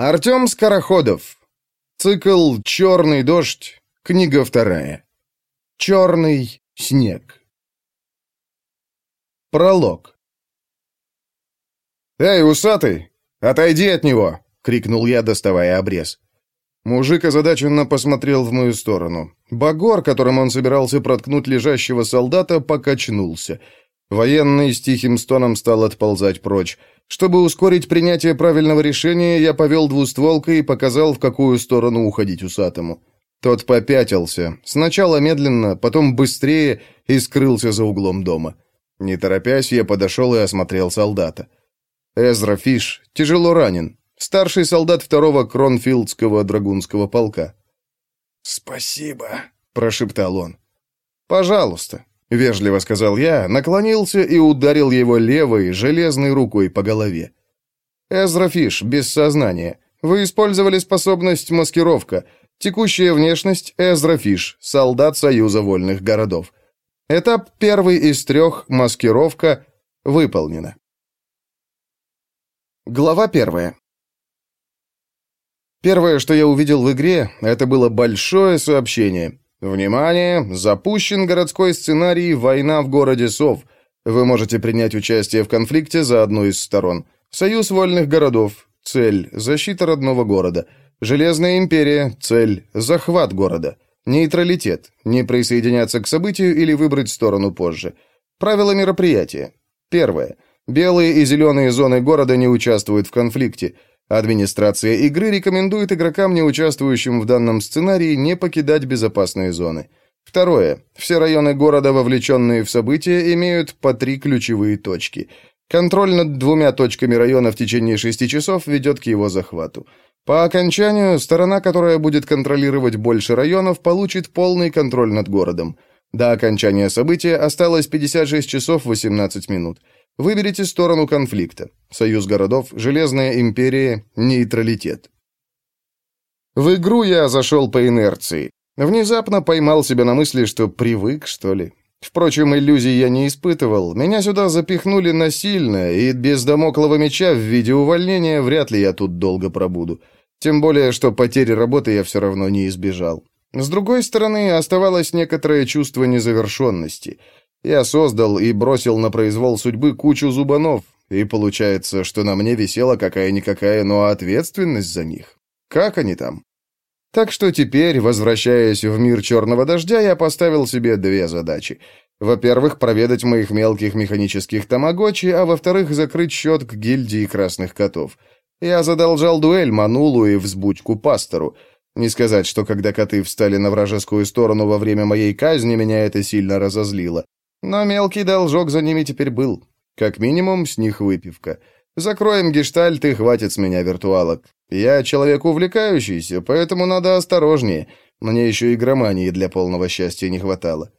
Артем Скороходов. Цикл «Черный дождь». Книга вторая. «Черный снег». Пролог. «Эй, усатый, отойди от него!» — крикнул я, доставая обрез. Мужик озадаченно посмотрел в мою сторону. Багор, которым он собирался проткнуть лежащего солдата, покачнулся. Военный с тихим стоном стал отползать прочь. Чтобы ускорить принятие правильного решения, я повел двустволкой и показал, в какую сторону уходить усатому. Тот попятился, сначала медленно, потом быстрее и скрылся за углом дома. Не торопясь, я подошел и осмотрел солдата. Эзра Фиш тяжело ранен, старший солдат второго Кронфилдского драгунского полка. «Спасибо», — прошептал он. «Пожалуйста», — вежливо сказал я, наклонился и ударил его левой, железной рукой по голове. «Эзра Фиш, без сознания. Вы использовали способность маскировка. Текущая внешность — Эзра Фиш, солдат Союза вольных городов. Этап первый из трех — маскировка — выполнена». Глава первая. Первое, что я увидел в игре, это было большое сообщение — Внимание! Запущен городской сценарий «Война в городе Сов». Вы можете принять участие в конфликте за одну из сторон. Союз вольных городов. Цель – защита родного города. Железная империя. Цель – захват города. Нейтралитет. Не присоединяться к событию или выбрать сторону позже. Правила мероприятия. Первое. Белые и зеленые зоны города не участвуют в конфликте. Администрация игры рекомендует игрокам, не участвующим в данном сценарии, не покидать безопасные зоны. Второе. Все районы города, вовлеченные в события, имеют по три ключевые точки. Контроль над двумя точками района в течение шести часов ведет к его захвату. По окончанию, сторона, которая будет контролировать больше районов, получит полный контроль над городом. До окончания события осталось 56 часов 18 минут. Выберите сторону конфликта. Союз городов, Железная империя, нейтралитет. В игру я зашел по инерции. Внезапно поймал себя на мысли, что привык, что ли. Впрочем, иллюзий я не испытывал. Меня сюда запихнули насильно, и без домоклого меча в виде увольнения вряд ли я тут долго пробуду. Тем более, что потери работы я все равно не избежал. С другой стороны, оставалось некоторое чувство незавершенности — я создал и бросил на произвол судьбы кучу зубанов, и получается, что на мне висела какая-никакая, но ответственность за них. Как они там? Так что теперь, возвращаясь в мир черного дождя, я поставил себе две задачи. Во-первых, проведать моих мелких механических тамагочи, а во-вторых, закрыть счет к гильдии красных котов. Я задолжал дуэль Манулу и взбучку пастору. Не сказать, что когда коты встали на вражескую сторону во время моей казни, меня это сильно разозлило. Но мелкий должок за ними теперь был. Как минимум, с них выпивка. Закроем гештальт и хватит с меня виртуалок. Я человек увлекающийся, поэтому надо осторожнее. Мне еще и громании для полного счастья не хватало.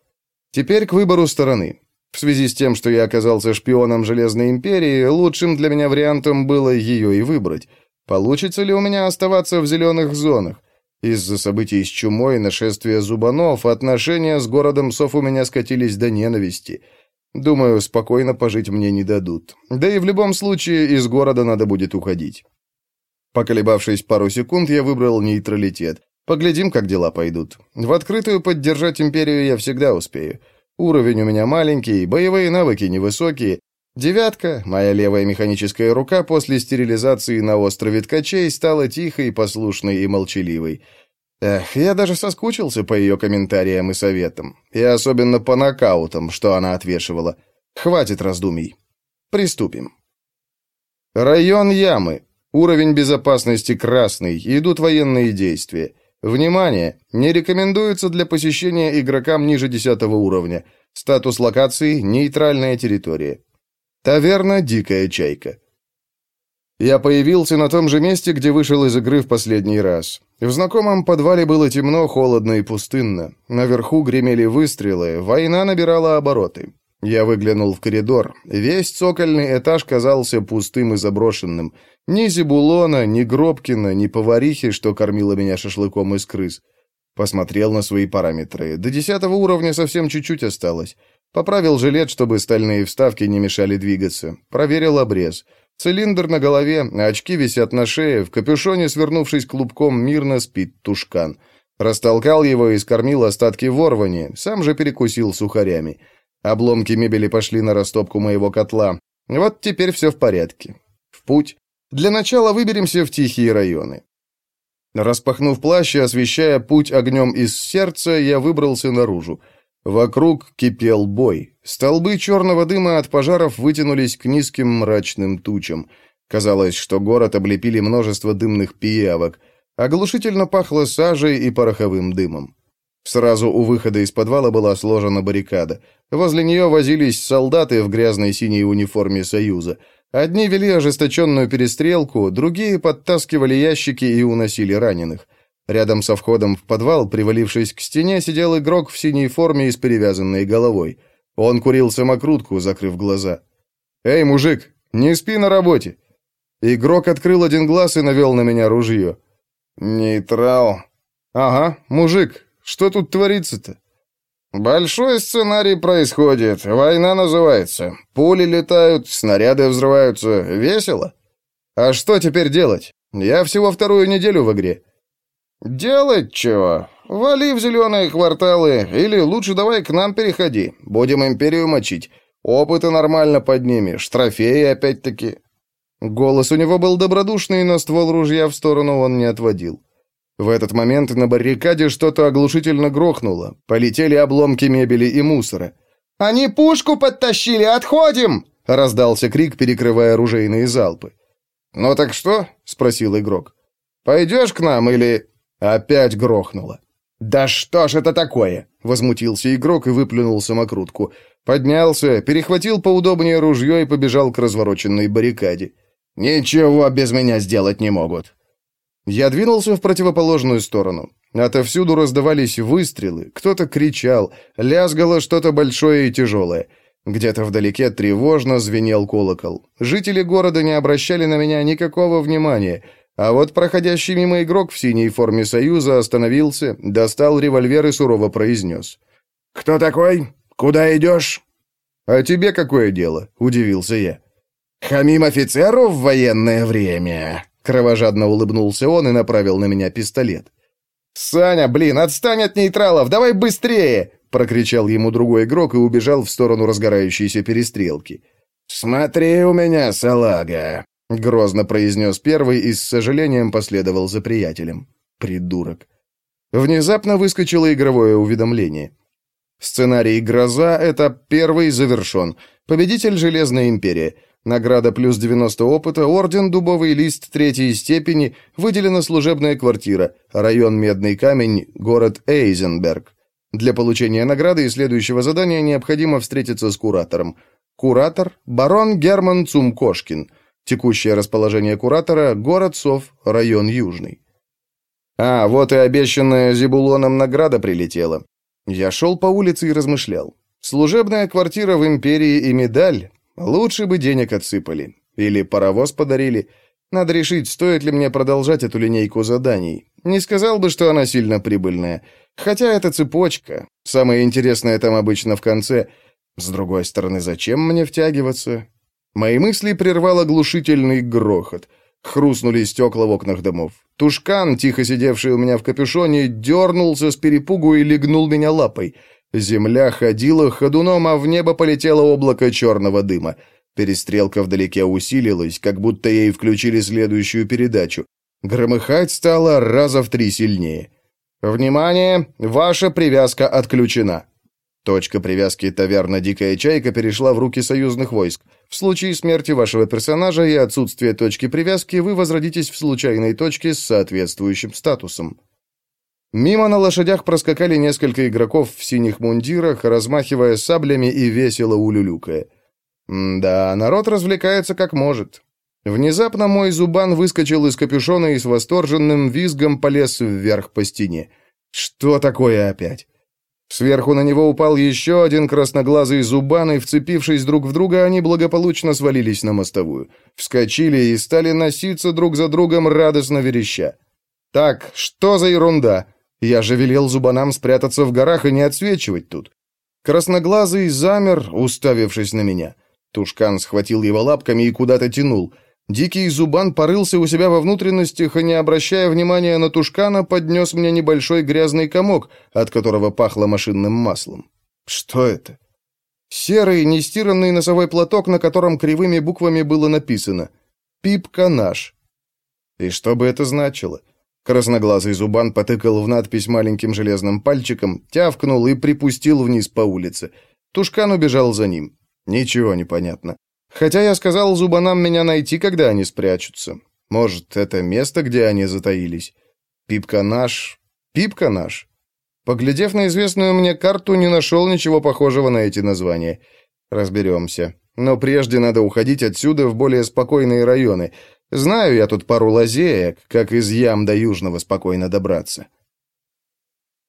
Теперь к выбору стороны. В связи с тем, что я оказался шпионом Железной Империи, лучшим для меня вариантом было ее и выбрать. Получится ли у меня оставаться в зеленых зонах? Из-за событий с чумой и нашествия зубанов отношения с городом Сов у меня скатились до ненависти. Думаю, спокойно пожить мне не дадут. Да и в любом случае из города надо будет уходить. Поколебавшись пару секунд, я выбрал нейтралитет. Поглядим, как дела пойдут. В открытую поддержать империю я всегда успею. Уровень у меня маленький, боевые навыки невысокие, Девятка, моя левая механическая рука после стерилизации на острове Ткачей стала тихой, послушной и молчаливой. Эх, я даже соскучился по ее комментариям и советам. И особенно по нокаутам, что она отвешивала. Хватит раздумий. Приступим. Район Ямы. Уровень безопасности красный. Идут военные действия. Внимание! Не рекомендуется для посещения игрокам ниже 10 уровня. Статус локации – нейтральная территория. Таверна «Дикая чайка». Я появился на том же месте, где вышел из игры в последний раз. В знакомом подвале было темно, холодно и пустынно. Наверху гремели выстрелы, война набирала обороты. Я выглянул в коридор. Весь цокольный этаж казался пустым и заброшенным. Ни Зибулона, ни Гробкина, ни поварихи, что кормила меня шашлыком из крыс. Посмотрел на свои параметры. До десятого уровня совсем чуть-чуть осталось. Поправил жилет, чтобы стальные вставки не мешали двигаться. Проверил обрез. Цилиндр на голове, очки висят на шее, в капюшоне, свернувшись клубком, мирно спит тушкан. Растолкал его и скормил остатки ворвани, сам же перекусил сухарями. Обломки мебели пошли на растопку моего котла. Вот теперь все в порядке. В путь. Для начала выберемся в тихие районы. Распахнув плащ и освещая путь огнем из сердца, я выбрался наружу. Вокруг кипел бой. Столбы черного дыма от пожаров вытянулись к низким мрачным тучам. Казалось, что город облепили множество дымных пиявок. Оглушительно пахло сажей и пороховым дымом. Сразу у выхода из подвала была сложена баррикада. Возле нее возились солдаты в грязной синей униформе Союза. Одни вели ожесточенную перестрелку, другие подтаскивали ящики и уносили раненых. Рядом со входом в подвал, привалившись к стене, сидел игрок в синей форме и с перевязанной головой. Он курил самокрутку, закрыв глаза. «Эй, мужик, не спи на работе!» Игрок открыл один глаз и навел на меня ружье. «Нейтрал». «Ага, мужик, что тут творится-то?» «Большой сценарий происходит. Война называется. Пули летают, снаряды взрываются. Весело». «А что теперь делать? Я всего вторую неделю в игре». «Делать чего? Вали в зеленые кварталы, или лучше давай к нам переходи. Будем империю мочить. Опыта нормально поднимешь, трофеи опять-таки». Голос у него был добродушный, но ствол ружья в сторону он не отводил. В этот момент на баррикаде что-то оглушительно грохнуло. Полетели обломки мебели и мусора. «Они пушку подтащили! Отходим!» — раздался крик, перекрывая оружейные залпы. «Ну так что?» — спросил игрок. «Пойдешь к нам или...» Опять грохнуло. «Да что ж это такое?» — возмутился игрок и выплюнул самокрутку. Поднялся, перехватил поудобнее ружье и побежал к развороченной баррикаде. «Ничего без меня сделать не могут». Я двинулся в противоположную сторону. Отовсюду раздавались выстрелы, кто-то кричал, лязгало что-то большое и тяжелое. Где-то вдалеке тревожно звенел колокол. Жители города не обращали на меня никакого внимания, а вот проходящий мимо игрок в синей форме Союза остановился, достал револьвер и сурово произнес. «Кто такой? Куда идешь?» «А тебе какое дело?» — удивился я. «Хамим офицеру в военное время!» Кровожадно улыбнулся он и направил на меня пистолет. «Саня, блин, отстань от нейтралов, давай быстрее!» прокричал ему другой игрок и убежал в сторону разгорающейся перестрелки. «Смотри у меня, салага!» Грозно произнес первый и с сожалением последовал за приятелем. Придурок. Внезапно выскочило игровое уведомление. Сценарий «Гроза» — это первый завершен. Победитель Железная Империя. Награда плюс 90 опыта, орден «Дубовый лист» третьей степени, выделена служебная квартира, район Медный камень, город Эйзенберг. Для получения награды и следующего задания необходимо встретиться с куратором. Куратор – барон Герман Цумкошкин. Текущее расположение куратора – город Сов, район Южный. А, вот и обещанная Зибулоном награда прилетела. Я шел по улице и размышлял. Служебная квартира в империи и медаль Лучше бы денег отсыпали. Или паровоз подарили. Надо решить, стоит ли мне продолжать эту линейку заданий. Не сказал бы, что она сильно прибыльная. Хотя это цепочка. Самое интересное там обычно в конце. С другой стороны, зачем мне втягиваться? Мои мысли прервал оглушительный грохот. Хрустнули стекла в окнах домов. Тушкан, тихо сидевший у меня в капюшоне, дернулся с перепугу и легнул меня лапой — Земля ходила ходуном, а в небо полетело облако черного дыма. Перестрелка вдалеке усилилась, как будто ей включили следующую передачу. Громыхать стало раза в три сильнее. «Внимание! Ваша привязка отключена!» Точка привязки таверна «Дикая чайка» перешла в руки союзных войск. В случае смерти вашего персонажа и отсутствия точки привязки вы возродитесь в случайной точке с соответствующим статусом. Мимо на лошадях проскакали несколько игроков в синих мундирах, размахивая саблями и весело улюлюкая. да, народ развлекается как может. Внезапно мой зубан выскочил из капюшона и с восторженным визгом полез вверх по стене. Что такое опять? Сверху на него упал еще один красноглазый зубан, и, вцепившись друг в друга, они благополучно свалились на мостовую. Вскочили и стали носиться друг за другом, радостно вереща. «Так, что за ерунда?» Я же велел зубанам спрятаться в горах и не отсвечивать тут. Красноглазый замер, уставившись на меня. Тушкан схватил его лапками и куда-то тянул. Дикий зубан порылся у себя во внутренностях и, не обращая внимания на тушкана, поднес мне небольшой грязный комок, от которого пахло машинным маслом. Что это? Серый, нестиранный носовой платок, на котором кривыми буквами было написано «Пипка наш». И что бы это значило? Красноглазый зубан потыкал в надпись маленьким железным пальчиком, тявкнул и припустил вниз по улице. Тушкан убежал за ним. Ничего не понятно. Хотя я сказал зубанам меня найти, когда они спрячутся. Может, это место, где они затаились? Пипка наш... Пипка наш? Поглядев на известную мне карту, не нашел ничего похожего на эти названия. Разберемся. Но прежде надо уходить отсюда в более спокойные районы. Знаю я тут пару лазеек, как из ям до Южного спокойно добраться.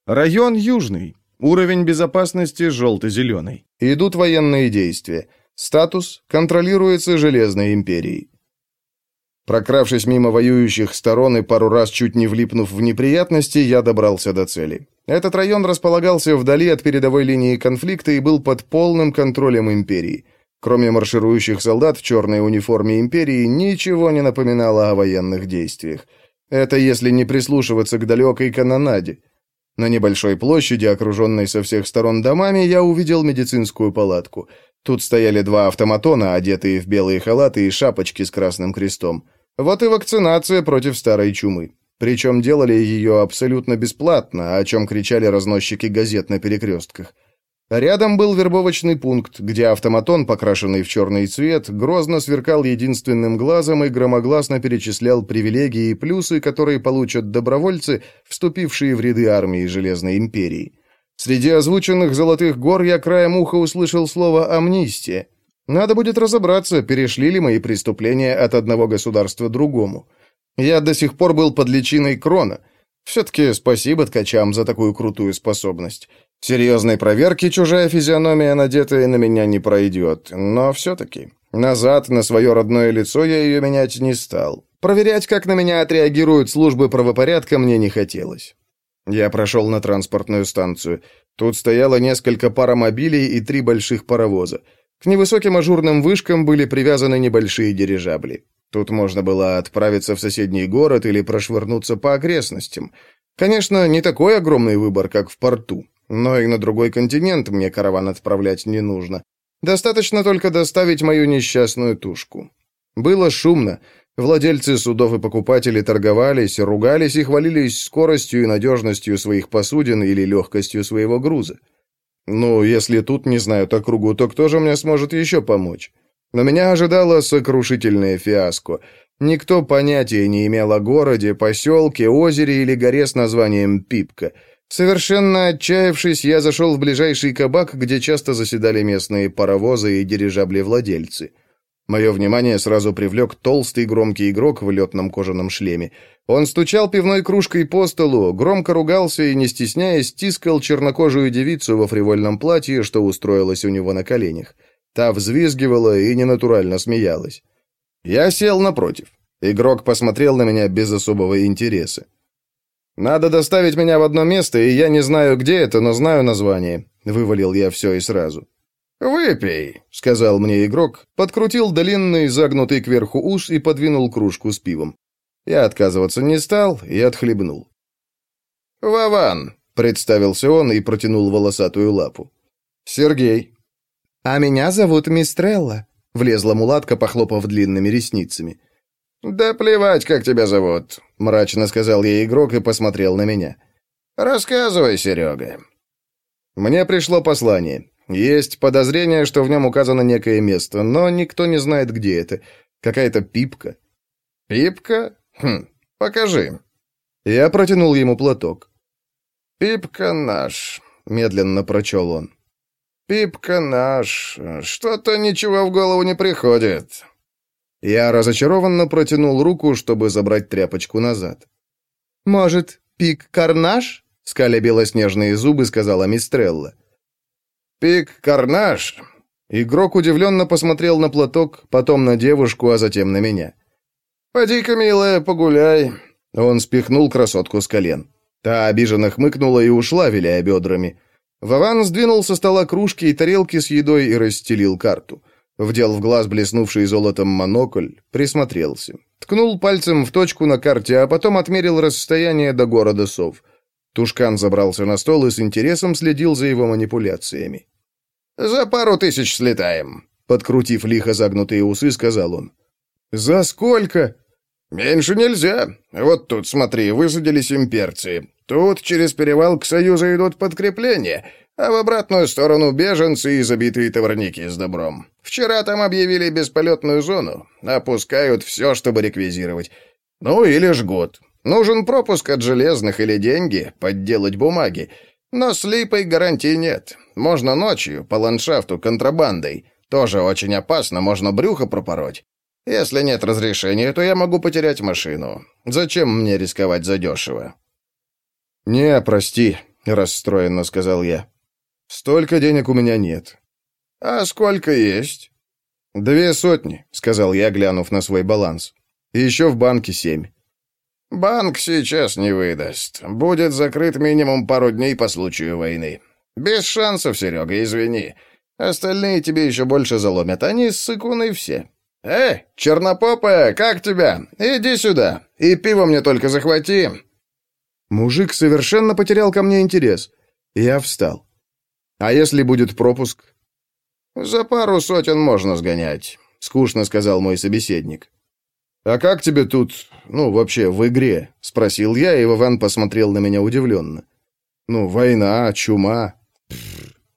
Район Южный. Уровень безопасности желто-зеленый. Идут военные действия. Статус контролируется Железной империей. Прокравшись мимо воюющих сторон и пару раз чуть не влипнув в неприятности, я добрался до цели. Этот район располагался вдали от передовой линии конфликта и был под полным контролем империи. Кроме марширующих солдат в черной униформе империи, ничего не напоминало о военных действиях. Это если не прислушиваться к далекой канонаде. На небольшой площади, окруженной со всех сторон домами, я увидел медицинскую палатку – Тут стояли два автоматона, одетые в белые халаты и шапочки с красным крестом. Вот и вакцинация против старой чумы. Причем делали ее абсолютно бесплатно, о чем кричали разносчики газет на перекрестках. Рядом был вербовочный пункт, где автоматон, покрашенный в черный цвет, грозно сверкал единственным глазом и громогласно перечислял привилегии и плюсы, которые получат добровольцы, вступившие в ряды армии Железной империи. Среди озвученных «Золотых гор» я краем уха услышал слово «амнистия». Надо будет разобраться, перешли ли мои преступления от одного государства другому. Я до сих пор был под личиной крона. Все-таки спасибо ткачам за такую крутую способность. Серьезной проверки чужая физиономия, надетая на меня, не пройдет. Но все-таки назад на свое родное лицо я ее менять не стал. Проверять, как на меня отреагируют службы правопорядка, мне не хотелось. Я прошел на транспортную станцию. Тут стояло несколько паромобилей и три больших паровоза. К невысоким ажурным вышкам были привязаны небольшие дирижабли. Тут можно было отправиться в соседний город или прошвырнуться по окрестностям. Конечно, не такой огромный выбор, как в порту, но и на другой континент мне караван отправлять не нужно. Достаточно только доставить мою несчастную тушку. Было шумно. Владельцы судов и покупатели торговались, ругались и хвалились скоростью и надежностью своих посудин или легкостью своего груза. Ну, если тут не знают округу, то кто же мне сможет еще помочь? Но меня ожидало сокрушительное фиаско. Никто понятия не имел о городе, поселке, озере или горе с названием Пипка. Совершенно отчаявшись, я зашел в ближайший кабак, где часто заседали местные паровозы и дирижабли-владельцы. Мое внимание сразу привлек толстый громкий игрок в летном кожаном шлеме. Он стучал пивной кружкой по столу, громко ругался и, не стесняясь, тискал чернокожую девицу во фривольном платье, что устроилась у него на коленях. Та взвизгивала и ненатурально смеялась. Я сел напротив. Игрок посмотрел на меня без особого интереса. «Надо доставить меня в одно место, и я не знаю, где это, но знаю название», — вывалил я все и сразу. «Выпей», — сказал мне игрок, подкрутил длинный, загнутый кверху ус и подвинул кружку с пивом. Я отказываться не стал и отхлебнул. «Вован», — представился он и протянул волосатую лапу. «Сергей». «А меня зовут Мистрелла», — влезла мулатка, похлопав длинными ресницами. «Да плевать, как тебя зовут», — мрачно сказал ей игрок и посмотрел на меня. «Рассказывай, Серега». Мне пришло послание. Есть подозрение, что в нем указано некое место, но никто не знает, где это. Какая-то пипка. Пипка? Хм, покажи. Я протянул ему платок. «Пипка наш», — медленно прочел он. «Пипка наш. Что-то ничего в голову не приходит». Я разочарованно протянул руку, чтобы забрать тряпочку назад. «Может, пик-карнаж?» — скаля белоснежные зубы, сказала Мистрелла. «Пик-карнаж!» Игрок удивленно посмотрел на платок, потом на девушку, а затем на меня. «Поди-ка, милая, погуляй!» Он спихнул красотку с колен. Та обиженно хмыкнула и ушла, виляя бедрами. Вован сдвинул со стола кружки и тарелки с едой и расстелил карту. Вдел в глаз блеснувший золотом монокль, присмотрелся. Ткнул пальцем в точку на карте, а потом отмерил расстояние до города Сов. Тушкан забрался на стол и с интересом следил за его манипуляциями. «За пару тысяч слетаем», — подкрутив лихо загнутые усы, сказал он. «За сколько?» «Меньше нельзя. Вот тут, смотри, высадились имперцы. Тут через перевал к Союзу идут подкрепления, а в обратную сторону беженцы и забитые товарники с добром. Вчера там объявили бесполетную зону. Опускают все, чтобы реквизировать. Ну или жгут. Нужен пропуск от железных или деньги, подделать бумаги. Но с липой гарантий нет. Можно ночью, по ландшафту, контрабандой. Тоже очень опасно, можно брюхо пропороть. Если нет разрешения, то я могу потерять машину. Зачем мне рисковать задешево?» «Не, прости», — расстроенно сказал я. «Столько денег у меня нет». «А сколько есть?» «Две сотни», — сказал я, глянув на свой баланс. «И еще в банке семь». «Банк сейчас не выдаст. Будет закрыт минимум пару дней по случаю войны. Без шансов, Серега, извини. Остальные тебе еще больше заломят. Они с сыкуной все. «Эй, чернопопая, как тебя? Иди сюда. И пиво мне только захвати». Мужик совершенно потерял ко мне интерес. Я встал. «А если будет пропуск?» «За пару сотен можно сгонять», — скучно сказал мой собеседник. «А как тебе тут, ну, вообще, в игре?» — спросил я, и Вован посмотрел на меня удивленно. «Ну, война, чума...» —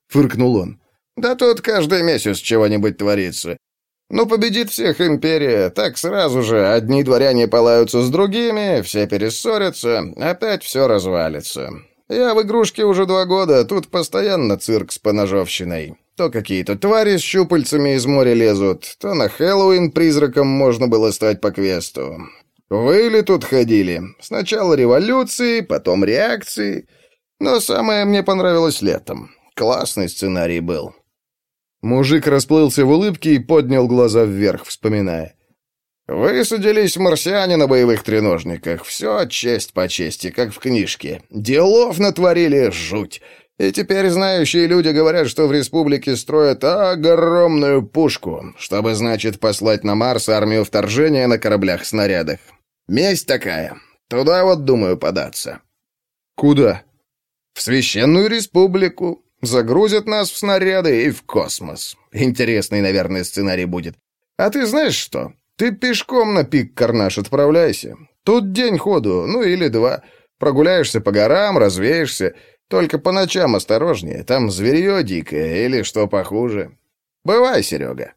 фыркнул он. «Да тут каждый месяц чего-нибудь творится. Ну, победит всех империя, так сразу же одни дворяне палаются с другими, все перессорятся, опять все развалится. Я в игрушке уже два года, тут постоянно цирк с поножовщиной. То какие-то твари с щупальцами из моря лезут, то на Хэллоуин призраком можно было стать по квесту. Вы ли тут ходили? Сначала революции, потом реакции. Но самое мне понравилось летом. Классный сценарий был. Мужик расплылся в улыбке и поднял глаза вверх, вспоминая. «Высадились марсиане на боевых треножниках. Все честь по чести, как в книжке. Делов натворили жуть. И теперь знающие люди говорят, что в республике строят огромную пушку, чтобы, значит, послать на Марс армию вторжения на кораблях-снарядах. Месть такая. Туда вот думаю податься». «Куда?» «В Священную Республику. Загрузят нас в снаряды и в космос. Интересный, наверное, сценарий будет. А ты знаешь что? Ты пешком на пик Карнаш отправляйся. Тут день ходу, ну или два. Прогуляешься по горам, развеешься. Только по ночам осторожнее, там зверье дикое или что похуже. Бывай, Серега.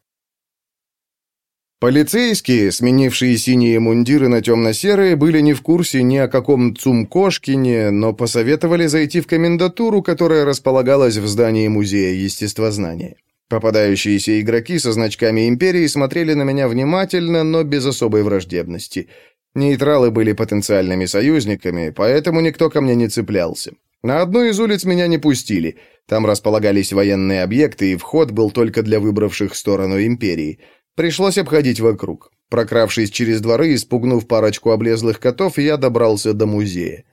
Полицейские, сменившие синие мундиры на темно-серые, были не в курсе ни о каком Цумкошкине, но посоветовали зайти в комендатуру, которая располагалась в здании Музея естествознания. Попадающиеся игроки со значками Империи смотрели на меня внимательно, но без особой враждебности. Нейтралы были потенциальными союзниками, поэтому никто ко мне не цеплялся. На одну из улиц меня не пустили. Там располагались военные объекты, и вход был только для выбравших сторону Империи – Пришлось обходить вокруг. Прокравшись через дворы и спугнув парочку облезлых котов, я добрался до музея.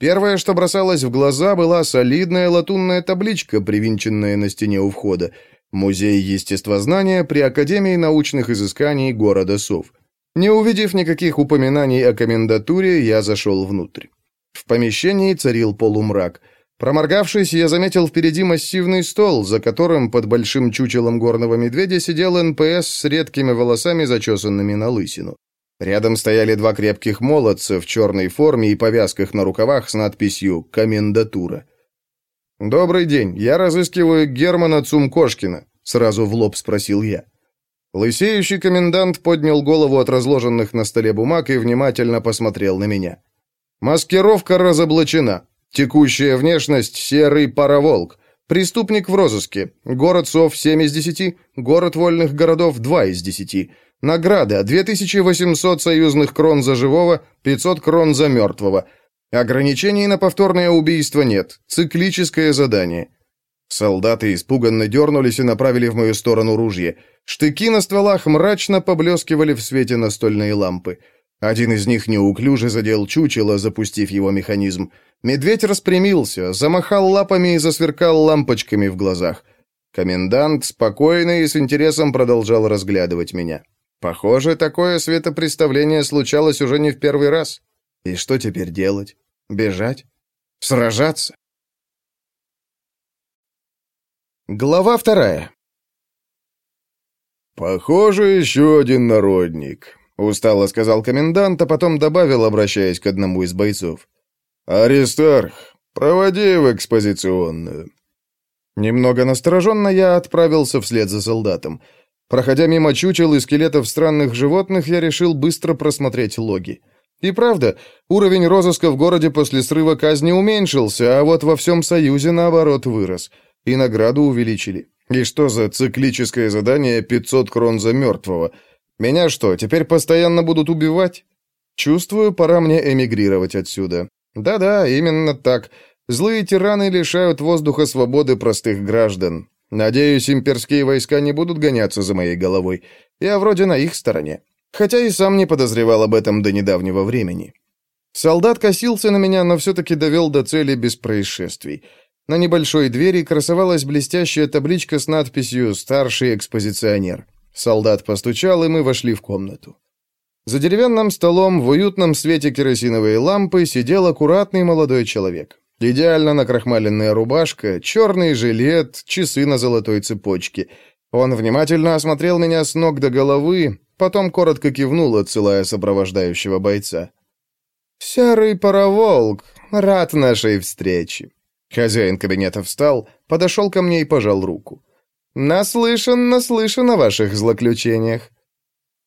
Первое, что бросалось в глаза, была солидная латунная табличка, привинченная на стене у входа. Музей естествознания при Академии научных изысканий города Сов. Не увидев никаких упоминаний о комендатуре, я зашел внутрь. В помещении царил полумрак – Проморгавшись, я заметил впереди массивный стол, за которым под большим чучелом горного медведя сидел НПС с редкими волосами, зачесанными на лысину. Рядом стояли два крепких молодца в черной форме и повязках на рукавах с надписью «Комендатура». «Добрый день, я разыскиваю Германа Цумкошкина», — сразу в лоб спросил я. Лысеющий комендант поднял голову от разложенных на столе бумаг и внимательно посмотрел на меня. «Маскировка разоблачена. Текущая внешность – серый пароволк. Преступник в розыске. Город Сов – 7 из 10. Город вольных городов – 2 из 10. Награда – 2800 союзных крон за живого, 500 крон за мертвого. Ограничений на повторное убийство нет. Циклическое задание. Солдаты испуганно дернулись и направили в мою сторону ружья. Штыки на стволах мрачно поблескивали в свете настольные лампы. Один из них неуклюже задел чучело, запустив его механизм. Медведь распрямился, замахал лапами и засверкал лампочками в глазах. Комендант спокойно и с интересом продолжал разглядывать меня. Похоже, такое светопреставление случалось уже не в первый раз. И что теперь делать? Бежать? Сражаться? Глава вторая. «Похоже, еще один народник», — устало сказал комендант, а потом добавил, обращаясь к одному из бойцов. «Аристарх, проводи в экспозиционную». Немного настороженно я отправился вслед за солдатом. Проходя мимо чучел и скелетов странных животных, я решил быстро просмотреть логи. И правда, уровень розыска в городе после срыва казни уменьшился, а вот во всем Союзе, наоборот, вырос. И награду увеличили. И что за циклическое задание 500 крон за мертвого? Меня что, теперь постоянно будут убивать? Чувствую, пора мне эмигрировать отсюда. Да-да, именно так. Злые тираны лишают воздуха свободы простых граждан. Надеюсь, имперские войска не будут гоняться за моей головой. Я вроде на их стороне. Хотя и сам не подозревал об этом до недавнего времени. Солдат косился на меня, но все-таки довел до цели без происшествий. На небольшой двери красовалась блестящая табличка с надписью «Старший экспозиционер». Солдат постучал, и мы вошли в комнату. За деревянным столом в уютном свете керосиновой лампы сидел аккуратный молодой человек. Идеально накрахмаленная рубашка, черный жилет, часы на золотой цепочке. Он внимательно осмотрел меня с ног до головы, потом коротко кивнул, отсылая сопровождающего бойца. «Серый пароволк, рад нашей встрече». Хозяин кабинета встал, подошел ко мне и пожал руку. «Наслышан, наслышан о ваших злоключениях».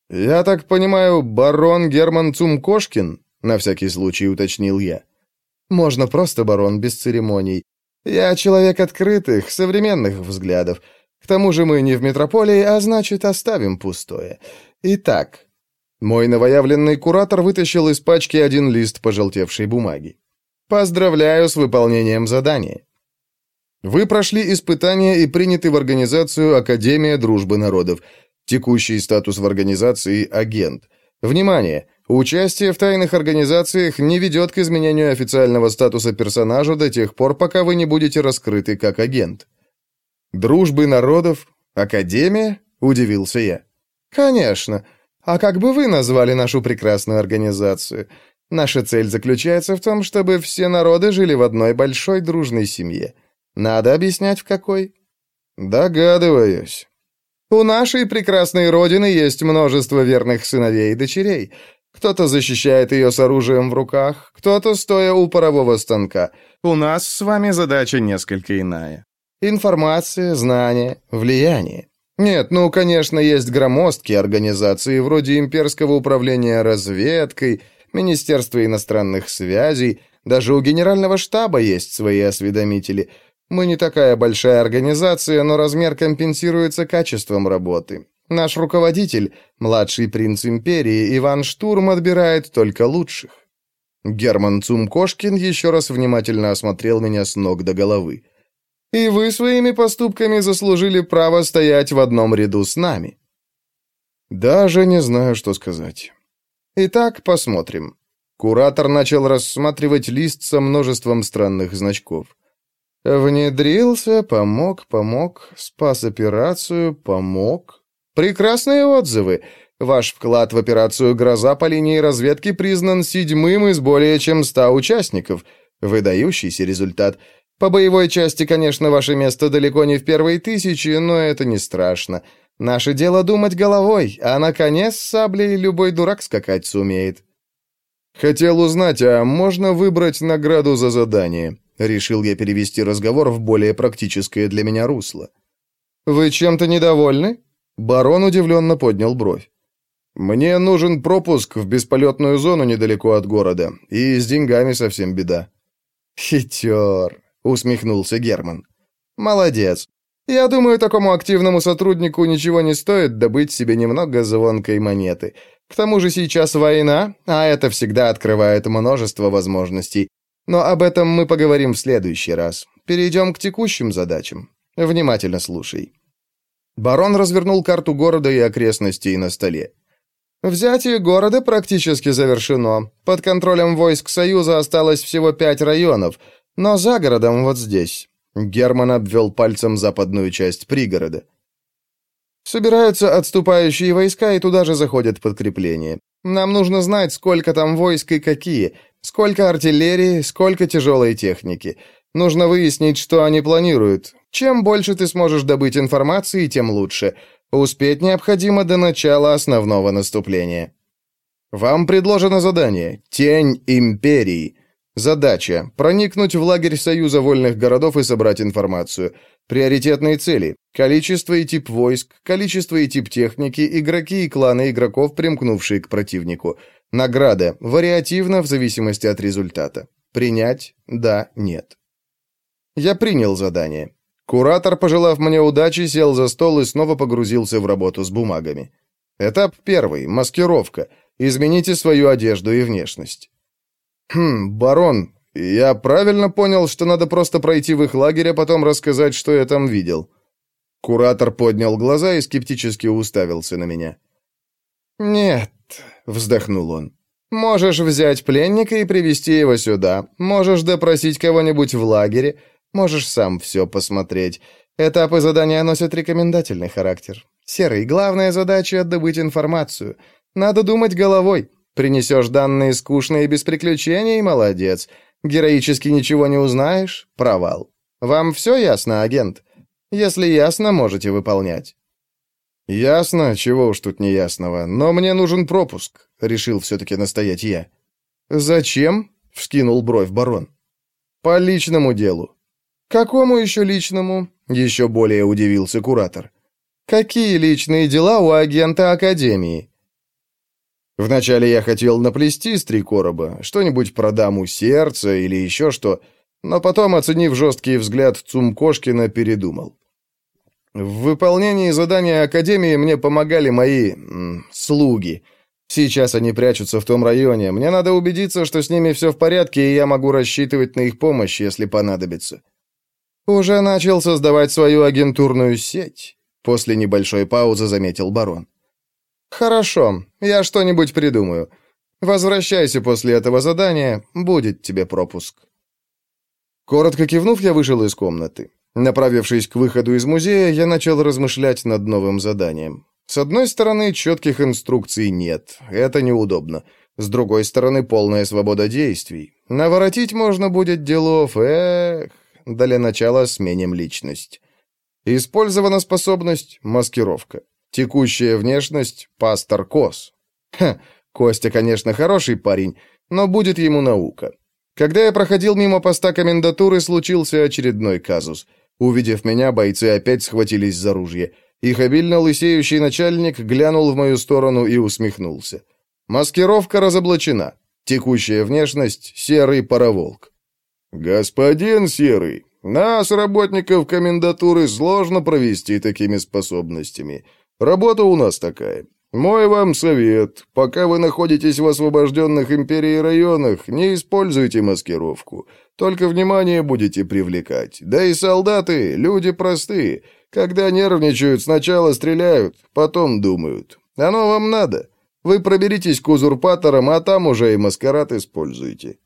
«Я так понимаю, барон Герман Цумкошкин?» — на всякий случай уточнил я. Можно просто, барон, без церемоний. Я человек открытых, современных взглядов. К тому же мы не в метрополии, а значит, оставим пустое. Итак, мой новоявленный куратор вытащил из пачки один лист пожелтевшей бумаги. Поздравляю с выполнением задания. Вы прошли испытания и приняты в организацию Академия Дружбы Народов. Текущий статус в организации – агент. Внимание! Участие в тайных организациях не ведет к изменению официального статуса персонажа до тех пор, пока вы не будете раскрыты как агент. «Дружбы народов? Академия?» – удивился я. «Конечно. А как бы вы назвали нашу прекрасную организацию? Наша цель заключается в том, чтобы все народы жили в одной большой дружной семье. Надо объяснять, в какой?» «Догадываюсь. У нашей прекрасной родины есть множество верных сыновей и дочерей». Кто-то защищает ее с оружием в руках, кто-то стоя у парового станка. У нас с вами задача несколько иная. Информация, знания, влияние. Нет, ну, конечно, есть громоздкие организации вроде Имперского управления разведкой, Министерства иностранных связей, даже у Генерального штаба есть свои осведомители. Мы не такая большая организация, но размер компенсируется качеством работы. Наш руководитель, младший принц империи, Иван Штурм, отбирает только лучших. Герман Цумкошкин еще раз внимательно осмотрел меня с ног до головы. «И вы своими поступками заслужили право стоять в одном ряду с нами». «Даже не знаю, что сказать». «Итак, посмотрим». Куратор начал рассматривать лист со множеством странных значков. «Внедрился, помог, помог, спас операцию, помог, Прекрасные отзывы. Ваш вклад в операцию «Гроза» по линии разведки признан седьмым из более чем ста участников. Выдающийся результат. По боевой части, конечно, ваше место далеко не в первой тысяче, но это не страшно. Наше дело думать головой, а на коне с саблей любой дурак скакать сумеет. Хотел узнать, а можно выбрать награду за задание? Решил я перевести разговор в более практическое для меня русло. Вы чем-то недовольны? Барон удивленно поднял бровь. «Мне нужен пропуск в бесполетную зону недалеко от города, и с деньгами совсем беда». «Хитер», — усмехнулся Герман. «Молодец. Я думаю, такому активному сотруднику ничего не стоит добыть себе немного звонкой монеты. К тому же сейчас война, а это всегда открывает множество возможностей. Но об этом мы поговорим в следующий раз. Перейдем к текущим задачам. Внимательно слушай. Барон развернул карту города и окрестностей на столе. «Взятие города практически завершено. Под контролем войск Союза осталось всего пять районов, но за городом вот здесь. Герман обвел пальцем западную часть пригорода. Собираются отступающие войска, и туда же заходят подкрепления. Нам нужно знать, сколько там войск и какие, сколько артиллерии, сколько тяжелой техники. Нужно выяснить, что они планируют. Чем больше ты сможешь добыть информации, тем лучше. Успеть необходимо до начала основного наступления. Вам предложено задание «Тень Империи». Задача – проникнуть в лагерь Союза вольных городов и собрать информацию. Приоритетные цели – количество и тип войск, количество и тип техники, игроки и кланы игроков, примкнувшие к противнику. Награда – вариативно в зависимости от результата. Принять – да, нет. Я принял задание. Куратор, пожелав мне удачи, сел за стол и снова погрузился в работу с бумагами. Этап первый – маскировка – Измените свою одежду и внешность». «Хм, барон, я правильно понял, что надо просто пройти в их лагерь, а потом рассказать, что я там видел?» Куратор поднял глаза и скептически уставился на меня. «Нет», — вздохнул он. «Можешь взять пленника и привести его сюда. Можешь допросить кого-нибудь в лагере. Можешь сам все посмотреть. Этапы задания носят рекомендательный характер. Серый, главная задача — добыть информацию. Надо думать головой. Принесешь данные скучные и без приключений — молодец. Героически ничего не узнаешь — провал. Вам все ясно, агент? Если ясно, можете выполнять». «Ясно, чего уж тут неясного, но мне нужен пропуск», — решил все-таки настоять я. «Зачем?» — вскинул бровь барон. «По личному делу». «Какому еще личному?» — еще более удивился куратор. «Какие личные дела у агента Академии?» Вначале я хотел наплести с три короба, что-нибудь про даму сердца или еще что, но потом, оценив жесткий взгляд Цумкошкина, передумал. В выполнении задания Академии мне помогали мои... М, слуги. Сейчас они прячутся в том районе. Мне надо убедиться, что с ними все в порядке, и я могу рассчитывать на их помощь, если понадобится. Уже начал создавать свою агентурную сеть. После небольшой паузы заметил барон. «Хорошо, я что-нибудь придумаю. Возвращайся после этого задания, будет тебе пропуск». Коротко кивнув, я вышел из комнаты. Направившись к выходу из музея, я начал размышлять над новым заданием. С одной стороны, четких инструкций нет, это неудобно. С другой стороны, полная свобода действий. Наворотить можно будет делов, эх, для начала сменим личность. Использована способность «Маскировка». Текущая внешность — пастор Кос. Ха, Костя, конечно, хороший парень, но будет ему наука. Когда я проходил мимо поста комендатуры, случился очередной казус. Увидев меня, бойцы опять схватились за ружье. Их обильно лысеющий начальник глянул в мою сторону и усмехнулся. Маскировка разоблачена. Текущая внешность — серый пароволк. «Господин Серый, нас, работников комендатуры, сложно провести такими способностями. Работа у нас такая. Мой вам совет. Пока вы находитесь в освобожденных империей районах, не используйте маскировку. Только внимание будете привлекать. Да и солдаты — люди простые. Когда нервничают, сначала стреляют, потом думают. Оно вам надо. Вы проберитесь к узурпаторам, а там уже и маскарад используйте.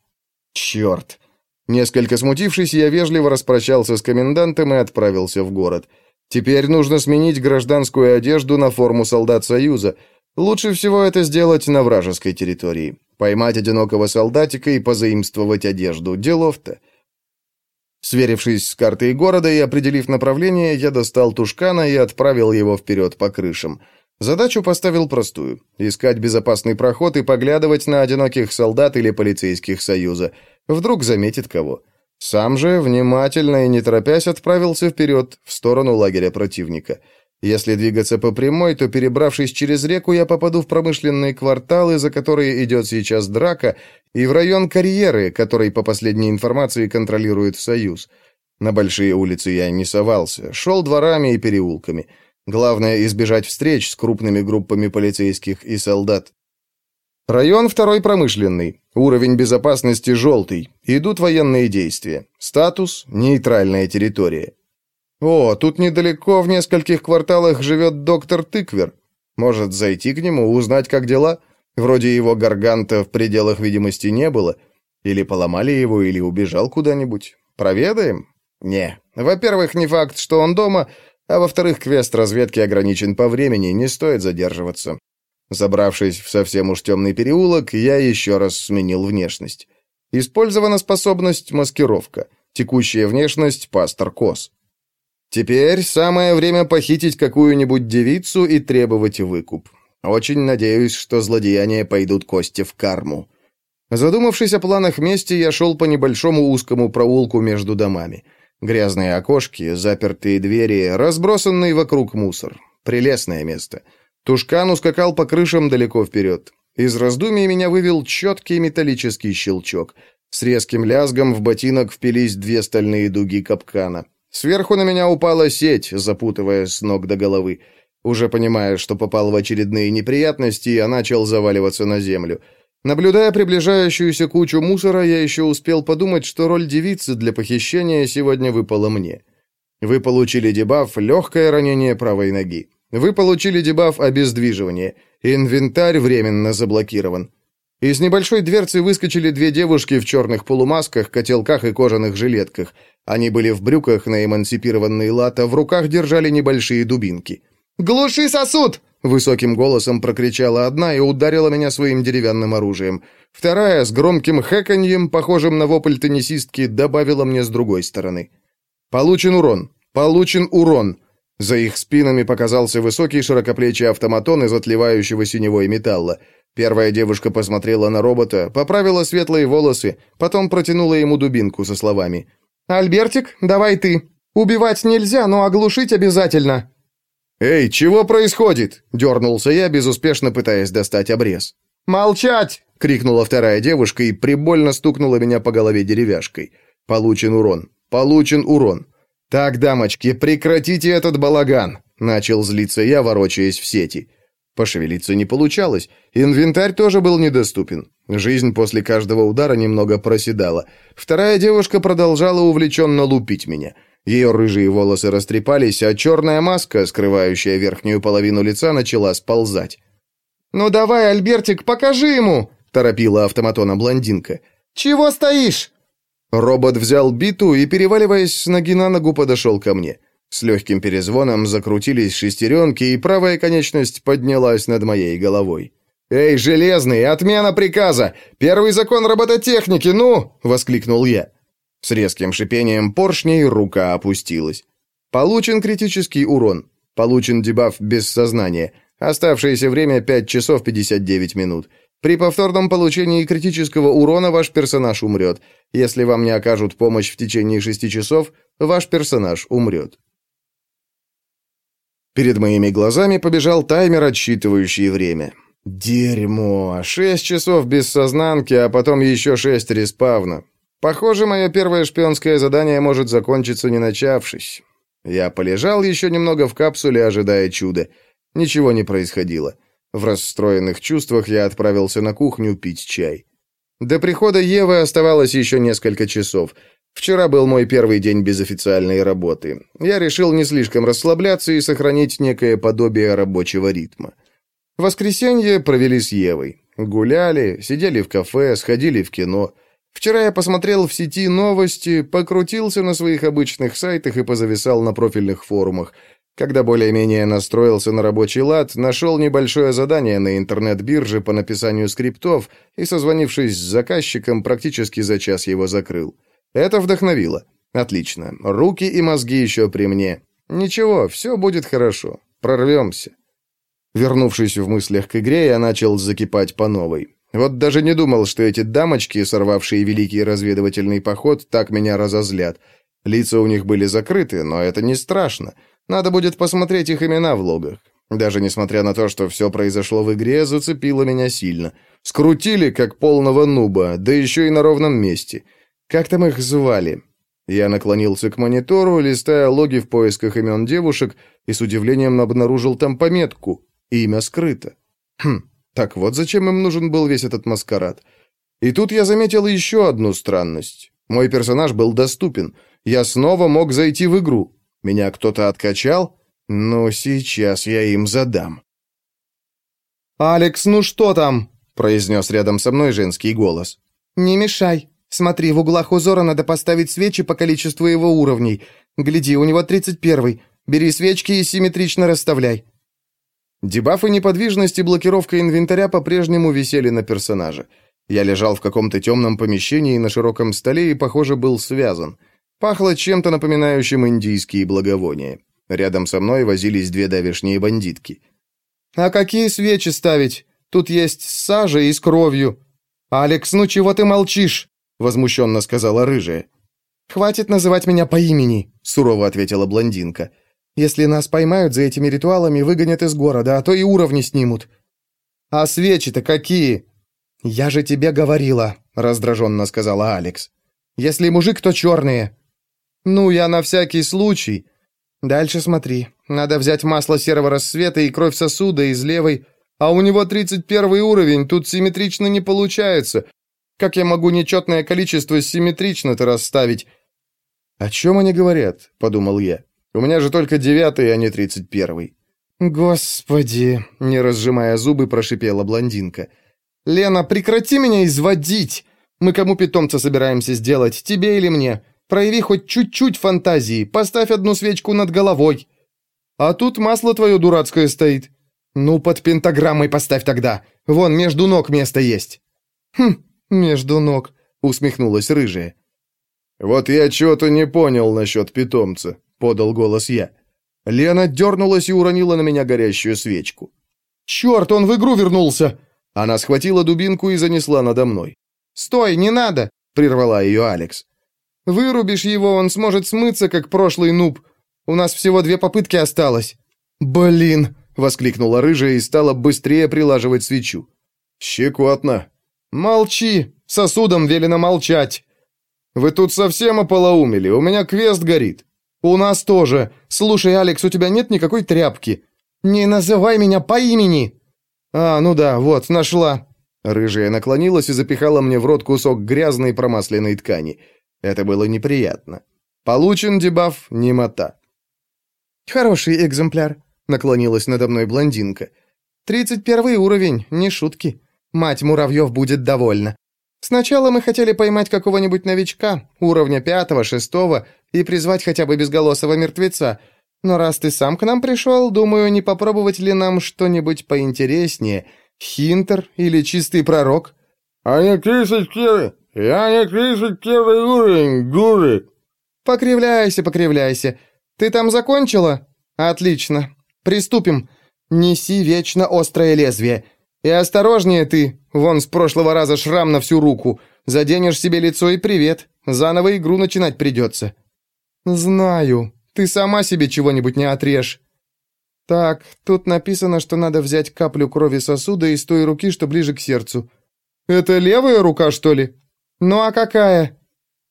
Черт! Несколько смутившись, я вежливо распрощался с комендантом и отправился в город — Теперь нужно сменить гражданскую одежду на форму солдат Союза. Лучше всего это сделать на вражеской территории. Поймать одинокого солдатика и позаимствовать одежду. Делов-то. Сверившись с картой города и определив направление, я достал тушкана и отправил его вперед по крышам. Задачу поставил простую — искать безопасный проход и поглядывать на одиноких солдат или полицейских Союза. Вдруг заметит кого. Сам же, внимательно и не торопясь, отправился вперед, в сторону лагеря противника. Если двигаться по прямой, то, перебравшись через реку, я попаду в промышленные кварталы, за которые идет сейчас драка, и в район карьеры, который, по последней информации, контролирует Союз. На большие улицы я не совался, шел дворами и переулками. Главное — избежать встреч с крупными группами полицейских и солдат. Район второй промышленный. Уровень безопасности желтый. Идут военные действия. Статус – нейтральная территория. О, тут недалеко, в нескольких кварталах, живет доктор Тыквер. Может, зайти к нему, узнать, как дела? Вроде его гарганта в пределах видимости не было. Или поломали его, или убежал куда-нибудь. Проведаем? Не, Во-первых, не факт, что он дома, а во-вторых, квест разведки ограничен по времени, не стоит задерживаться. Забравшись в совсем уж темный переулок, я еще раз сменил внешность. Использована способность маскировка. Текущая внешность — пастор Кос. Теперь самое время похитить какую-нибудь девицу и требовать выкуп. Очень надеюсь, что злодеяния пойдут Косте в карму. Задумавшись о планах мести, я шел по небольшому узкому проулку между домами. Грязные окошки, запертые двери, разбросанный вокруг мусор. Прелестное место. Тушкан ускакал по крышам далеко вперед. Из раздумий меня вывел четкий металлический щелчок. С резким лязгом в ботинок впились две стальные дуги капкана. Сверху на меня упала сеть, запутывая с ног до головы. Уже понимая, что попал в очередные неприятности, я начал заваливаться на землю. Наблюдая приближающуюся кучу мусора, я еще успел подумать, что роль девицы для похищения сегодня выпала мне. Вы получили дебаф «Легкое ранение правой ноги». Вы получили дебаф «Обездвиживание». Инвентарь временно заблокирован. Из небольшой дверцы выскочили две девушки в черных полумасках, котелках и кожаных жилетках. Они были в брюках на эмансипированные лата, в руках держали небольшие дубинки. «Глуши сосуд!» — высоким голосом прокричала одна и ударила меня своим деревянным оружием. Вторая, с громким хэканьем, похожим на вопль теннисистки, добавила мне с другой стороны. «Получен урон! Получен урон!» За их спинами показался высокий широкоплечий автоматон из отливающего синевой металла. Первая девушка посмотрела на робота, поправила светлые волосы, потом протянула ему дубинку со словами. «Альбертик, давай ты. Убивать нельзя, но оглушить обязательно». «Эй, чего происходит?» — дернулся я, безуспешно пытаясь достать обрез. «Молчать!» — крикнула вторая девушка и прибольно стукнула меня по голове деревяшкой. «Получен урон! Получен урон!» «Так, дамочки, прекратите этот балаган!» — начал злиться я, ворочаясь в сети. Пошевелиться не получалось. Инвентарь тоже был недоступен. Жизнь после каждого удара немного проседала. Вторая девушка продолжала увлеченно лупить меня. Ее рыжие волосы растрепались, а черная маска, скрывающая верхнюю половину лица, начала сползать. «Ну давай, Альбертик, покажи ему!» — торопила автоматона блондинка. «Чего стоишь?» Робот взял биту и, переваливаясь с ноги на ногу, подошел ко мне. С легким перезвоном закрутились шестеренки, и правая конечность поднялась над моей головой. «Эй, Железный, отмена приказа! Первый закон робототехники, ну!» — воскликнул я. С резким шипением поршней рука опустилась. Получен критический урон. Получен дебаф без сознания. Оставшееся время 5 часов 59 минут. При повторном получении критического урона ваш персонаж умрет. Если вам не окажут помощь в течение 6 часов, ваш персонаж умрет. Перед моими глазами побежал таймер, отсчитывающий время. Дерьмо. Шесть часов без сознанки, а потом еще шесть респавна. Похоже, мое первое шпионское задание может закончиться не начавшись. Я полежал еще немного в капсуле, ожидая чуда. Ничего не происходило. В расстроенных чувствах я отправился на кухню пить чай. До прихода Евы оставалось еще несколько часов. Вчера был мой первый день без официальной работы. Я решил не слишком расслабляться и сохранить некое подобие рабочего ритма. Воскресенье провели с Евой. Гуляли, сидели в кафе, сходили в кино – Вчера я посмотрел в сети новости, покрутился на своих обычных сайтах и позависал на профильных форумах. Когда более-менее настроился на рабочий лад, нашел небольшое задание на интернет-бирже по написанию скриптов и, созвонившись с заказчиком, практически за час его закрыл. Это вдохновило. Отлично. Руки и мозги еще при мне. Ничего, все будет хорошо. Прорвемся. Вернувшись в мыслях к игре, я начал закипать по новой. Вот даже не думал, что эти дамочки, сорвавшие великий разведывательный поход, так меня разозлят. Лица у них были закрыты, но это не страшно. Надо будет посмотреть их имена в логах. Даже несмотря на то, что все произошло в игре, зацепило меня сильно. Скрутили, как полного нуба, да еще и на ровном месте. Как там их звали? Я наклонился к монитору, листая логи в поисках имен девушек, и с удивлением обнаружил там пометку «Имя скрыто». Хм, так вот зачем им нужен был весь этот маскарад. И тут я заметил еще одну странность. Мой персонаж был доступен. Я снова мог зайти в игру. Меня кто-то откачал? Но сейчас я им задам. «Алекс, ну что там?» — произнес рядом со мной женский голос. «Не мешай. Смотри, в углах узора надо поставить свечи по количеству его уровней. Гляди, у него тридцать первый. Бери свечки и симметрично расставляй». Дебафы неподвижности и блокировка инвентаря по-прежнему висели на персонаже. Я лежал в каком-то темном помещении на широком столе и, похоже, был связан. Пахло чем-то напоминающим индийские благовония. Рядом со мной возились две давешние бандитки. «А какие свечи ставить? Тут есть с сажей и с кровью». «Алекс, ну чего ты молчишь?» — возмущенно сказала рыжая. «Хватит называть меня по имени», — сурово ответила блондинка. «Если нас поймают за этими ритуалами, выгонят из города, а то и уровни снимут». «А свечи-то какие?» «Я же тебе говорила», — раздраженно сказала Алекс. «Если мужик, то черные». «Ну, я на всякий случай». «Дальше смотри. Надо взять масло серого рассвета и кровь сосуда из левой, а у него 31 уровень, тут симметрично не получается. Как я могу нечетное количество симметрично-то расставить?» «О чем они говорят?» — подумал я. «У меня же только девятый, а не тридцать первый». «Господи!» — не разжимая зубы, прошипела блондинка. «Лена, прекрати меня изводить! Мы кому питомца собираемся сделать, тебе или мне? Прояви хоть чуть-чуть фантазии, поставь одну свечку над головой. А тут масло твое дурацкое стоит. Ну, под пентаграммой поставь тогда. Вон, между ног место есть». «Хм, между ног», — усмехнулась рыжая. «Вот я чего-то не понял насчет питомца», — подал голос я. Лена дернулась и уронила на меня горящую свечку. «Черт, он в игру вернулся!» Она схватила дубинку и занесла надо мной. «Стой, не надо!» — прервала ее Алекс. «Вырубишь его, он сможет смыться, как прошлый нуб. У нас всего две попытки осталось». «Блин!» — воскликнула рыжая и стала быстрее прилаживать свечу. «Щекотно!» «Молчи! Сосудом велено молчать!» «Вы тут совсем ополоумели, у меня квест горит». «У нас тоже. Слушай, Алекс, у тебя нет никакой тряпки?» «Не называй меня по имени!» «А, ну да, вот, нашла». Рыжая наклонилась и запихала мне в рот кусок грязной промасленной ткани. Это было неприятно. Получен дебаф немота. «Хороший экземпляр», — наклонилась надо мной блондинка. «Тридцать первый уровень, не шутки. Мать муравьев будет довольна. Сначала мы хотели поймать какого-нибудь новичка, уровня пятого, шестого, и призвать хотя бы безголосого мертвеца. Но раз ты сам к нам пришел, думаю, не попробовать ли нам что-нибудь поинтереснее? Хинтер или чистый пророк?» «А не первый? Я не тридцать первый уровень, дуры!» «Покривляйся, покривляйся. Ты там закончила? Отлично. Приступим. Неси вечно острое лезвие. И осторожнее ты, вон с прошлого раза шрам на всю руку. Заденешь себе лицо и привет. Заново игру начинать придется». «Знаю. Ты сама себе чего-нибудь не отрежь». «Так, тут написано, что надо взять каплю крови сосуда из той руки, что ближе к сердцу». «Это левая рука, что ли?» «Ну а какая?»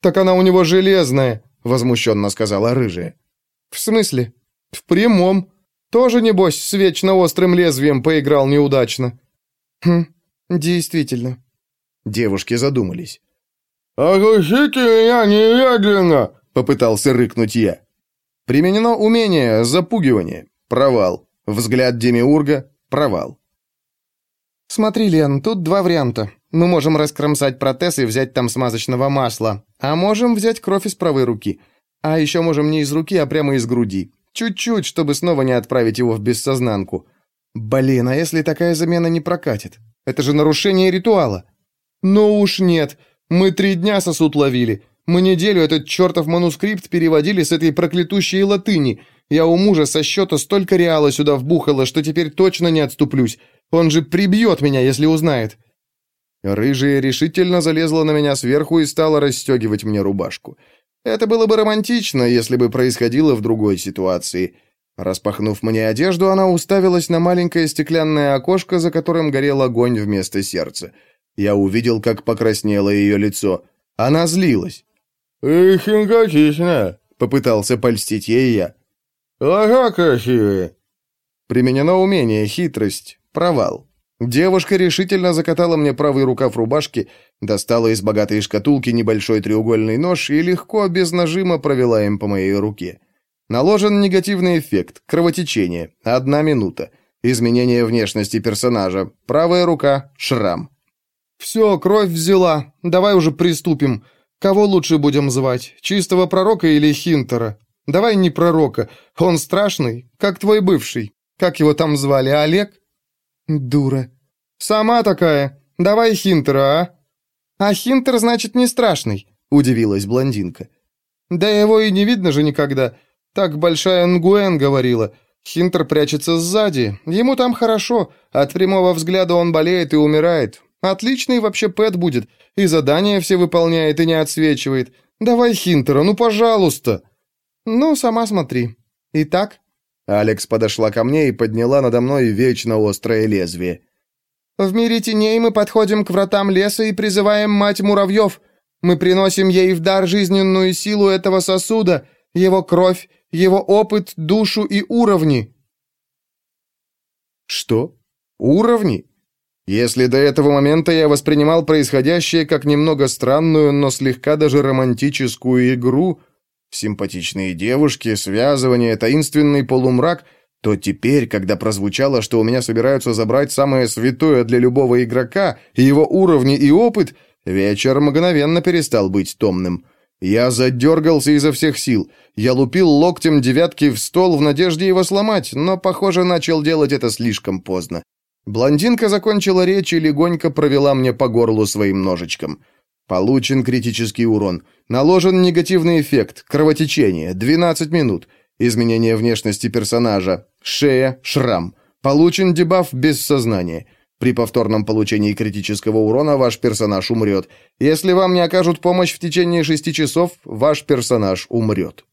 «Так она у него железная», — возмущенно сказала рыжая. «В смысле?» «В прямом. Тоже, небось, с вечно острым лезвием поиграл неудачно». «Хм, действительно». Девушки задумались. «Оглушите меня немедленно!» — попытался рыкнуть я. Применено умение запугивание. Провал. Взгляд Демиурга. Провал. «Смотри, Лен, тут два варианта. Мы можем раскромсать протез и взять там смазочного масла, а можем взять кровь из правой руки. А еще можем не из руки, а прямо из груди. Чуть-чуть, чтобы снова не отправить его в бессознанку. Блин, а если такая замена не прокатит? Это же нарушение ритуала. Ну уж нет. Мы три дня сосуд ловили. Мы неделю этот чертов манускрипт переводили с этой проклятущей латыни. Я у мужа со счета столько реала сюда вбухала, что теперь точно не отступлюсь. Он же прибьет меня, если узнает». Рыжая решительно залезла на меня сверху и стала расстегивать мне рубашку. Это было бы романтично, если бы происходило в другой ситуации. Распахнув мне одежду, она уставилась на маленькое стеклянное окошко, за которым горел огонь вместо сердца. Я увидел, как покраснело ее лицо. Она злилась. «Эх, симпатичная!» — попытался польстить ей я. «Глаза красивые!» Применено умение, хитрость, провал. Девушка решительно закатала мне правый рукав рубашки, достала из богатой шкатулки небольшой треугольный нож и легко, без нажима, провела им по моей руке. Наложен негативный эффект, кровотечение, одна минута, изменение внешности персонажа, правая рука, шрам. «Все, кровь взяла, давай уже приступим. Кого лучше будем звать, чистого пророка или Хинтера?» Давай не пророка. Он страшный, как твой бывший. Как его там звали, Олег? Дура. Сама такая. Давай Хинтера, а? А Хинтер, значит, не страшный, удивилась блондинка. Да его и не видно же никогда. Так большая Нгуэн говорила. Хинтер прячется сзади. Ему там хорошо. От прямого взгляда он болеет и умирает. Отличный вообще Пэт будет. И задания все выполняет и не отсвечивает. Давай Хинтера, ну пожалуйста. Ну, сама смотри. Итак? Алекс подошла ко мне и подняла надо мной вечно острое лезвие. В мире теней мы подходим к вратам леса и призываем мать муравьев. Мы приносим ей в дар жизненную силу этого сосуда, его кровь, его опыт, душу и уровни. Что? Уровни? Если до этого момента я воспринимал происходящее как немного странную, но слегка даже романтическую игру, симпатичные девушки, связывание, таинственный полумрак, то теперь, когда прозвучало, что у меня собираются забрать самое святое для любого игрока, его уровни и опыт, вечер мгновенно перестал быть томным. Я задергался изо всех сил. Я лупил локтем девятки в стол в надежде его сломать, но, похоже, начал делать это слишком поздно. Блондинка закончила речь и легонько провела мне по горлу своим ножичком. Получен критический урон. Наложен негативный эффект, кровотечение, 12 минут. Изменение внешности персонажа, шея, шрам. Получен дебаф без сознания. При повторном получении критического урона ваш персонаж умрет. Если вам не окажут помощь в течение шести часов, ваш персонаж умрет.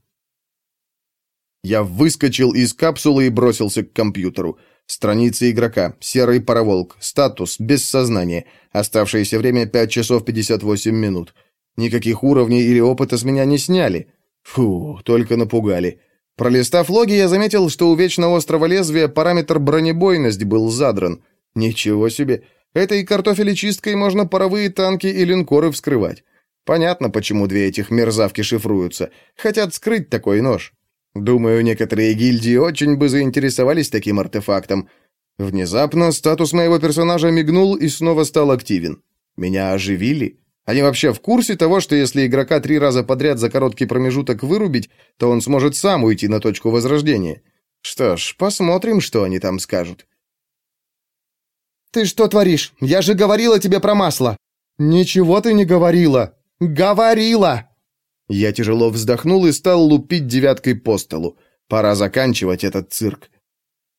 Я выскочил из капсулы и бросился к компьютеру. Страница игрока. Серый пароволк. Статус. Без сознания. Оставшееся время 5 часов 58 минут. Никаких уровней или опыта с меня не сняли. Фу, только напугали. Пролистав логи, я заметил, что у вечно острого лезвия параметр бронебойность был задран. Ничего себе. Этой картофелечисткой можно паровые танки и линкоры вскрывать. Понятно, почему две этих мерзавки шифруются. Хотят скрыть такой нож. Думаю, некоторые гильдии очень бы заинтересовались таким артефактом. Внезапно статус моего персонажа мигнул и снова стал активен. Меня оживили. Они вообще в курсе того, что если игрока три раза подряд за короткий промежуток вырубить, то он сможет сам уйти на точку возрождения? Что ж, посмотрим, что они там скажут. «Ты что творишь? Я же говорила тебе про масло!» «Ничего ты не говорила!» «Говорила!» Я тяжело вздохнул и стал лупить девяткой по столу. Пора заканчивать этот цирк.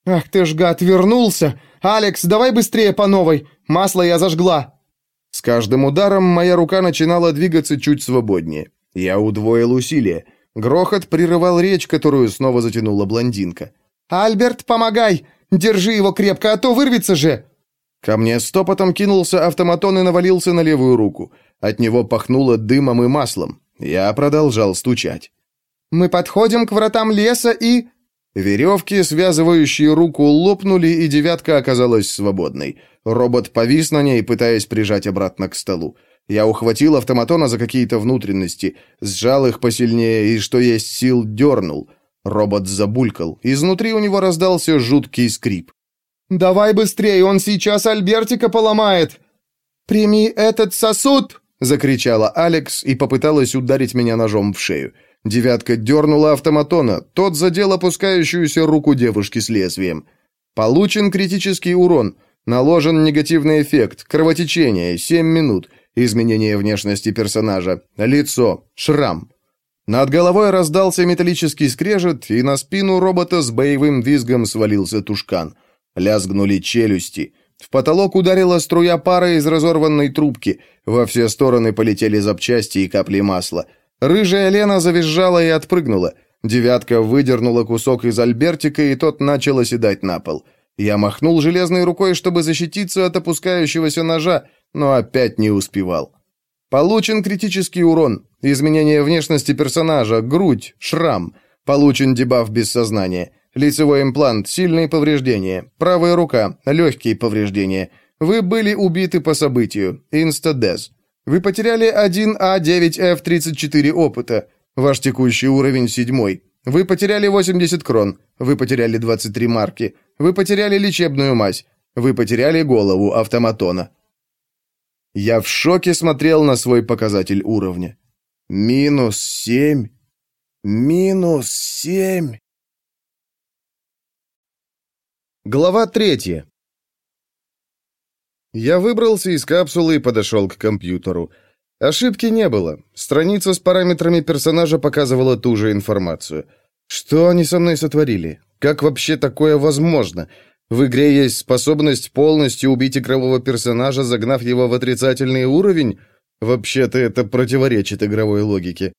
«Ах ты ж гад, вернулся! Алекс, давай быстрее по новой! Масло я зажгла!» С каждым ударом моя рука начинала двигаться чуть свободнее. Я удвоил усилия. Грохот прерывал речь, которую снова затянула блондинка. «Альберт, помогай! Держи его крепко, а то вырвется же!» Ко мне стопотом кинулся автоматон и навалился на левую руку. От него пахнуло дымом и маслом. Я продолжал стучать. «Мы подходим к вратам леса и...» Веревки, связывающие руку, лопнули, и девятка оказалась свободной. Робот повис на ней, пытаясь прижать обратно к столу. Я ухватил автоматона за какие-то внутренности, сжал их посильнее и, что есть сил, дернул. Робот забулькал. Изнутри у него раздался жуткий скрип. «Давай быстрее, он сейчас Альбертика поломает!» «Прими этот сосуд!» Закричала Алекс и попыталась ударить меня ножом в шею. Девятка дернула автоматона, тот задел опускающуюся руку девушки с лезвием. Получен критический урон, наложен негативный эффект, кровотечение, 7 минут, изменение внешности персонажа, лицо, шрам. Над головой раздался металлический скрежет, и на спину робота с боевым визгом свалился тушкан. Лязгнули челюсти. В потолок ударила струя пара из разорванной трубки. Во все стороны полетели запчасти и капли масла. Рыжая Лена завизжала и отпрыгнула. Девятка выдернула кусок из альбертика, и тот начал оседать на пол. Я махнул железной рукой, чтобы защититься от опускающегося ножа, но опять не успевал. Получен критический урон, изменение внешности персонажа, грудь, шрам. Получен дебаф без сознания. Лицевой имплант, сильные повреждения. Правая рука, легкие повреждения. Вы были убиты по событию. Инстадез. Вы потеряли 1А9F34 опыта. Ваш текущий уровень седьмой. Вы потеряли 80 крон. Вы потеряли 23 марки. Вы потеряли лечебную мазь. Вы потеряли голову автоматона. Я в шоке смотрел на свой показатель уровня. Минус семь. Минус семь. Глава третья. Я выбрался из капсулы и подошел к компьютеру. Ошибки не было. Страница с параметрами персонажа показывала ту же информацию. Что они со мной сотворили? Как вообще такое возможно? В игре есть способность полностью убить игрового персонажа, загнав его в отрицательный уровень? Вообще-то это противоречит игровой логике.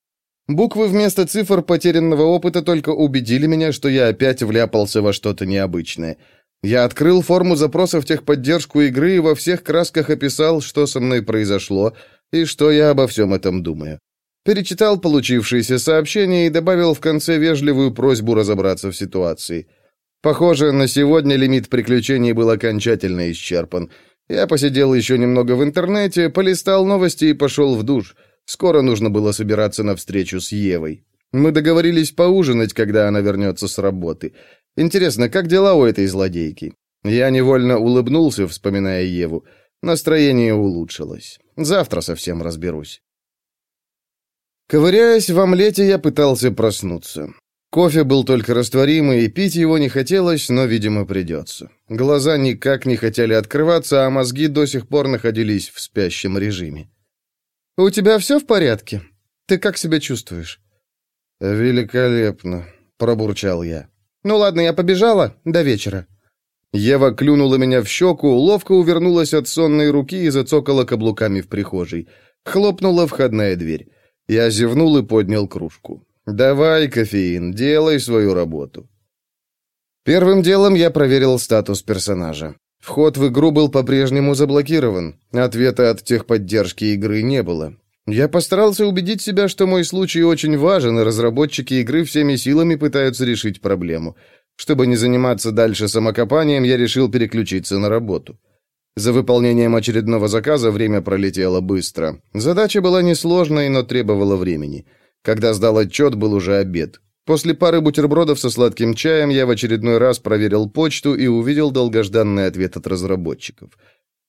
Буквы вместо цифр потерянного опыта только убедили меня, что я опять вляпался во что-то необычное. Я открыл форму запроса в техподдержку игры и во всех красках описал, что со мной произошло и что я обо всем этом думаю. Перечитал получившиеся сообщения и добавил в конце вежливую просьбу разобраться в ситуации. Похоже, на сегодня лимит приключений был окончательно исчерпан. Я посидел еще немного в интернете, полистал новости и пошел в душ – Скоро нужно было собираться на встречу с Евой. Мы договорились поужинать, когда она вернется с работы. Интересно, как дела у этой злодейки? Я невольно улыбнулся, вспоминая Еву. Настроение улучшилось. Завтра совсем разберусь. Ковыряясь в омлете, я пытался проснуться. Кофе был только растворимый, и пить его не хотелось, но, видимо, придется. Глаза никак не хотели открываться, а мозги до сих пор находились в спящем режиме. «У тебя все в порядке? Ты как себя чувствуешь?» «Великолепно», — пробурчал я. «Ну ладно, я побежала. До вечера». Ева клюнула меня в щеку, ловко увернулась от сонной руки и зацокала каблуками в прихожей. Хлопнула входная дверь. Я зевнул и поднял кружку. «Давай, кофеин, делай свою работу». Первым делом я проверил статус персонажа. Вход в игру был по-прежнему заблокирован. Ответа от техподдержки игры не было. Я постарался убедить себя, что мой случай очень важен, и разработчики игры всеми силами пытаются решить проблему. Чтобы не заниматься дальше самокопанием, я решил переключиться на работу. За выполнением очередного заказа время пролетело быстро. Задача была несложной, но требовала времени. Когда сдал отчет, был уже обед. После пары бутербродов со сладким чаем я в очередной раз проверил почту и увидел долгожданный ответ от разработчиков.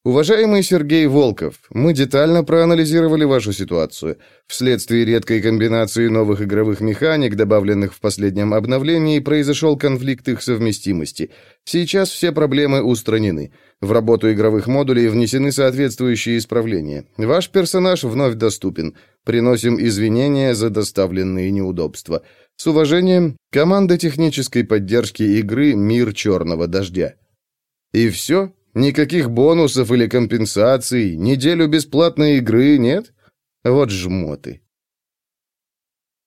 Уважаемый Сергей Волков, мы детально проанализировали вашу ситуацию. Вследствие редкой комбинации новых игровых механик, добавленных в последнем обновлении, произошел конфликт их совместимости. Сейчас все проблемы устранены. В работу игровых модулей внесены соответствующие исправления. Ваш персонаж вновь доступен. Приносим извинения за доставленные неудобства. С уважением, команда технической поддержки игры «Мир черного дождя». И все? Никаких бонусов или компенсаций? Неделю бесплатной игры нет? Вот жмоты.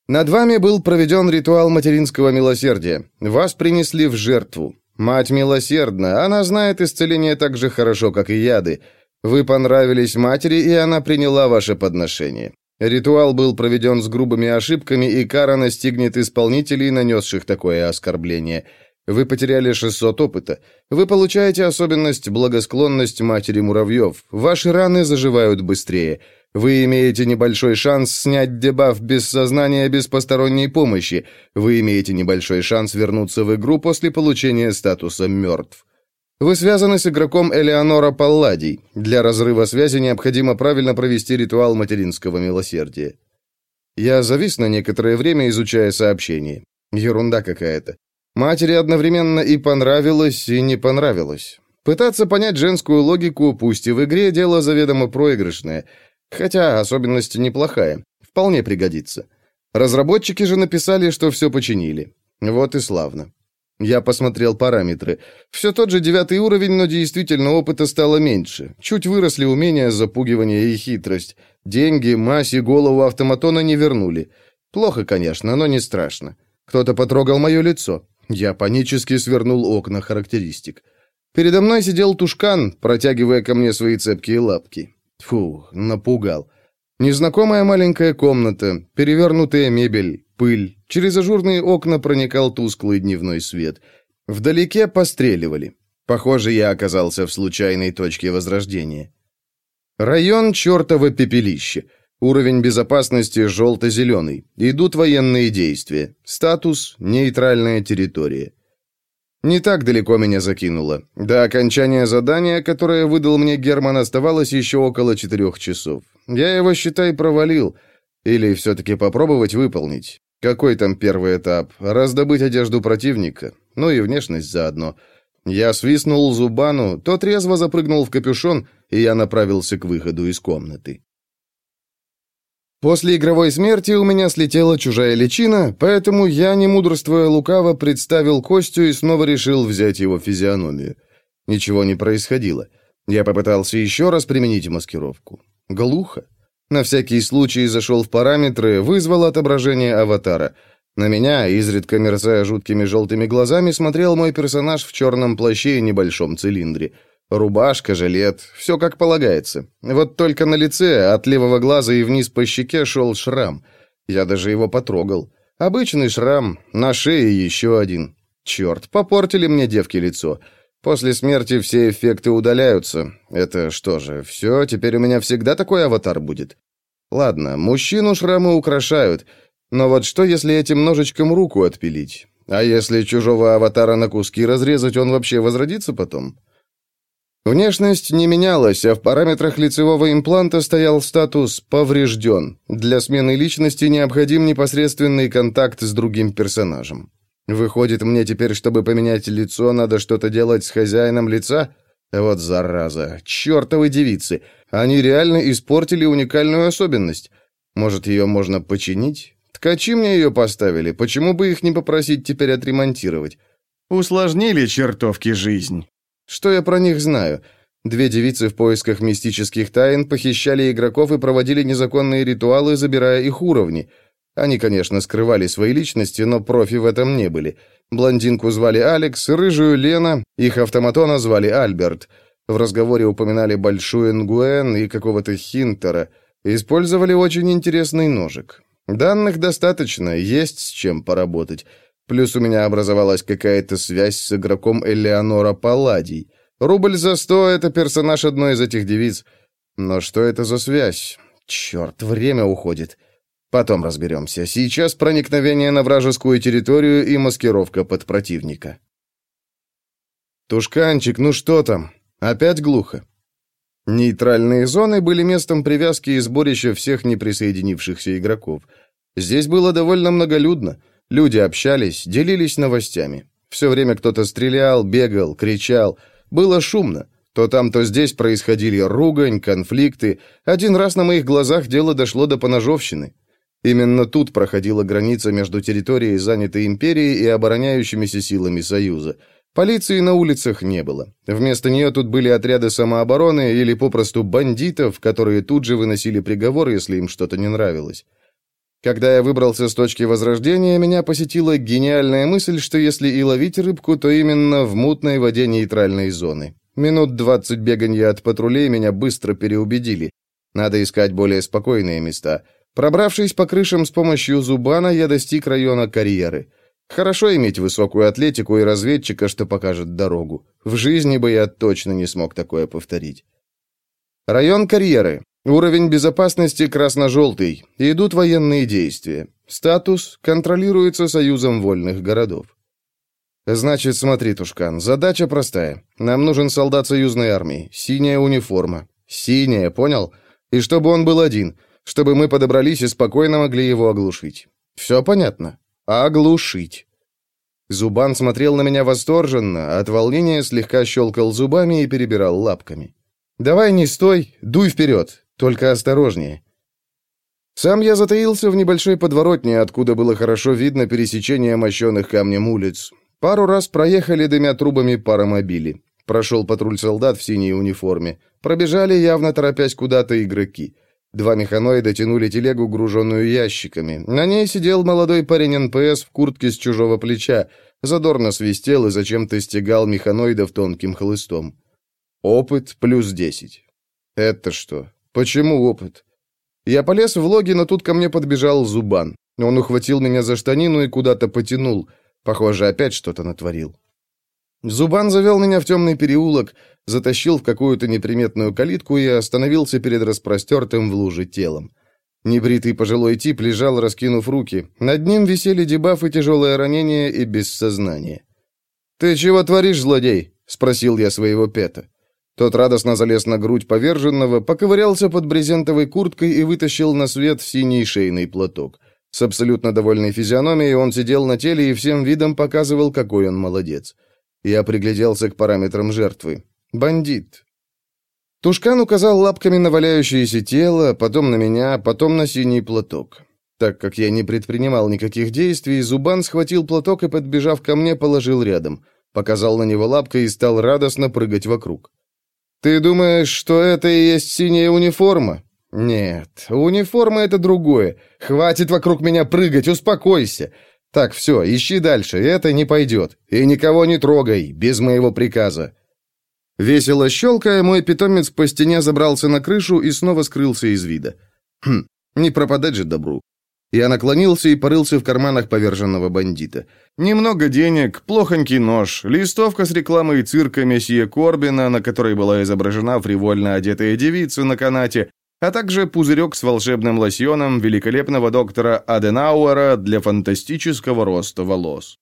Над вами был проведен ритуал материнского милосердия. Вас принесли в жертву. Мать милосердна, она знает исцеление так же хорошо, как и яды. Вы понравились матери, и она приняла ваше подношение. Ритуал был проведен с грубыми ошибками, и кара настигнет исполнителей, нанесших такое оскорбление. Вы потеряли 600 опыта. Вы получаете особенность благосклонность матери муравьев. Ваши раны заживают быстрее. Вы имеете небольшой шанс снять дебаф без сознания без посторонней помощи. Вы имеете небольшой шанс вернуться в игру после получения статуса «мертв». Вы связаны с игроком Элеонора Палладий. Для разрыва связи необходимо правильно провести ритуал материнского милосердия. Я завис на некоторое время, изучая сообщение. Ерунда какая-то. Матери одновременно и понравилось, и не понравилось. Пытаться понять женскую логику, пусть и в игре, дело заведомо проигрышное. Хотя особенность неплохая. Вполне пригодится. Разработчики же написали, что все починили. Вот и славно. Я посмотрел параметры. Все тот же девятый уровень, но действительно опыта стало меньше. Чуть выросли умения, запугивание и хитрость. Деньги, мазь и голову автоматона не вернули. Плохо, конечно, но не страшно. Кто-то потрогал мое лицо. Я панически свернул окна характеристик. Передо мной сидел тушкан, протягивая ко мне свои цепкие лапки. Фу, напугал. Незнакомая маленькая комната, перевернутая мебель, пыль. Через ажурные окна проникал тусклый дневной свет. Вдалеке постреливали. Похоже, я оказался в случайной точке возрождения. Район чертово пепелище. Уровень безопасности желто-зеленый. Идут военные действия. Статус – нейтральная территория. Не так далеко меня закинуло. До окончания задания, которое выдал мне Герман, оставалось еще около четырех часов. Я его, считай, провалил. Или все-таки попробовать выполнить. Какой там первый этап? Раздобыть одежду противника, ну и внешность заодно. Я свистнул Зубану, тот резво запрыгнул в капюшон, и я направился к выходу из комнаты. После игровой смерти у меня слетела чужая личина, поэтому я, не мудрствуя лукаво, представил Костю и снова решил взять его физиономию. Ничего не происходило. Я попытался еще раз применить маскировку. Глухо. На всякий случай зашел в параметры, вызвал отображение аватара. На меня, изредка мерцая жуткими желтыми глазами, смотрел мой персонаж в черном плаще и небольшом цилиндре. Рубашка, жилет, все как полагается. Вот только на лице, от левого глаза и вниз по щеке шел шрам. Я даже его потрогал. Обычный шрам, на шее еще один. Черт, попортили мне девки лицо. После смерти все эффекты удаляются. Это что же, все, теперь у меня всегда такой аватар будет? Ладно, мужчину шрамы украшают, но вот что, если этим ножичком руку отпилить? А если чужого аватара на куски разрезать, он вообще возродится потом? Внешность не менялась, а в параметрах лицевого импланта стоял статус «поврежден». Для смены личности необходим непосредственный контакт с другим персонажем. Выходит, мне теперь, чтобы поменять лицо, надо что-то делать с хозяином лица? Вот зараза, чертовы девицы. Они реально испортили уникальную особенность. Может, ее можно починить? Ткачи мне ее поставили, почему бы их не попросить теперь отремонтировать? Усложнили чертовки жизнь. Что я про них знаю? Две девицы в поисках мистических тайн похищали игроков и проводили незаконные ритуалы, забирая их уровни – они, конечно, скрывали свои личности, но профи в этом не были. Блондинку звали Алекс, рыжую Лена, их автоматона звали Альберт. В разговоре упоминали Большую Нгуэн и какого-то Хинтера. Использовали очень интересный ножик. Данных достаточно, есть с чем поработать. Плюс у меня образовалась какая-то связь с игроком Элеонора Палладий. Рубль за сто — это персонаж одной из этих девиц. Но что это за связь? Черт, время уходит. Потом разберемся. Сейчас проникновение на вражескую территорию и маскировка под противника. Тушканчик, ну что там? Опять глухо. Нейтральные зоны были местом привязки и сборища всех неприсоединившихся игроков. Здесь было довольно многолюдно. Люди общались, делились новостями. Все время кто-то стрелял, бегал, кричал. Было шумно. То там, то здесь происходили ругань, конфликты. Один раз на моих глазах дело дошло до поножовщины. Именно тут проходила граница между территорией, занятой империей, и обороняющимися силами Союза. Полиции на улицах не было. Вместо нее тут были отряды самообороны или попросту бандитов, которые тут же выносили приговор, если им что-то не нравилось. Когда я выбрался с точки возрождения, меня посетила гениальная мысль, что если и ловить рыбку, то именно в мутной воде нейтральной зоны. Минут двадцать бегания от патрулей меня быстро переубедили. Надо искать более спокойные места – Пробравшись по крышам с помощью зубана, я достиг района карьеры. Хорошо иметь высокую атлетику и разведчика, что покажет дорогу. В жизни бы я точно не смог такое повторить. Район карьеры. Уровень безопасности красно-желтый. Идут военные действия. Статус контролируется Союзом вольных городов. Значит, смотри, Тушкан, задача простая. Нам нужен солдат союзной армии. Синяя униформа. Синяя, понял? И чтобы он был один чтобы мы подобрались и спокойно могли его оглушить. Все понятно? Оглушить. Зубан смотрел на меня восторженно, от волнения слегка щелкал зубами и перебирал лапками. «Давай не стой, дуй вперед, только осторожнее». Сам я затаился в небольшой подворотне, откуда было хорошо видно пересечение мощенных камнем улиц. Пару раз проехали, дымя трубами, паромобили. Прошел патруль солдат в синей униформе. Пробежали, явно торопясь куда-то, игроки. Два механоида тянули телегу, груженную ящиками. На ней сидел молодой парень НПС в куртке с чужого плеча, задорно свистел и зачем-то стегал механоидов тонким хлыстом. Опыт плюс десять. Это что? Почему опыт? Я полез в логи, но тут ко мне подбежал Зубан. Он ухватил меня за штанину и куда-то потянул. Похоже, опять что-то натворил. Зубан завел меня в темный переулок, затащил в какую-то неприметную калитку и остановился перед распростертым в луже телом. Небритый пожилой тип лежал, раскинув руки. Над ним висели дебафы, тяжелое ранение и без сознания. «Ты чего творишь, злодей?» — спросил я своего пета. Тот радостно залез на грудь поверженного, поковырялся под брезентовой курткой и вытащил на свет синий шейный платок. С абсолютно довольной физиономией он сидел на теле и всем видом показывал, какой он молодец. Я пригляделся к параметрам жертвы. Бандит. Тушкан указал лапками на валяющееся тело, потом на меня, потом на синий платок. Так как я не предпринимал никаких действий, Зубан схватил платок и, подбежав ко мне, положил рядом. Показал на него лапкой и стал радостно прыгать вокруг. «Ты думаешь, что это и есть синяя униформа?» «Нет, униформа — это другое. Хватит вокруг меня прыгать, успокойся. Так, все, ищи дальше, это не пойдет. И никого не трогай, без моего приказа». Весело щелкая, мой питомец по стене забрался на крышу и снова скрылся из вида. Хм, не пропадать же добру. Я наклонился и порылся в карманах поверженного бандита. Немного денег, плохонький нож, листовка с рекламой цирка месье Корбина, на которой была изображена фривольно одетая девица на канате, а также пузырек с волшебным лосьоном великолепного доктора Аденауэра для фантастического роста волос.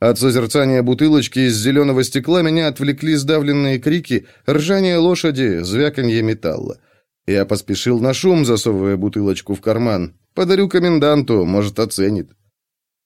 От созерцания бутылочки из зеленого стекла меня отвлекли сдавленные крики, ржание лошади, звяканье металла. Я поспешил на шум, засовывая бутылочку в карман. Подарю коменданту, может, оценит.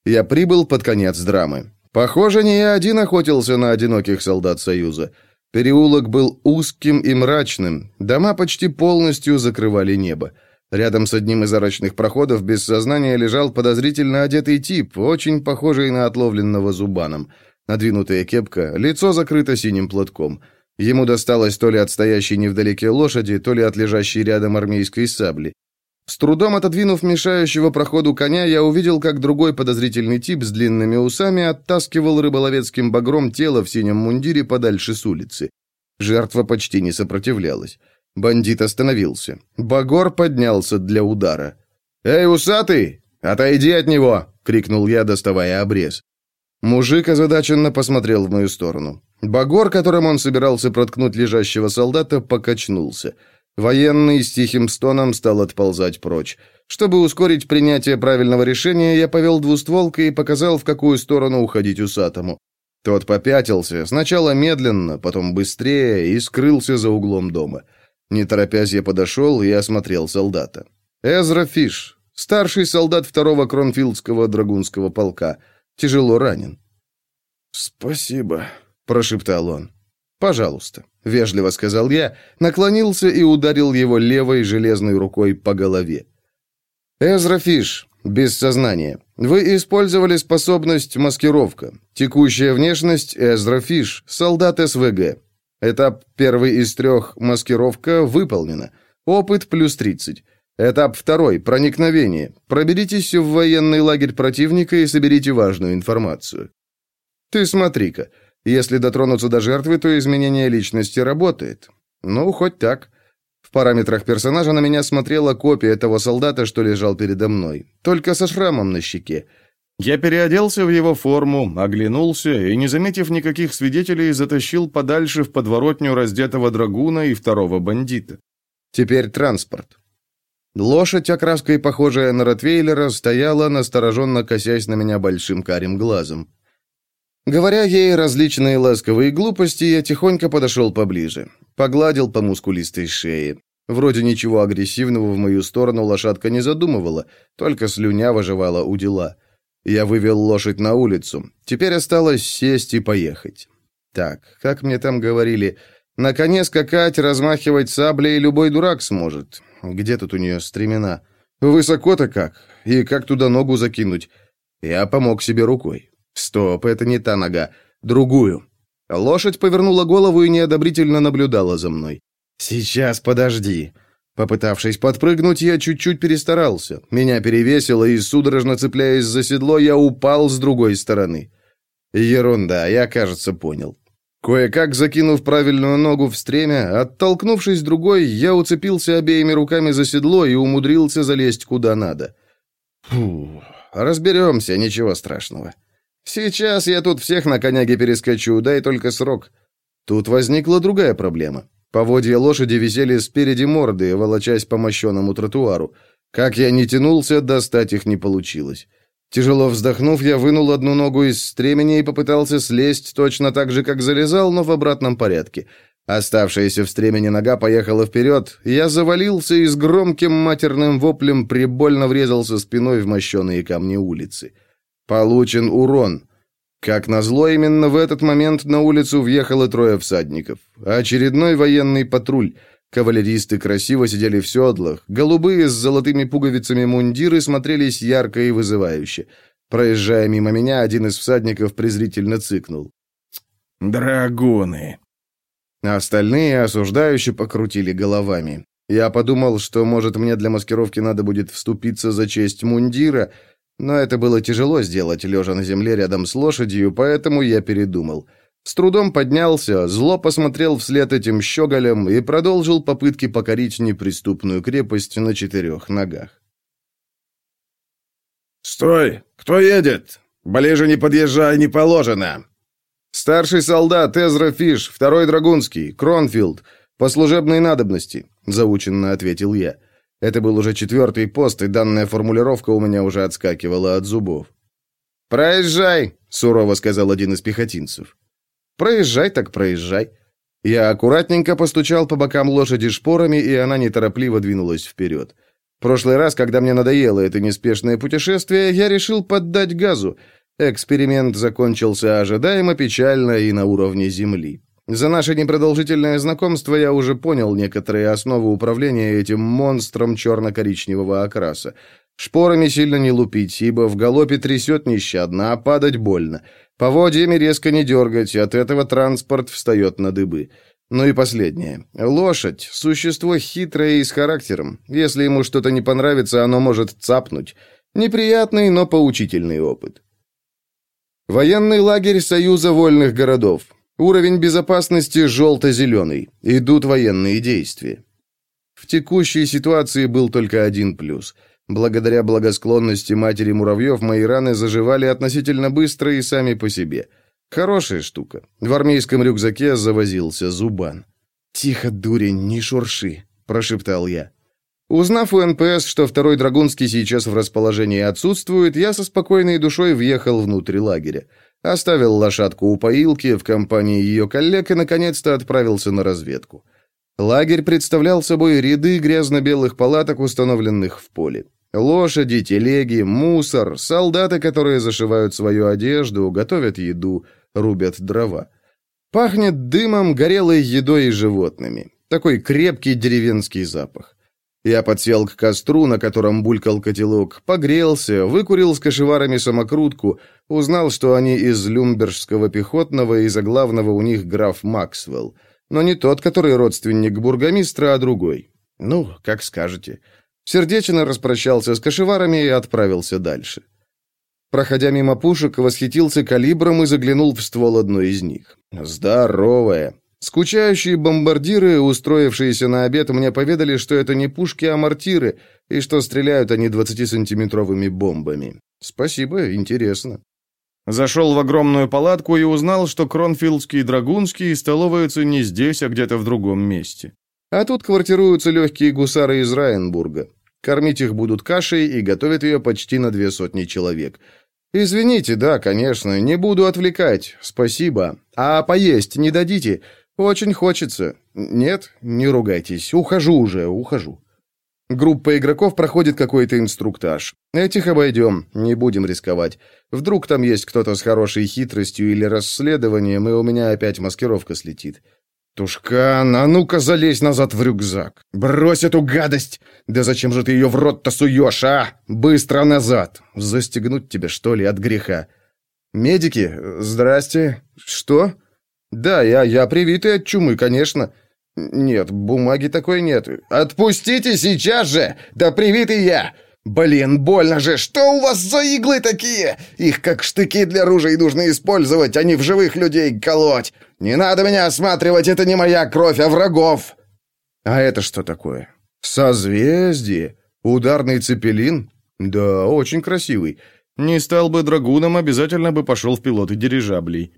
Я прибыл под конец драмы. Похоже, не я один охотился на одиноких солдат Союза. Переулок был узким и мрачным, дома почти полностью закрывали небо. Рядом с одним из арочных проходов без сознания лежал подозрительно одетый тип, очень похожий на отловленного зубаном. Надвинутая кепка, лицо закрыто синим платком. Ему досталось то ли от стоящей невдалеке лошади, то ли от лежащей рядом армейской сабли. С трудом отодвинув мешающего проходу коня, я увидел, как другой подозрительный тип с длинными усами оттаскивал рыболовецким багром тело в синем мундире подальше с улицы. Жертва почти не сопротивлялась. Бандит остановился. Багор поднялся для удара. «Эй, усатый! Отойди от него!» — крикнул я, доставая обрез. Мужик озадаченно посмотрел в мою сторону. Багор, которым он собирался проткнуть лежащего солдата, покачнулся — Военный с тихим стоном стал отползать прочь. Чтобы ускорить принятие правильного решения, я повел двустволкой и показал, в какую сторону уходить усатому. Тот попятился, сначала медленно, потом быстрее и скрылся за углом дома. Не торопясь, я подошел и осмотрел солдата. Эзра Фиш, старший солдат второго Кронфилдского драгунского полка, тяжело ранен. «Спасибо», — прошептал он. «Пожалуйста», — вежливо сказал я, наклонился и ударил его левой железной рукой по голове. «Эзра Фиш, без сознания. Вы использовали способность маскировка. Текущая внешность Эзра Фиш, солдат СВГ. Этап первый из трех маскировка выполнена. Опыт плюс 30. Этап второй проникновение. Проберитесь в военный лагерь противника и соберите важную информацию. Ты смотри-ка, если дотронуться до жертвы, то изменение личности работает. Ну, хоть так. В параметрах персонажа на меня смотрела копия того солдата, что лежал передо мной, только со шрамом на щеке. Я переоделся в его форму, оглянулся и, не заметив никаких свидетелей, затащил подальше в подворотню раздетого драгуна и второго бандита. Теперь транспорт. Лошадь, окраской похожая на Ротвейлера, стояла, настороженно косясь на меня большим карим глазом. Говоря ей различные ласковые глупости, я тихонько подошел поближе. Погладил по мускулистой шее. Вроде ничего агрессивного в мою сторону лошадка не задумывала, только слюня выживала у дела. Я вывел лошадь на улицу. Теперь осталось сесть и поехать. Так, как мне там говорили, на коне размахивать саблей любой дурак сможет. Где тут у нее стремена? Высоко-то как? И как туда ногу закинуть? Я помог себе рукой. Стоп, это не та нога. Другую. Лошадь повернула голову и неодобрительно наблюдала за мной. «Сейчас, подожди». Попытавшись подпрыгнуть, я чуть-чуть перестарался. Меня перевесило, и, судорожно цепляясь за седло, я упал с другой стороны. Ерунда, я, кажется, понял. Кое-как закинув правильную ногу в стремя, оттолкнувшись другой, я уцепился обеими руками за седло и умудрился залезть куда надо. Фу, разберемся, ничего страшного. Сейчас я тут всех на коняге перескочу, дай только срок. Тут возникла другая проблема. Поводья лошади висели спереди морды, волочась по мощенному тротуару. Как я не тянулся, достать их не получилось. Тяжело вздохнув, я вынул одну ногу из стремени и попытался слезть точно так же, как залезал, но в обратном порядке. Оставшаяся в стремени нога поехала вперед, я завалился и с громким матерным воплем прибольно врезался спиной в мощеные камни улицы. Получен урон. Как назло, именно в этот момент на улицу въехало трое всадников. Очередной военный патруль. Кавалеристы красиво сидели в седлах. Голубые с золотыми пуговицами мундиры смотрелись ярко и вызывающе. Проезжая мимо меня, один из всадников презрительно цыкнул. «Драгуны!» Остальные осуждающе покрутили головами. Я подумал, что, может, мне для маскировки надо будет вступиться за честь мундира, но это было тяжело сделать, лежа на земле рядом с лошадью, поэтому я передумал. С трудом поднялся, зло посмотрел вслед этим щеголям и продолжил попытки покорить неприступную крепость на четырех ногах. «Стой! Кто едет? Ближе не подъезжай, не положено!» «Старший солдат Эзра Фиш, второй драгунский, Кронфилд, по служебной надобности», — заученно ответил я. Это был уже четвертый пост, и данная формулировка у меня уже отскакивала от зубов. «Проезжай», — сурово сказал один из пехотинцев. «Проезжай так проезжай». Я аккуратненько постучал по бокам лошади шпорами, и она неторопливо двинулась вперед. Прошлый раз, когда мне надоело это неспешное путешествие, я решил поддать газу — Эксперимент закончился ожидаемо печально и на уровне Земли. За наше непродолжительное знакомство я уже понял некоторые основы управления этим монстром черно-коричневого окраса. Шпорами сильно не лупить, ибо в галопе трясет нещадно, а падать больно. Поводьями резко не дергать, от этого транспорт встает на дыбы. Ну и последнее. Лошадь – существо хитрое и с характером. Если ему что-то не понравится, оно может цапнуть. Неприятный, но поучительный опыт. Военный лагерь Союза вольных городов. Уровень безопасности желто-зеленый. Идут военные действия. В текущей ситуации был только один плюс. Благодаря благосклонности матери муравьев мои раны заживали относительно быстро и сами по себе. Хорошая штука. В армейском рюкзаке завозился зубан. «Тихо, дурень, не шурши», — прошептал я. Узнав у НПС, что второй Драгунский сейчас в расположении отсутствует, я со спокойной душой въехал внутрь лагеря. Оставил лошадку у поилки в компании ее коллег и, наконец-то, отправился на разведку. Лагерь представлял собой ряды грязно-белых палаток, установленных в поле. Лошади, телеги, мусор, солдаты, которые зашивают свою одежду, готовят еду, рубят дрова. Пахнет дымом, горелой едой и животными. Такой крепкий деревенский запах. Я подсел к костру, на котором булькал котелок, погрелся, выкурил с кошеварами самокрутку, узнал, что они из люмбержского пехотного и заглавного у них граф Максвелл. Но не тот, который родственник бургомистра, а другой. Ну, как скажете. Сердечно распрощался с кошеварами и отправился дальше. Проходя мимо пушек, восхитился калибром и заглянул в ствол одной из них. Здоровая, Скучающие бомбардиры, устроившиеся на обед, мне поведали, что это не пушки, а мортиры, и что стреляют они 20-сантиметровыми бомбами. Спасибо, интересно. Зашел в огромную палатку и узнал, что кронфилдские и драгунские столоваются не здесь, а где-то в другом месте. А тут квартируются легкие гусары из Райенбурга. Кормить их будут кашей и готовят ее почти на две сотни человек. Извините, да, конечно, не буду отвлекать, спасибо. А поесть не дадите? «Очень хочется. Нет, не ругайтесь. Ухожу уже, ухожу». Группа игроков проходит какой-то инструктаж. Этих обойдем, не будем рисковать. Вдруг там есть кто-то с хорошей хитростью или расследованием, и у меня опять маскировка слетит. «Тушкан, а ну-ка залезь назад в рюкзак! Брось эту гадость! Да зачем же ты ее в рот-то суешь, а? Быстро назад! Застегнуть тебя, что ли, от греха?» «Медики, здрасте. Что?» «Да, я, я привитый от чумы, конечно». «Нет, бумаги такой нет». «Отпустите сейчас же! Да привитый я!» «Блин, больно же! Что у вас за иглы такие? Их как штыки для ружей нужно использовать, а не в живых людей колоть! Не надо меня осматривать, это не моя кровь, а врагов!» «А это что такое?» «Созвездие? Ударный цепелин? Да, очень красивый. Не стал бы драгуном, обязательно бы пошел в пилоты дирижаблей».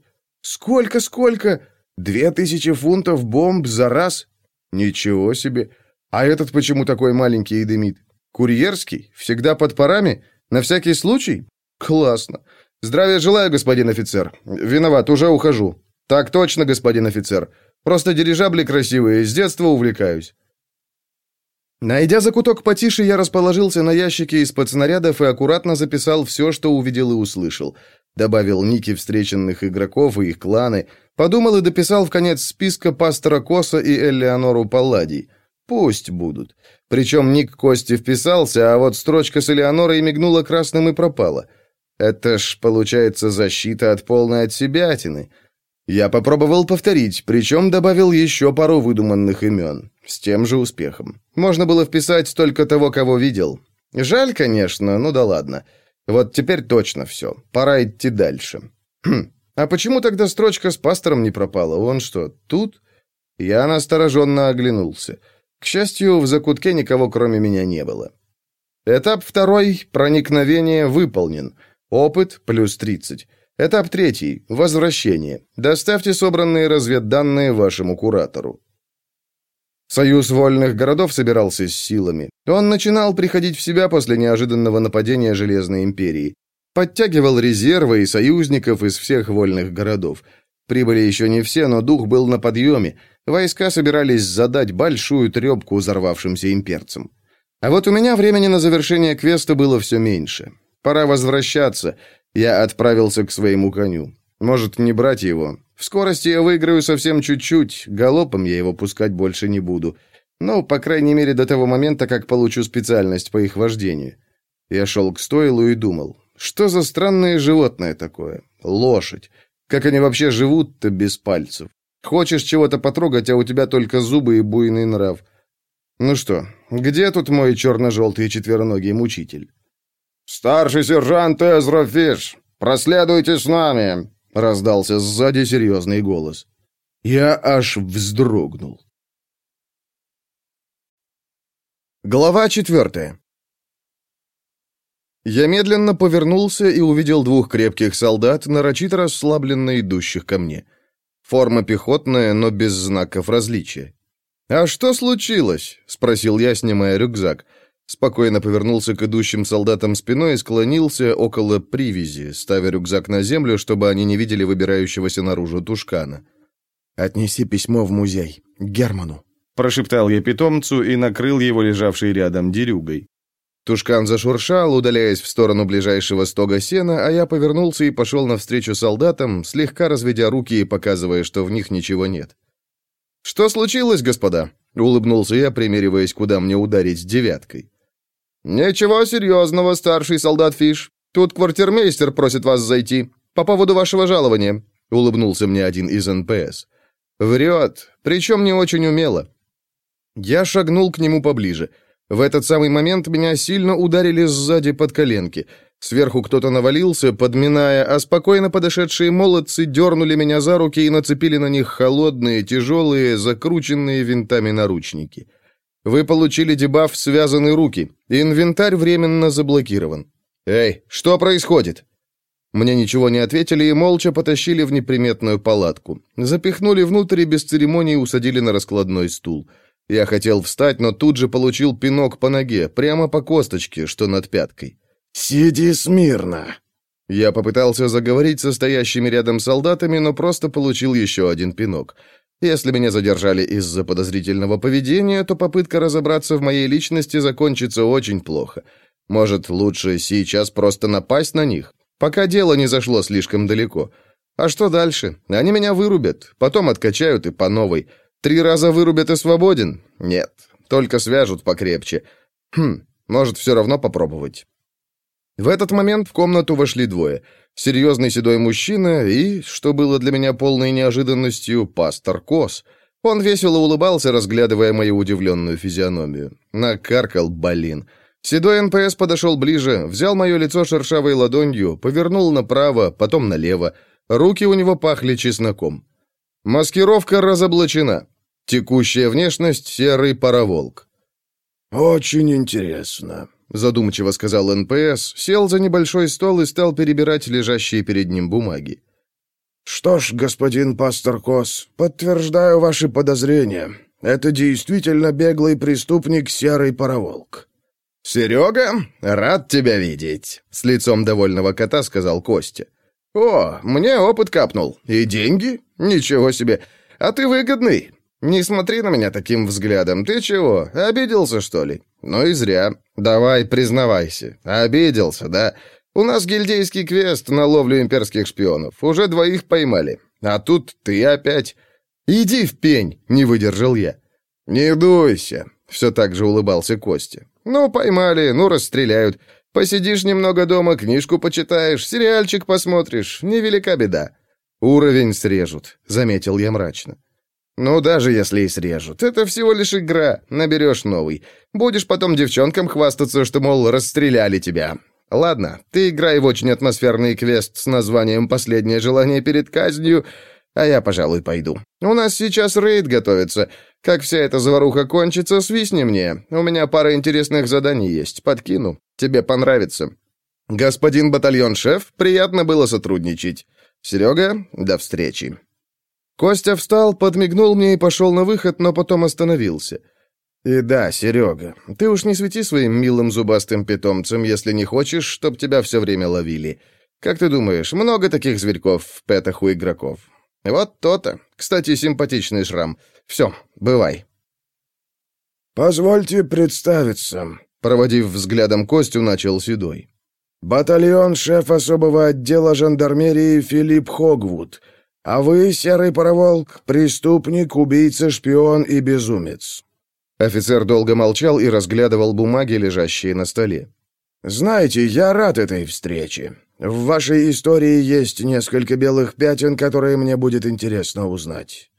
«Сколько, сколько? Две тысячи фунтов бомб за раз? Ничего себе! А этот почему такой маленький и дымит? Курьерский? Всегда под парами? На всякий случай? Классно! Здравия желаю, господин офицер. Виноват, уже ухожу. Так точно, господин офицер. Просто дирижабли красивые, с детства увлекаюсь». Найдя закуток потише, я расположился на ящике из-под снарядов и аккуратно записал все, что увидел и услышал. Добавил ники встреченных игроков и их кланы. Подумал и дописал в конец списка пастора Коса и Элеонору Палладий. Пусть будут. Причем ник Кости вписался, а вот строчка с Элеонорой мигнула красным и пропала. Это ж, получается, защита от полной отсебятины. Я попробовал повторить, причем добавил еще пару выдуманных имен. С тем же успехом. Можно было вписать только того, кого видел. Жаль, конечно, ну да ладно. Вот теперь точно все. Пора идти дальше. Хм. А почему тогда строчка с пастором не пропала? Он что, тут? Я настороженно оглянулся. К счастью, в закутке никого кроме меня не было. Этап второй, проникновение, выполнен. Опыт плюс 30. Этап третий, возвращение. Доставьте собранные разведданные вашему куратору. Союз вольных городов собирался с силами. Он начинал приходить в себя после неожиданного нападения Железной империи. Подтягивал резервы и союзников из всех вольных городов. Прибыли еще не все, но дух был на подъеме. Войска собирались задать большую трепку взорвавшимся имперцам. А вот у меня времени на завершение квеста было все меньше. Пора возвращаться. Я отправился к своему коню. Может, не брать его. В скорости я выиграю совсем чуть-чуть, галопом я его пускать больше не буду. Ну, по крайней мере, до того момента, как получу специальность по их вождению. Я шел к стойлу и думал, что за странное животное такое? Лошадь. Как они вообще живут-то без пальцев? Хочешь чего-то потрогать, а у тебя только зубы и буйный нрав. Ну что, где тут мой черно-желтый четвероногий мучитель? «Старший сержант Эзра Фиш, проследуйте с нами!» Раздался сзади серьезный голос. Я аж вздрогнул. Глава четвертая. Я медленно повернулся и увидел двух крепких солдат, нарочито расслабленно идущих ко мне. Форма пехотная, но без знаков различия. «А что случилось?» — спросил я, снимая рюкзак. Спокойно повернулся к идущим солдатам спиной и склонился около привязи, ставя рюкзак на землю, чтобы они не видели выбирающегося наружу тушкана. «Отнеси письмо в музей. Герману», — прошептал я питомцу и накрыл его лежавшей рядом дерюгой. Тушкан зашуршал, удаляясь в сторону ближайшего стога сена, а я повернулся и пошел навстречу солдатам, слегка разведя руки и показывая, что в них ничего нет. «Что случилось, господа?» — улыбнулся я, примериваясь, куда мне ударить девяткой. «Ничего серьезного, старший солдат Фиш. Тут квартирмейстер просит вас зайти. По поводу вашего жалования», — улыбнулся мне один из НПС. «Врет, причем не очень умело». Я шагнул к нему поближе. В этот самый момент меня сильно ударили сзади под коленки. Сверху кто-то навалился, подминая, а спокойно подошедшие молодцы дернули меня за руки и нацепили на них холодные, тяжелые, закрученные винтами наручники. Вы получили дебаф «Связаны руки». Инвентарь временно заблокирован. Эй, что происходит?» Мне ничего не ответили и молча потащили в неприметную палатку. Запихнули внутрь и без церемонии усадили на раскладной стул. Я хотел встать, но тут же получил пинок по ноге, прямо по косточке, что над пяткой. «Сиди смирно!» Я попытался заговорить со стоящими рядом солдатами, но просто получил еще один пинок. Если меня задержали из-за подозрительного поведения, то попытка разобраться в моей личности закончится очень плохо. Может, лучше сейчас просто напасть на них, пока дело не зашло слишком далеко. А что дальше? Они меня вырубят, потом откачают и по новой. Три раза вырубят и свободен? Нет, только свяжут покрепче. Хм, может, все равно попробовать. В этот момент в комнату вошли двое — Серьезный седой мужчина и, что было для меня полной неожиданностью, пастор Кос. Он весело улыбался, разглядывая мою удивленную физиономию. Накаркал, блин. Седой НПС подошел ближе, взял мое лицо шершавой ладонью, повернул направо, потом налево. Руки у него пахли чесноком. Маскировка разоблачена. Текущая внешность — серый пароволк. «Очень интересно», задумчиво сказал НПС, сел за небольшой стол и стал перебирать лежащие перед ним бумаги. «Что ж, господин пастор Кос, подтверждаю ваши подозрения. Это действительно беглый преступник Серый Пароволк». «Серега, рад тебя видеть», — с лицом довольного кота сказал Костя. «О, мне опыт капнул. И деньги? Ничего себе. а ты выгодный. Не смотри на меня таким взглядом. Ты чего, обиделся, что ли? Ну и зря. Давай, признавайся. Обиделся, да? У нас гильдейский квест на ловлю имперских шпионов. Уже двоих поймали. А тут ты опять. Иди в пень, не выдержал я. Не дуйся, все так же улыбался Костя. Ну, поймали, ну, расстреляют. Посидишь немного дома, книжку почитаешь, сериальчик посмотришь. Невелика беда. Уровень срежут, заметил я мрачно. «Ну, даже если и срежут. Это всего лишь игра. Наберешь новый. Будешь потом девчонкам хвастаться, что, мол, расстреляли тебя. Ладно, ты играй в очень атмосферный квест с названием «Последнее желание перед казнью», а я, пожалуй, пойду. У нас сейчас рейд готовится. Как вся эта заваруха кончится, свистни мне. У меня пара интересных заданий есть. Подкину. Тебе понравится. Господин батальон-шеф, приятно было сотрудничать. Серега, до встречи. Костя встал, подмигнул мне и пошел на выход, но потом остановился. «И да, Серега, ты уж не свети своим милым зубастым питомцем, если не хочешь, чтоб тебя все время ловили. Как ты думаешь, много таких зверьков в петах у игроков?» «Вот то-то. Кстати, симпатичный шрам. Все, бывай». «Позвольте представиться», — проводив взглядом Костю, начал Седой. «Батальон шеф особого отдела жандармерии Филипп Хогвуд». А вы, серый пароволк, преступник, убийца, шпион и безумец». Офицер долго молчал и разглядывал бумаги, лежащие на столе. «Знаете, я рад этой встрече. В вашей истории есть несколько белых пятен, которые мне будет интересно узнать».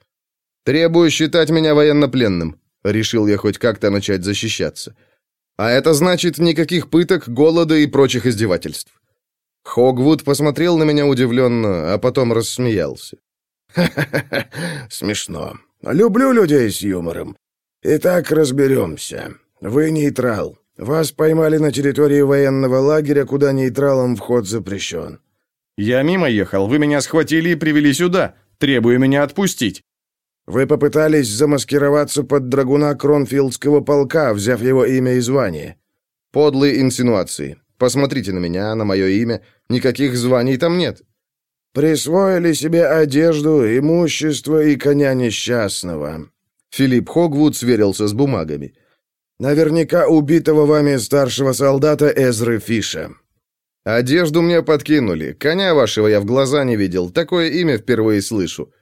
«Требую считать меня военнопленным», — решил я хоть как-то начать защищаться. «А это значит никаких пыток, голода и прочих издевательств. Хогвуд посмотрел на меня удивленно, а потом рассмеялся. «Ха-ха-ха, смешно. Люблю людей с юмором. Итак, разберемся. Вы нейтрал. Вас поймали на территории военного лагеря, куда нейтралам вход запрещен». «Я мимо ехал. Вы меня схватили и привели сюда, требуя меня отпустить». «Вы попытались замаскироваться под драгуна Кронфилдского полка, взяв его имя и звание». «Подлые инсинуации. Посмотрите на меня, на мое имя. Никаких званий там нет». «Присвоили себе одежду, имущество и коня несчастного». Филипп Хогвуд сверился с бумагами. «Наверняка убитого вами старшего солдата Эзры Фиша». «Одежду мне подкинули. Коня вашего я в глаза не видел. Такое имя впервые слышу».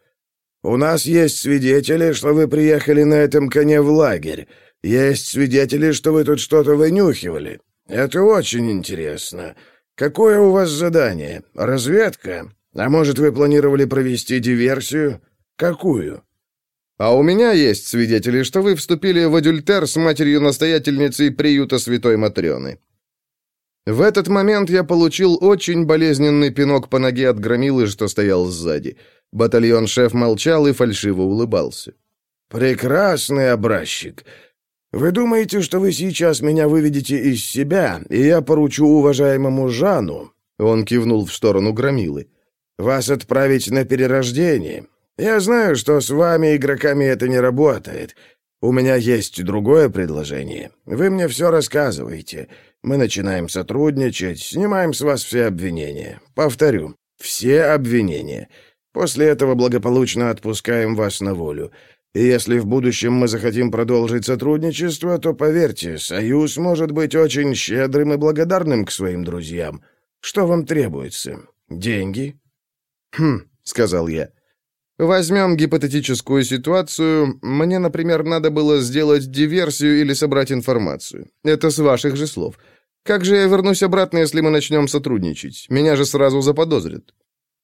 «У нас есть свидетели, что вы приехали на этом коне в лагерь. Есть свидетели, что вы тут что-то вынюхивали. «Это очень интересно. Какое у вас задание? Разведка? А может, вы планировали провести диверсию? Какую?» «А у меня есть свидетели, что вы вступили в адюльтер с матерью-настоятельницей приюта Святой Матрены». В этот момент я получил очень болезненный пинок по ноге от громилы, что стоял сзади. Батальон-шеф молчал и фальшиво улыбался. «Прекрасный образчик. Вы думаете, что вы сейчас меня выведете из себя, и я поручу уважаемому Жану?» Он кивнул в сторону Громилы. «Вас отправить на перерождение. Я знаю, что с вами, игроками, это не работает. У меня есть другое предложение. Вы мне все рассказываете. Мы начинаем сотрудничать, снимаем с вас все обвинения. Повторю, все обвинения. После этого благополучно отпускаем вас на волю. И если в будущем мы захотим продолжить сотрудничество, то, поверьте, Союз может быть очень щедрым и благодарным к своим друзьям. Что вам требуется? Деньги?» «Хм», — сказал я. «Возьмем гипотетическую ситуацию. Мне, например, надо было сделать диверсию или собрать информацию. Это с ваших же слов. Как же я вернусь обратно, если мы начнем сотрудничать? Меня же сразу заподозрят».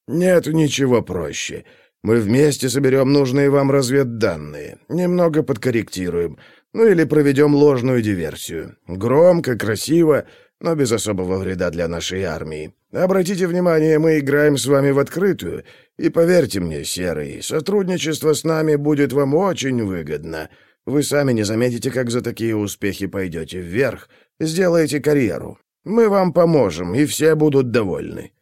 «Нет, ничего проще. Мы вместе соберем нужные вам разведданные, немного подкорректируем, ну или проведем ложную диверсию. Громко, красиво, но без особого вреда для нашей армии. Обратите внимание, мы играем с вами в открытую, и поверьте мне, Серый, сотрудничество с нами будет вам очень выгодно. Вы сами не заметите, как за такие успехи пойдете вверх, сделаете карьеру. Мы вам поможем, и все будут довольны».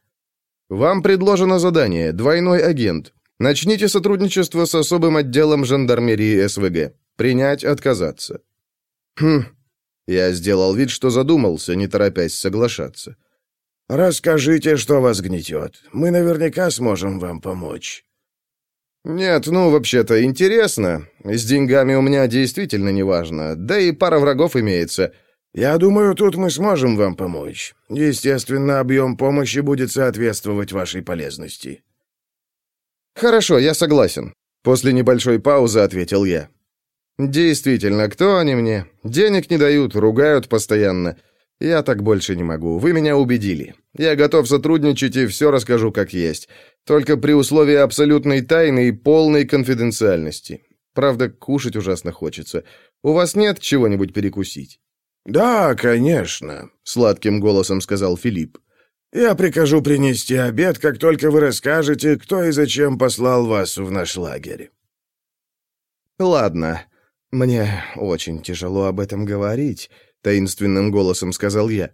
«Вам предложено задание «Двойной агент». Начните сотрудничество с особым отделом жандармерии СВГ. Принять, отказаться. Хм. Я сделал вид, что задумался, не торопясь соглашаться. Расскажите, что вас гнетет. Мы наверняка сможем вам помочь. «Нет, ну, вообще-то, интересно. С деньгами у меня действительно не важно. Да и пара врагов имеется. Я думаю, тут мы сможем вам помочь. Естественно, объем помощи будет соответствовать вашей полезности». «Хорошо, я согласен», — после небольшой паузы ответил я. «Действительно, кто они мне? Денег не дают, ругают постоянно. Я так больше не могу. Вы меня убедили. Я готов сотрудничать и все расскажу как есть. Только при условии абсолютной тайны и полной конфиденциальности. Правда, кушать ужасно хочется. У вас нет чего-нибудь перекусить?» «Да, конечно», — сладким голосом сказал Филипп. «Я прикажу принести обед, как только вы расскажете, кто и зачем послал вас в наш лагерь». «Ладно. Мне очень тяжело об этом говорить», — таинственным голосом сказал я.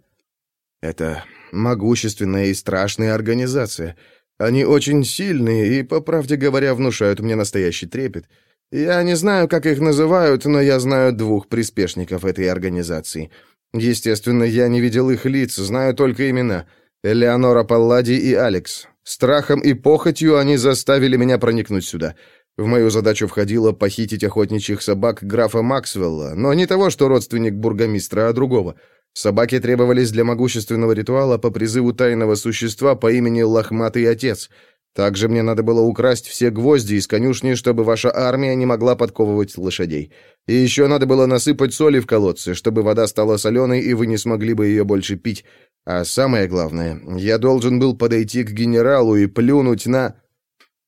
«Это могущественная и страшная организация. Они очень сильные и, по правде говоря, внушают мне настоящий трепет. Я не знаю, как их называют, но я знаю двух приспешников этой организации. Естественно, я не видел их лиц, знаю только имена. Элеонора Паллади и Алекс. Страхом и похотью они заставили меня проникнуть сюда. В мою задачу входило похитить охотничьих собак графа Максвелла, но не того, что родственник бургомистра, а другого. Собаки требовались для могущественного ритуала по призыву тайного существа по имени Лохматый Отец — также мне надо было украсть все гвозди из конюшни, чтобы ваша армия не могла подковывать лошадей. И еще надо было насыпать соли в колодцы, чтобы вода стала соленой, и вы не смогли бы ее больше пить. А самое главное, я должен был подойти к генералу и плюнуть на...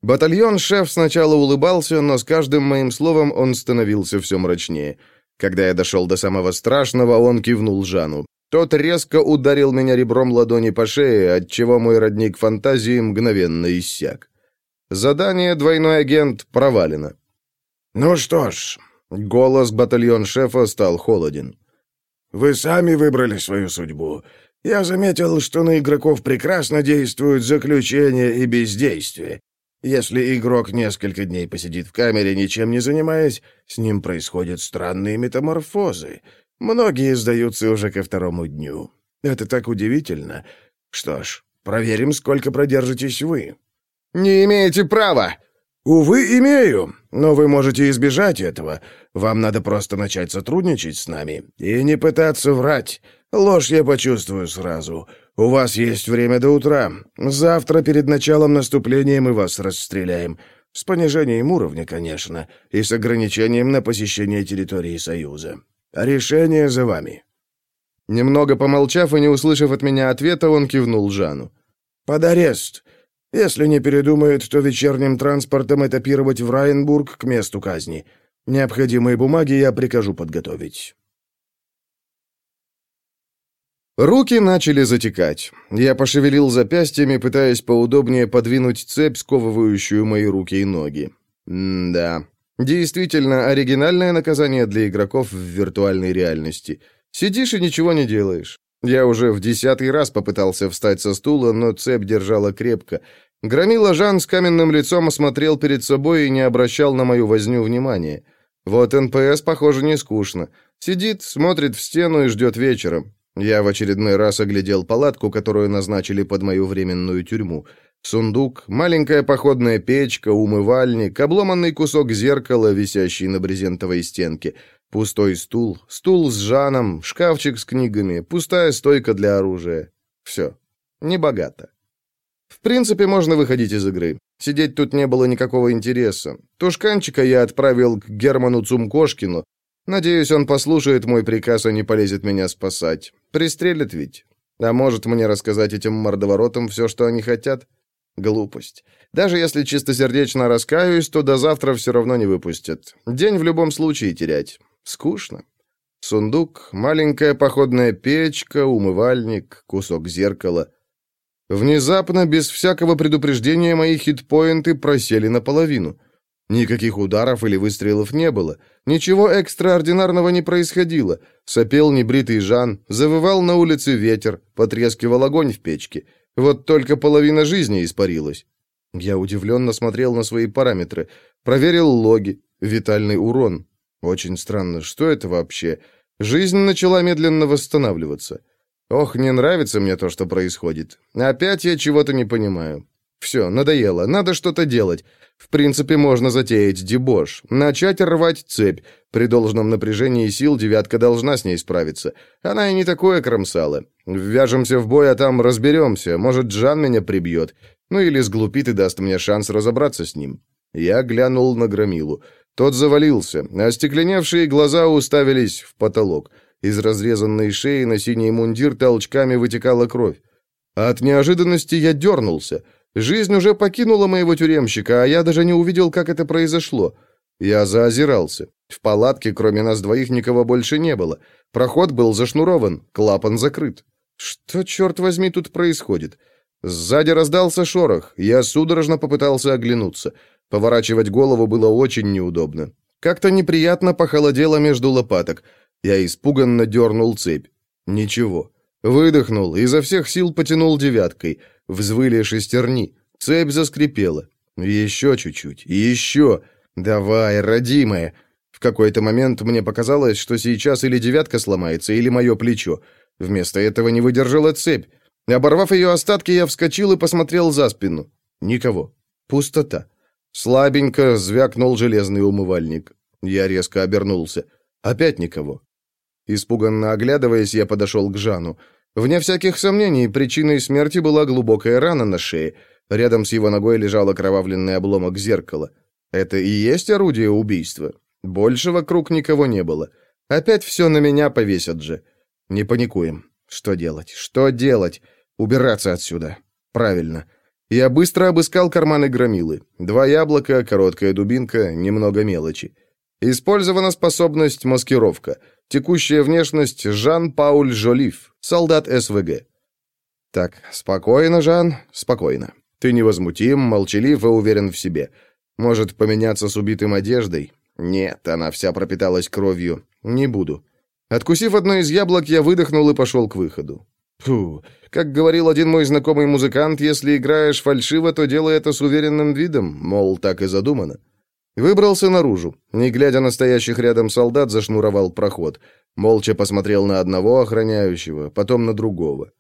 Батальон-шеф сначала улыбался, но с каждым моим словом он становился все мрачнее. Когда я дошел до самого страшного, он кивнул Жану. Тот резко ударил меня ребром ладони по шее, отчего мой родник фантазии мгновенно иссяк. Задание «Двойной агент» провалено. «Ну что ж...» — голос батальон-шефа стал холоден. «Вы сами выбрали свою судьбу. Я заметил, что на игроков прекрасно действуют заключение и бездействие. Если игрок несколько дней посидит в камере, ничем не занимаясь, с ним происходят странные метаморфозы. Многие сдаются уже ко второму дню. Это так удивительно. Что ж, проверим, сколько продержитесь вы». «Не имеете права!» «Увы, имею, но вы можете избежать этого. Вам надо просто начать сотрудничать с нами и не пытаться врать. Ложь я почувствую сразу. У вас есть время до утра. Завтра перед началом наступления мы вас расстреляем. С понижением уровня, конечно, и с ограничением на посещение территории Союза. Решение за вами». Немного помолчав и не услышав от меня ответа, он кивнул Жану. «Под арест. Если не передумает, то вечерним транспортом этапировать в Райенбург к месту казни. Необходимые бумаги я прикажу подготовить». Руки начали затекать. Я пошевелил запястьями, пытаясь поудобнее подвинуть цепь, сковывающую мои руки и ноги. М да, Действительно, оригинальное наказание для игроков в виртуальной реальности. Сидишь и ничего не делаешь. Я уже в десятый раз попытался встать со стула, но цепь держала крепко. Громила Жан с каменным лицом смотрел перед собой и не обращал на мою возню внимания. Вот НПС, похоже, не скучно. Сидит, смотрит в стену и ждет вечера. Я в очередной раз оглядел палатку, которую назначили под мою временную тюрьму. Сундук, маленькая походная печка, умывальник, обломанный кусок зеркала, висящий на брезентовой стенке, пустой стул, стул с Жаном, шкафчик с книгами, пустая стойка для оружия. Все. Небогато. В принципе, можно выходить из игры. Сидеть тут не было никакого интереса. Тушканчика я отправил к Герману Цумкошкину. Надеюсь, он послушает мой приказ, а не полезет меня спасать. Пристрелят ведь. А может мне рассказать этим мордоворотам все, что они хотят? Глупость. Даже если чистосердечно раскаюсь, то до завтра все равно не выпустят. День в любом случае терять. Скучно. Сундук, маленькая походная печка, умывальник, кусок зеркала. Внезапно, без всякого предупреждения, мои хитпоинты просели наполовину. Никаких ударов или выстрелов не было. Ничего экстраординарного не происходило. Сопел небритый Жан, завывал на улице ветер, потрескивал огонь в печке. Вот только половина жизни испарилась. Я удивленно смотрел на свои параметры. Проверил логи. Витальный урон. Очень странно, что это вообще? Жизнь начала медленно восстанавливаться. Ох, не нравится мне то, что происходит. Опять я чего-то не понимаю. Все, надоело, надо что-то делать. В принципе, можно затеять дебош, начать рвать цепь. При должном напряжении сил девятка должна с ней справиться. Она и не такое кромсала. Ввяжемся в бой, а там разберемся. Может, Джан меня прибьет. Ну или сглупит и даст мне шанс разобраться с ним. Я глянул на Громилу. Тот завалился, остекленевшие глаза уставились в потолок. Из разрезанной шеи на синий мундир толчками вытекала кровь. От неожиданности я дернулся. Жизнь уже покинула моего тюремщика, а я даже не увидел, как это произошло. Я заозирался. В палатке, кроме нас двоих, никого больше не было. Проход был зашнурован, клапан закрыт. Что, черт возьми, тут происходит? Сзади раздался шорох. Я судорожно попытался оглянуться. Поворачивать голову было очень неудобно. Как-то неприятно похолодело между лопаток. Я испуганно дернул цепь. Ничего. Выдохнул, изо всех сил потянул девяткой. Взвыли шестерни. Цепь заскрипела. Еще чуть-чуть. Еще. Давай, родимая. В какой-то момент мне показалось, что сейчас или девятка сломается, или мое плечо. Вместо этого не выдержала цепь. Оборвав ее остатки, я вскочил и посмотрел за спину. Никого. Пустота. Слабенько звякнул железный умывальник. Я резко обернулся. Опять никого. Испуганно оглядываясь, я подошел к Жану. Вне всяких сомнений, причиной смерти была глубокая рана на шее. Рядом с его ногой лежал окровавленный обломок зеркала. Это и есть орудие убийства. Больше вокруг никого не было. Опять все на меня повесят же. Не паникуем. Что делать? Что делать? Убираться отсюда. Правильно. Я быстро обыскал карманы громилы. Два яблока, короткая дубинка, немного мелочи. Использована способность маскировка. Текущая внешность Жан-Пауль Жолив, солдат СВГ. Так, спокойно, Жан, спокойно. Ты невозмутим, молчалив и уверен в себе. Может поменяться с убитым одеждой? Нет, она вся пропиталась кровью. Не буду. Откусив одно из яблок, я выдохнул и пошел к выходу. Фу, как говорил один мой знакомый музыкант, если играешь фальшиво, то делай это с уверенным видом, мол, так и задумано. Выбрался наружу. Не глядя на стоящих рядом солдат, зашнуровал проход. Молча посмотрел на одного охраняющего, потом на другого.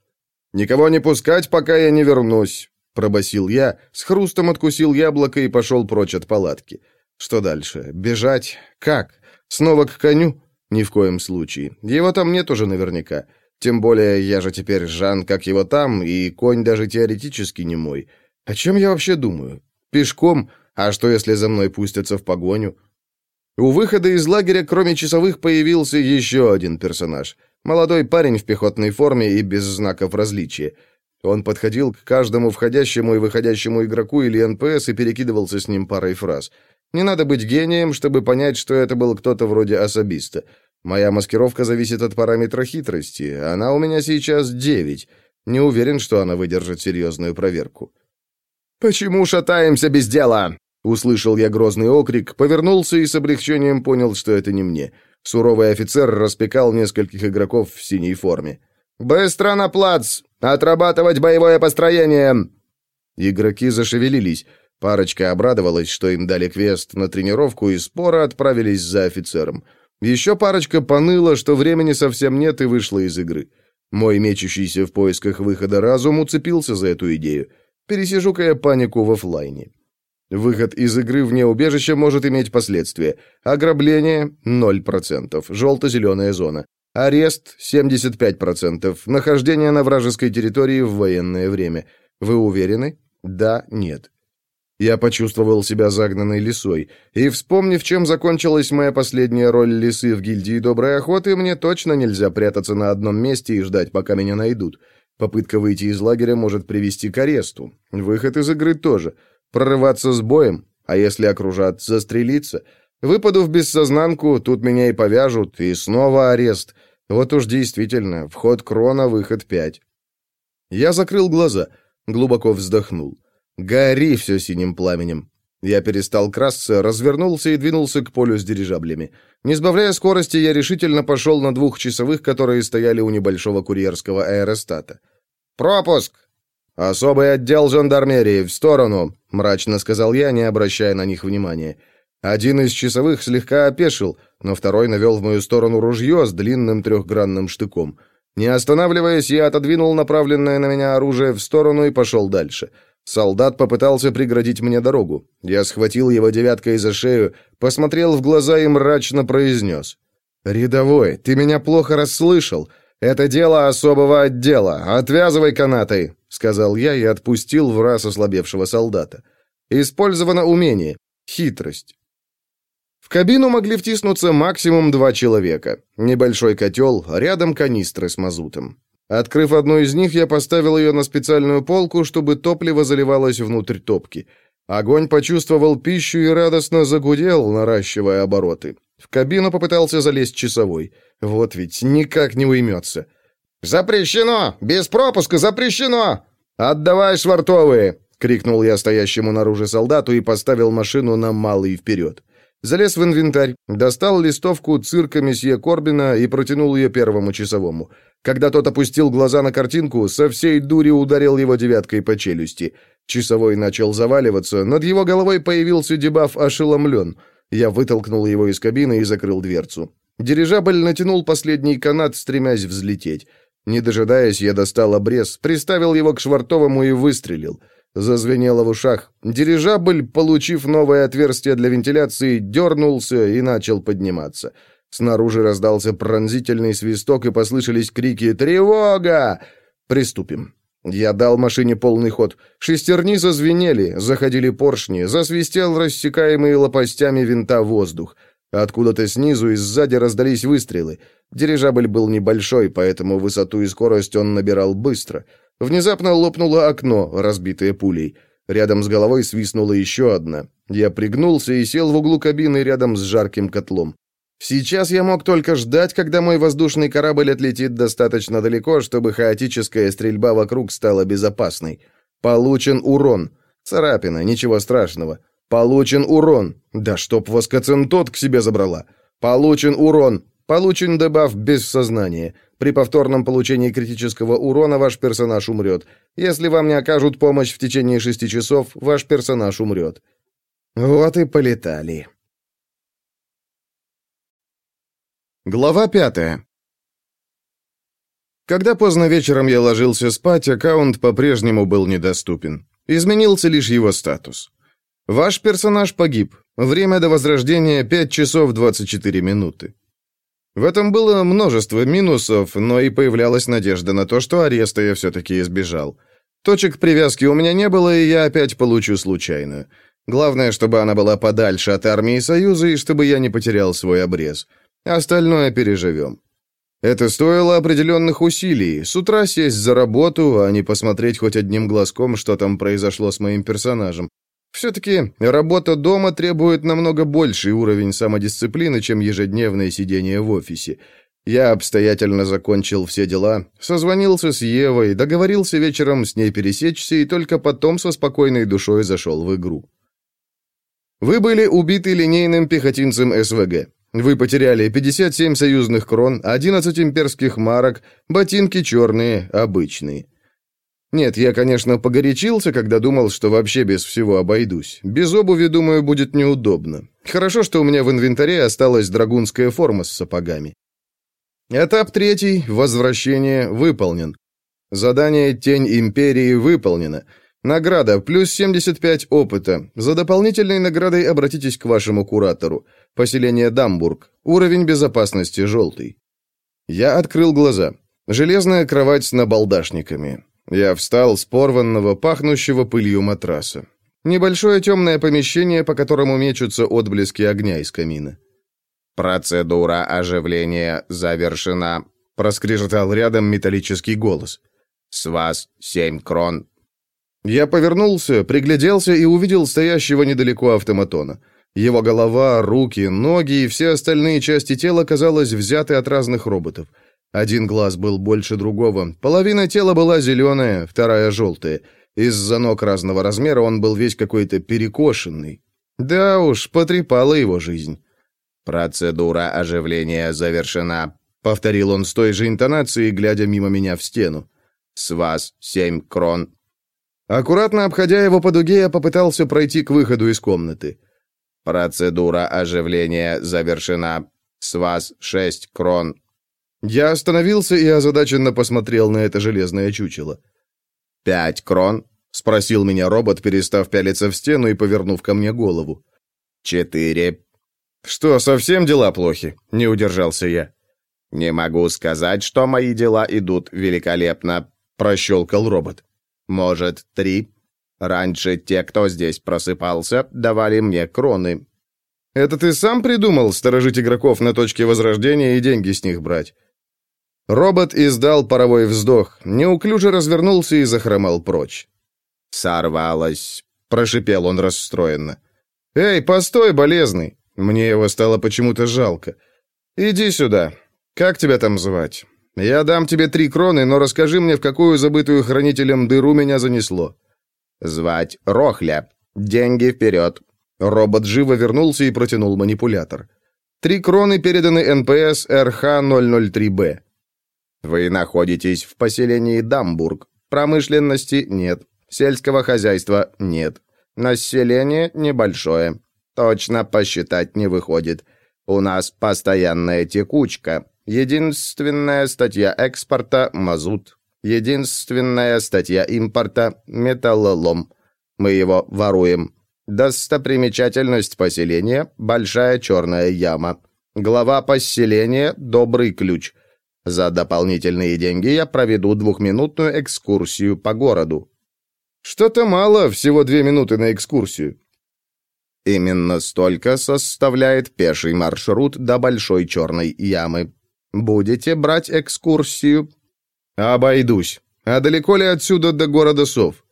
«Никого не пускать, пока я не вернусь», — пробасил я, с хрустом откусил яблоко и пошел прочь от палатки. «Что дальше? Бежать? Как? Снова к коню? Ни в коем случае. Его там нет уже наверняка. Тем более я же теперь Жан, как его там, и конь даже теоретически не мой. О чем я вообще думаю? Пешком? А что, если за мной пустятся в погоню? У выхода из лагеря, кроме часовых, появился еще один персонаж. Молодой парень в пехотной форме и без знаков различия. Он подходил к каждому входящему и выходящему игроку или НПС и перекидывался с ним парой фраз. Не надо быть гением, чтобы понять, что это был кто-то вроде особиста. Моя маскировка зависит от параметра хитрости. Она у меня сейчас девять. Не уверен, что она выдержит серьезную проверку. «Почему шатаемся без дела?» Услышал я грозный окрик, повернулся и с облегчением понял, что это не мне. Суровый офицер распекал нескольких игроков в синей форме. «Быстро на плац! Отрабатывать боевое построение!» Игроки зашевелились. Парочка обрадовалась, что им дали квест на тренировку, и споро отправились за офицером. Еще парочка поныла, что времени совсем нет, и вышла из игры. Мой мечущийся в поисках выхода разум уцепился за эту идею. Пересижу-ка я панику в офлайне. Выход из игры вне убежища может иметь последствия. Ограбление – 0%, желто-зеленая зона. Арест – 75%, нахождение на вражеской территории в военное время. Вы уверены? Да, нет. Я почувствовал себя загнанной лисой, и, вспомнив, чем закончилась моя последняя роль лисы в гильдии доброй охоты, мне точно нельзя прятаться на одном месте и ждать, пока меня найдут. Попытка выйти из лагеря может привести к аресту. Выход из игры тоже – Прорываться с боем, а если окружат, застрелиться. Выпаду в бессознанку, тут меня и повяжут, и снова арест. Вот уж действительно, вход крона, выход пять. Я закрыл глаза, глубоко вздохнул. Гори все синим пламенем. Я перестал красться, развернулся и двинулся к полю с дирижаблями. Не сбавляя скорости, я решительно пошел на двухчасовых, которые стояли у небольшого курьерского аэростата. «Пропуск!» «Особый отдел жандармерии, в сторону!» — мрачно сказал я, не обращая на них внимания. Один из часовых слегка опешил, но второй навел в мою сторону ружье с длинным трехгранным штыком. Не останавливаясь, я отодвинул направленное на меня оружие в сторону и пошел дальше. Солдат попытался преградить мне дорогу. Я схватил его девяткой за шею, посмотрел в глаза и мрачно произнес. «Рядовой, ты меня плохо расслышал. Это дело особого отдела. Отвязывай канаты», — сказал я и отпустил в раз ослабевшего солдата. Использовано умение. Хитрость. В кабину могли втиснуться максимум два человека. Небольшой котел, рядом канистры с мазутом. Открыв одну из них, я поставил ее на специальную полку, чтобы топливо заливалось внутрь топки. Огонь почувствовал пищу и радостно загудел, наращивая обороты. В кабину попытался залезть часовой. Вот ведь никак не уймется. «Запрещено! Без пропуска запрещено! Отдавай швартовые!» — крикнул я стоящему наружу солдату и поставил машину на малый вперед. Залез в инвентарь, достал листовку цирка месье Корбина и протянул ее первому часовому. Когда тот опустил глаза на картинку, со всей дури ударил его девяткой по челюсти. Часовой начал заваливаться, над его головой появился дебаф «Ошеломлен». Я вытолкнул его из кабины и закрыл дверцу. Дирижабль натянул последний канат, стремясь взлететь. Не дожидаясь, я достал обрез, приставил его к швартовому и выстрелил. Зазвенело в ушах. Дирижабль, получив новое отверстие для вентиляции, дернулся и начал подниматься. Снаружи раздался пронзительный свисток и послышались крики «Тревога!» «Приступим». Я дал машине полный ход. Шестерни зазвенели, заходили поршни, засвистел рассекаемый лопастями винта воздух. Откуда-то снизу и сзади раздались выстрелы. Дирижабль был небольшой, поэтому высоту и скорость он набирал быстро. Внезапно лопнуло окно, разбитое пулей. Рядом с головой свистнула еще одна. Я пригнулся и сел в углу кабины рядом с жарким котлом. Сейчас я мог только ждать, когда мой воздушный корабль отлетит достаточно далеко, чтобы хаотическая стрельба вокруг стала безопасной. Получен урон. Царапина, ничего страшного. Получен урон. Да чтоб воскоцентот к себе забрала. Получен урон. Получен дебаф без сознания. При повторном получении критического урона ваш персонаж умрет. Если вам не окажут помощь в течение шести часов, ваш персонаж умрет. Вот и полетали. Глава пятая. Когда поздно вечером я ложился спать, аккаунт по-прежнему был недоступен. Изменился лишь его статус. Ваш персонаж погиб. Время до возрождения 5 часов 24 минуты. В этом было множество минусов, но и появлялась надежда на то, что ареста я все-таки избежал. Точек привязки у меня не было, и я опять получу случайную. Главное, чтобы она была подальше от армии Союза и чтобы я не потерял свой обрез. Остальное переживем. Это стоило определенных усилий. С утра сесть за работу, а не посмотреть хоть одним глазком, что там произошло с моим персонажем. Все-таки работа дома требует намного больший уровень самодисциплины, чем ежедневное сидение в офисе. Я обстоятельно закончил все дела, созвонился с Евой, договорился вечером с ней пересечься и только потом со спокойной душой зашел в игру. Вы были убиты линейным пехотинцем СВГ. Вы потеряли 57 союзных крон, 11 имперских марок, ботинки черные, обычные. Нет, я, конечно, погорячился, когда думал, что вообще без всего обойдусь. Без обуви, думаю, будет неудобно. Хорошо, что у меня в инвентаре осталась драгунская форма с сапогами. Этап третий, возвращение, выполнен. Задание «Тень Империи» выполнено. Награда плюс 75 опыта. За дополнительной наградой обратитесь к вашему куратору. Поселение Дамбург. Уровень безопасности желтый. Я открыл глаза. Железная кровать с набалдашниками. Я встал с порванного, пахнущего пылью матраса. Небольшое темное помещение, по которому мечутся отблески огня из камина. «Процедура оживления завершена», — проскрежетал рядом металлический голос. «С вас семь крон я повернулся, пригляделся и увидел стоящего недалеко автоматона. Его голова, руки, ноги и все остальные части тела, казалось, взяты от разных роботов. Один глаз был больше другого, половина тела была зеленая, вторая желтая. Из-за ног разного размера он был весь какой-то перекошенный. Да уж, потрепала его жизнь. «Процедура оживления завершена», — повторил он с той же интонацией, глядя мимо меня в стену. «С вас семь крон Аккуратно обходя его по дуге, я попытался пройти к выходу из комнаты. «Процедура оживления завершена. С вас шесть крон». Я остановился и озадаченно посмотрел на это железное чучело. «Пять крон. спросил меня робот, перестав пялиться в стену и повернув ко мне голову. «Четыре». «Что, совсем дела плохи?» — не удержался я. «Не могу сказать, что мои дела идут великолепно», — прощелкал робот. «Может, три? Раньше те, кто здесь просыпался, давали мне кроны». «Это ты сам придумал сторожить игроков на точке возрождения и деньги с них брать?» Робот издал паровой вздох, неуклюже развернулся и захромал прочь. «Сорвалось», — прошипел он расстроенно. «Эй, постой, болезный!» Мне его стало почему-то жалко. «Иди сюда. Как тебя там звать? Я дам тебе три кроны, но расскажи мне, в какую забытую хранителем дыру меня занесло». «Звать Рохля. Деньги вперед». Робот живо вернулся и протянул манипулятор. «Три кроны переданы НПС РХ-003Б». «Вы находитесь в поселении Дамбург. Промышленности нет. Сельского хозяйства нет. Население небольшое. Точно посчитать не выходит. У нас постоянная текучка. Единственная статья экспорта – мазут. Единственная статья импорта – металлолом. Мы его воруем. Достопримечательность поселения – большая черная яма. Глава поселения – добрый ключ. За дополнительные деньги я проведу двухминутную экскурсию по городу. Что-то мало, всего две минуты на экскурсию. Именно столько составляет пеший маршрут до Большой Черной Ямы. Будете брать экскурсию? Обойдусь. А далеко ли отсюда до города Сов?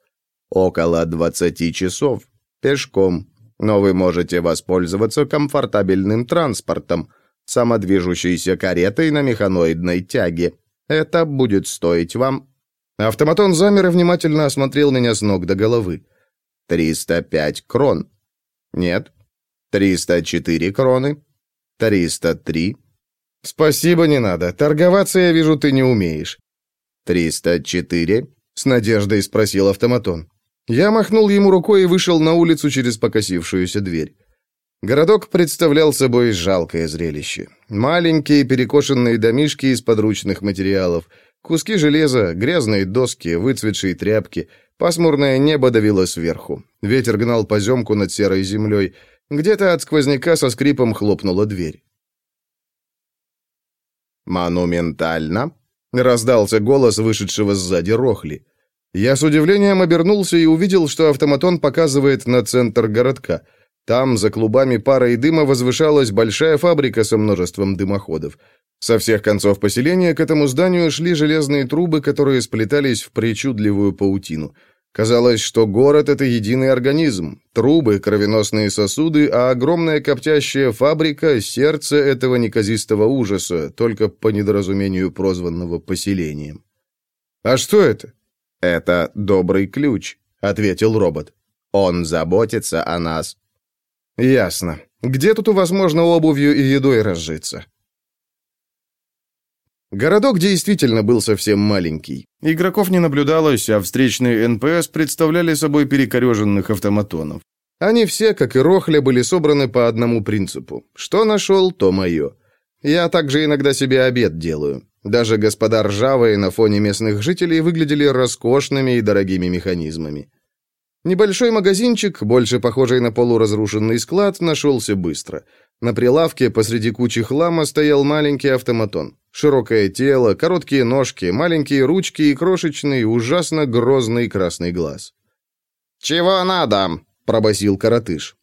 Около 20 часов. Пешком. Но вы можете воспользоваться комфортабельным транспортом, самодвижущейся каретой на механоидной тяге. Это будет стоить вам Автоматон замер и внимательно осмотрел меня с ног до головы. «Триста пять крон». «Нет». «Триста четыре кроны». «Триста три». «Спасибо, не надо. Торговаться, я вижу, ты не умеешь». «Триста четыре?» — с надеждой спросил автоматон. Я махнул ему рукой и вышел на улицу через покосившуюся дверь. Городок представлял собой жалкое зрелище. Маленькие перекошенные домишки из подручных материалов — Куски железа, грязные доски, выцветшие тряпки. Пасмурное небо давило сверху. Ветер гнал поземку над серой землей. Где-то от сквозняка со скрипом хлопнула дверь. «Монументально?» — раздался голос вышедшего сзади Рохли. Я с удивлением обернулся и увидел, что автоматон показывает на центр городка. Там, за клубами пара и дыма, возвышалась большая фабрика со множеством дымоходов. Со всех концов поселения к этому зданию шли железные трубы, которые сплетались в причудливую паутину. Казалось, что город — это единый организм. Трубы — кровеносные сосуды, а огромная коптящая фабрика — сердце этого неказистого ужаса, только по недоразумению прозванного поселением. «А что это?» «Это добрый ключ», — ответил робот. «Он заботится о нас». «Ясно. Где тут возможно обувью и едой разжиться?» Городок действительно был совсем маленький. Игроков не наблюдалось, а встречные НПС представляли собой перекореженных автоматонов. Они все, как и Рохля, были собраны по одному принципу. Что нашел, то мое. Я также иногда себе обед делаю. Даже господа ржавые на фоне местных жителей выглядели роскошными и дорогими механизмами. Небольшой магазинчик, больше похожий на полуразрушенный склад, нашелся быстро. На прилавке посреди кучи хлама стоял маленький автоматон. Широкое тело, короткие ножки, маленькие ручки и крошечный, ужасно грозный красный глаз. «Чего надо?» — пробасил коротыш.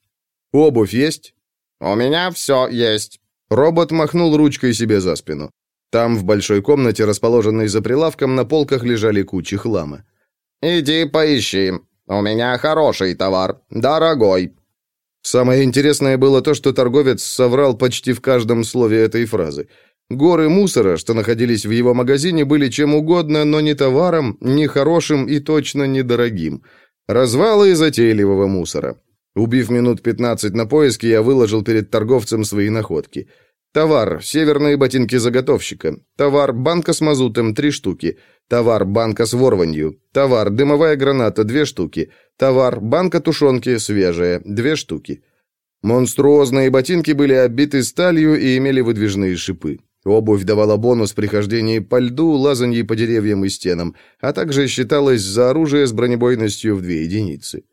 «Обувь есть?» «У меня все есть». Робот махнул ручкой себе за спину. Там, в большой комнате, расположенной за прилавком, на полках лежали кучи хлама. «Иди поищи. У меня хороший товар, дорогой». Самое интересное было то, что торговец соврал почти в каждом слове этой фразы. Горы мусора, что находились в его магазине, были чем угодно, но не товаром, не хорошим и точно недорогим. Развалы затейливого мусора. Убив минут 15 на поиски, я выложил перед торговцем свои находки. Товар – северные ботинки заготовщика. Товар – банка с мазутом – три штуки. Товар – банка с ворванью. Товар – дымовая граната – две штуки. Товар – банка тушенки свежая – две штуки. Монструозные ботинки были оббиты сталью и имели выдвижные шипы. Обувь давала бонус при хождении по льду, лазанье по деревьям и стенам, а также считалась за оружие с бронебойностью в две единицы.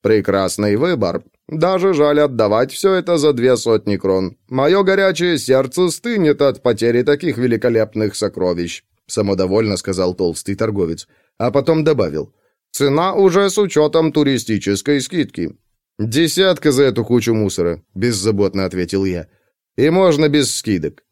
Прекрасный выбор. Даже жаль отдавать все это за две сотни крон. Мое горячее сердце стынет от потери таких великолепных сокровищ», — самодовольно сказал толстый торговец, а потом добавил. «Цена уже с учетом туристической скидки». «Десятка за эту кучу мусора», — беззаботно ответил я. «И можно без скидок».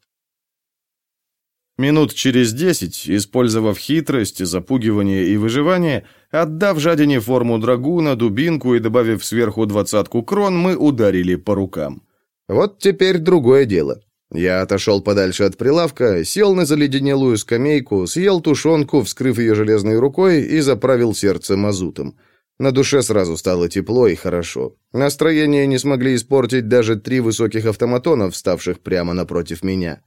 Минут через десять, использовав хитрость, запугивание и выживание, отдав жадине форму драгуна, дубинку и добавив сверху двадцатку крон, мы ударили по рукам. Вот теперь другое дело. Я отошел подальше от прилавка, сел на заледенелую скамейку, съел тушенку, вскрыв ее железной рукой и заправил сердце мазутом. На душе сразу стало тепло и хорошо. Настроение не смогли испортить даже три высоких автоматона, вставших прямо напротив меня.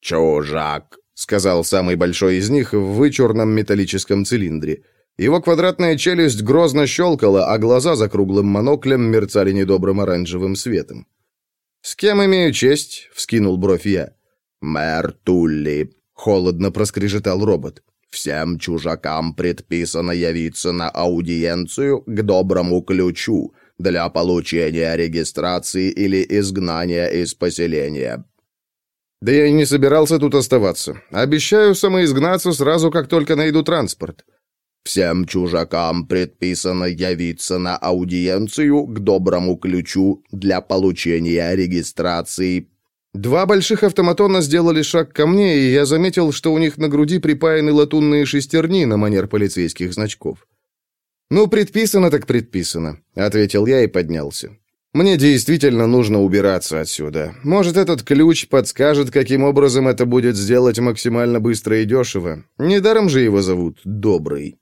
«Чужак», — сказал самый большой из них в вычурном металлическом цилиндре. Его квадратная челюсть грозно щелкала, а глаза за круглым моноклем мерцали недобрым оранжевым светом. «С кем имею честь?» — вскинул бровь я. «Мэр Тулли», — холодно проскрежетал робот. «Всем чужакам предписано явиться на аудиенцию к доброму ключу для получения регистрации или изгнания из поселения. «Да я и не собирался тут оставаться. Обещаю самоизгнаться сразу, как только найду транспорт». «Всем чужакам предписано явиться на аудиенцию к доброму ключу для получения регистрации». Два больших автоматона сделали шаг ко мне, и я заметил, что у них на груди припаяны латунные шестерни на манер полицейских значков. «Ну, предписано так предписано», — ответил я и поднялся. Мне действительно нужно убираться отсюда. Может, этот ключ подскажет, каким образом это будет сделать максимально быстро и дешево. Недаром же его зовут Добрый.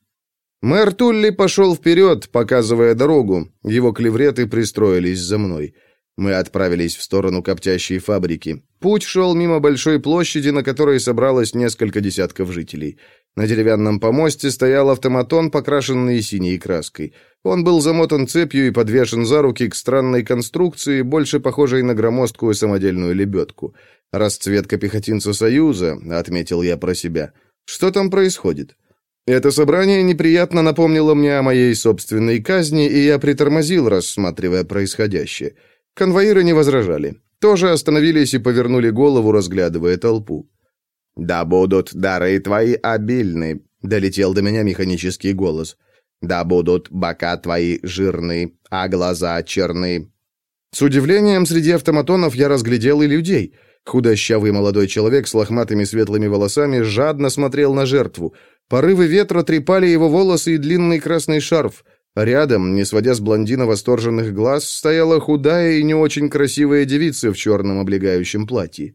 Мэр Тулли пошел вперед, показывая дорогу. Его клевреты пристроились за мной. Мы отправились в сторону коптящей фабрики. Путь шел мимо большой площади, на которой собралось несколько десятков жителей. На деревянном помосте стоял автоматон, покрашенный синей краской. Он был замотан цепью и подвешен за руки к странной конструкции, больше похожей на громоздкую самодельную лебедку. «Расцветка пехотинца Союза», — отметил я про себя. «Что там происходит?» Это собрание неприятно напомнило мне о моей собственной казни, и я притормозил, рассматривая происходящее. Конвоиры не возражали. Тоже остановились и повернули голову, разглядывая толпу. «Да будут дары твои обильны», — долетел до меня механический голос. «Да будут бока твои жирны, а глаза черны». С удивлением среди автоматонов я разглядел и людей. Худощавый молодой человек с лохматыми светлыми волосами жадно смотрел на жертву. Порывы ветра трепали его волосы и длинный красный шарф. Рядом, не сводя с блондина восторженных глаз, стояла худая и не очень красивая девица в черном облегающем платье.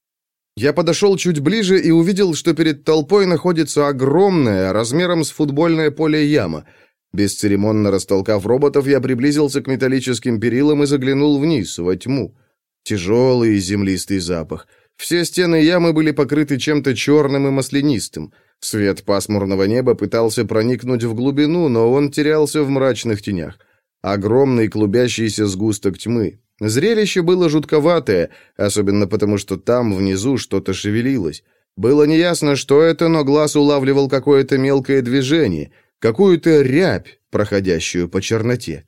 Я подошел чуть ближе и увидел, что перед толпой находится огромная, размером с футбольное поле яма. Бесцеремонно растолкав роботов, я приблизился к металлическим перилам и заглянул вниз, во тьму. Тяжелый землистый запах. Все стены ямы были покрыты чем-то черным и маслянистым. Свет пасмурного неба пытался проникнуть в глубину, но он терялся в мрачных тенях. Огромный клубящийся сгусток тьмы. Зрелище было жутковатое, особенно потому, что там, внизу, что-то шевелилось. Было неясно, что это, но глаз улавливал какое-то мелкое движение, какую-то рябь, проходящую по черноте.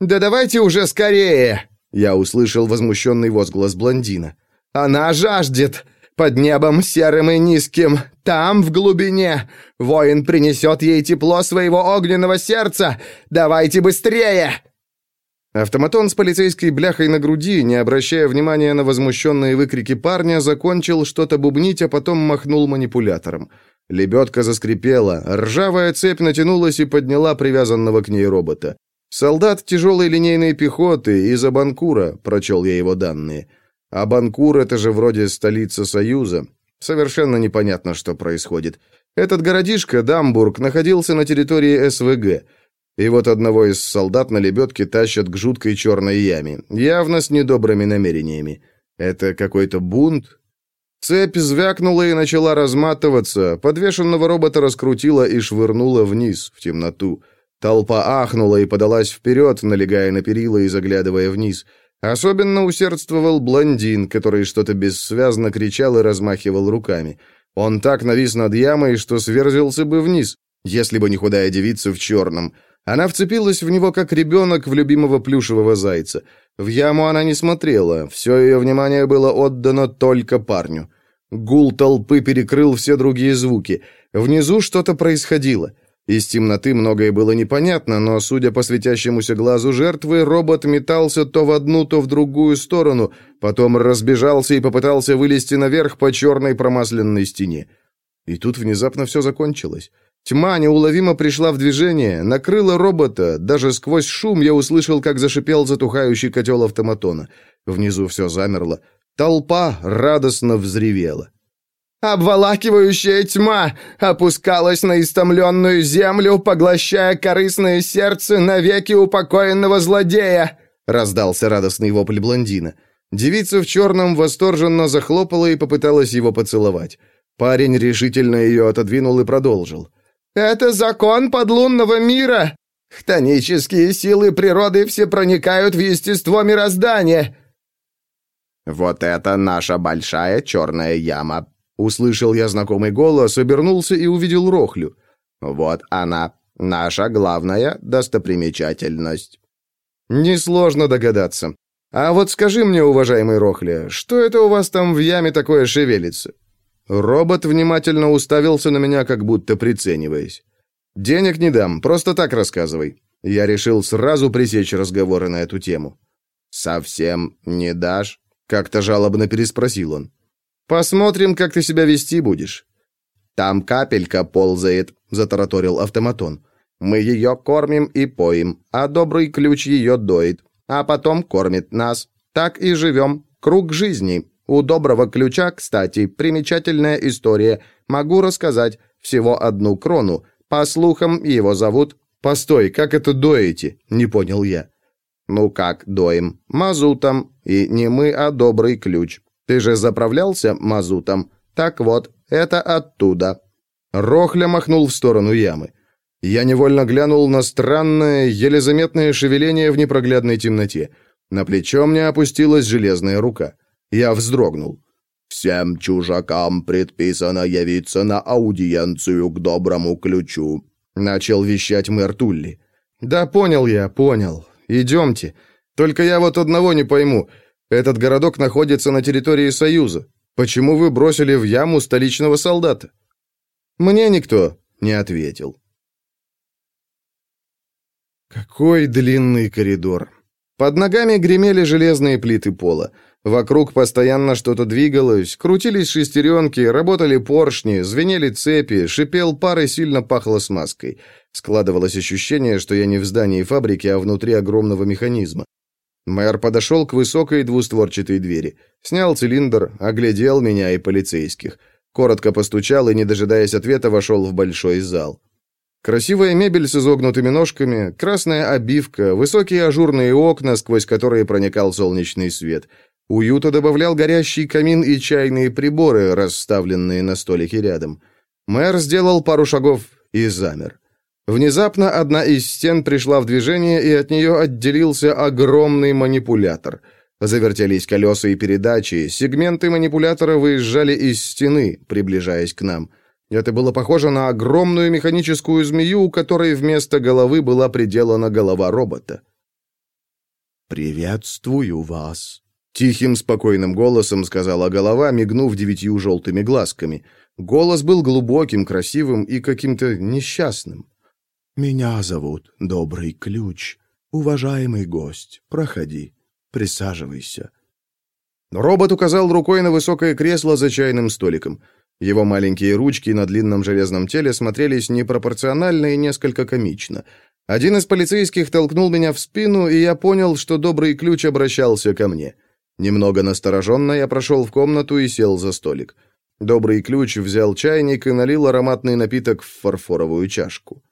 «Да давайте уже скорее!» Я услышал возмущенный возглас блондина. «Она жаждет! Под небом серым и низким, там, в глубине. Воин принесет ей тепло своего огненного сердца. Давайте быстрее!» Автоматон с полицейской бляхой на груди, не обращая внимания на возмущенные выкрики парня, закончил что-то бубнить, а потом махнул манипулятором. Лебедка заскрипела, ржавая цепь натянулась и подняла привязанного к ней робота. «Солдат тяжелой линейной пехоты из Абанкура», — прочел я его данные. «Абанкур — это же вроде столица Союза. Совершенно непонятно, что происходит. Этот городишко, Дамбург, находился на территории СВГ. И вот одного из солдат на лебедке тащат к жуткой черной яме, явно с недобрыми намерениями. Это какой-то бунт? Цепь звякнула и начала разматываться, подвешенного робота раскрутила и швырнула вниз, в темноту. Толпа ахнула и подалась вперед, налегая на перила и заглядывая вниз. Особенно усердствовал блондин, который что-то бессвязно кричал и размахивал руками. Он так навис над ямой, что сверзился бы вниз, если бы не худая девица в черном. Она вцепилась в него, как ребенок в любимого плюшевого зайца. В яму она не смотрела, все ее внимание было отдано только парню. Гул толпы перекрыл все другие звуки. Внизу что-то происходило. Из темноты многое было непонятно, но, судя по светящемуся глазу жертвы, робот метался то в одну, то в другую сторону, потом разбежался и попытался вылезти наверх по черной промасленной стене. И тут внезапно все закончилось. Тьма неуловимо пришла в движение, накрыла робота. Даже сквозь шум я услышал, как зашипел затухающий котел автоматона. Внизу все замерло. Толпа радостно взревела. Обволакивающая тьма опускалась на истомленную землю, поглощая корыстное сердце навеки упокоенного злодея!» — раздался радостный вопль блондина. Девица в черном восторженно захлопала и попыталась его поцеловать. Парень решительно ее отодвинул и продолжил. «Это закон подлунного мира! Хтонические силы природы все проникают в естество мироздания!» «Вот это наша большая черная яма!» Услышал я знакомый голос, обернулся и увидел Рохлю. «Вот она, наша главная достопримечательность». «Несложно догадаться. А вот скажи мне, уважаемый Рохля, что это у вас там в яме такое шевелится?» Робот внимательно уставился на меня, как будто прицениваясь. «Денег не дам, просто так рассказывай». Я решил сразу пресечь разговоры на эту тему. «Совсем не дашь?» — как-то жалобно переспросил он. Посмотрим, как ты себя вести будешь». «Там капелька ползает», — затараторил автоматон. «Мы ее кормим и поим, а добрый ключ ее доит, а потом кормит нас. Так и живем. Круг жизни. У доброго ключа, кстати, примечательная история. Могу рассказать. Всего одну крону. По слухам, его зовут... «Постой, как это доите?» — не понял я. «Ну как доим? Мазутом. И не мы, а добрый ключ. Ты же заправлялся мазутом. Так вот, это оттуда». Рохля махнул в сторону ямы. Я невольно глянул на странное, еле заметное шевеление в непроглядной темноте. На плечо мне опустилась железная рука. Я вздрогнул. «Всем чужакам предписано явиться на аудиенцию к доброму ключу», — начал вещать мэр Тулли. «Да понял я, понял. Идемте. Только я вот одного не пойму. Этот городок находится на территории Союза. Почему вы бросили в яму столичного солдата?» Мне никто не ответил. Какой длинный коридор. Под ногами гремели железные плиты пола. Вокруг постоянно что-то двигалось, крутились шестеренки, работали поршни, звенели цепи, шипел пар и сильно пахло смазкой. Складывалось ощущение, что я не в здании фабрики, а внутри огромного механизма. Мэр подошел к высокой двустворчатой двери, снял цилиндр, оглядел меня и полицейских. Коротко постучал и, не дожидаясь ответа, вошел в большой зал. Красивая мебель с изогнутыми ножками, красная обивка, высокие ажурные окна, сквозь которые проникал солнечный свет. Уюта добавлял горящий камин и чайные приборы, расставленные на столике рядом. Мэр сделал пару шагов и замер. Внезапно одна из стен пришла в движение, и от нее отделился огромный манипулятор. Завертелись колеса и передачи, сегменты манипулятора выезжали из стены, приближаясь к нам. Это было похоже на огромную механическую змею, у которой вместо головы была приделана голова робота. «Приветствую вас», — тихим, спокойным голосом сказала голова, мигнув девятью желтыми глазками. Голос был глубоким, красивым и каким-то несчастным. «Меня зовут Добрый Ключ. Уважаемый гость, проходи, присаживайся». Робот указал рукой на высокое кресло за чайным столиком. Его маленькие ручки на длинном железном теле смотрелись непропорционально и несколько комично. Один из полицейских толкнул меня в спину, и я понял, что Добрый Ключ обращался ко мне. Немного настороженно я прошел в комнату и сел за столик. Добрый Ключ взял чайник и налил ароматный напиток в фарфоровую чашку.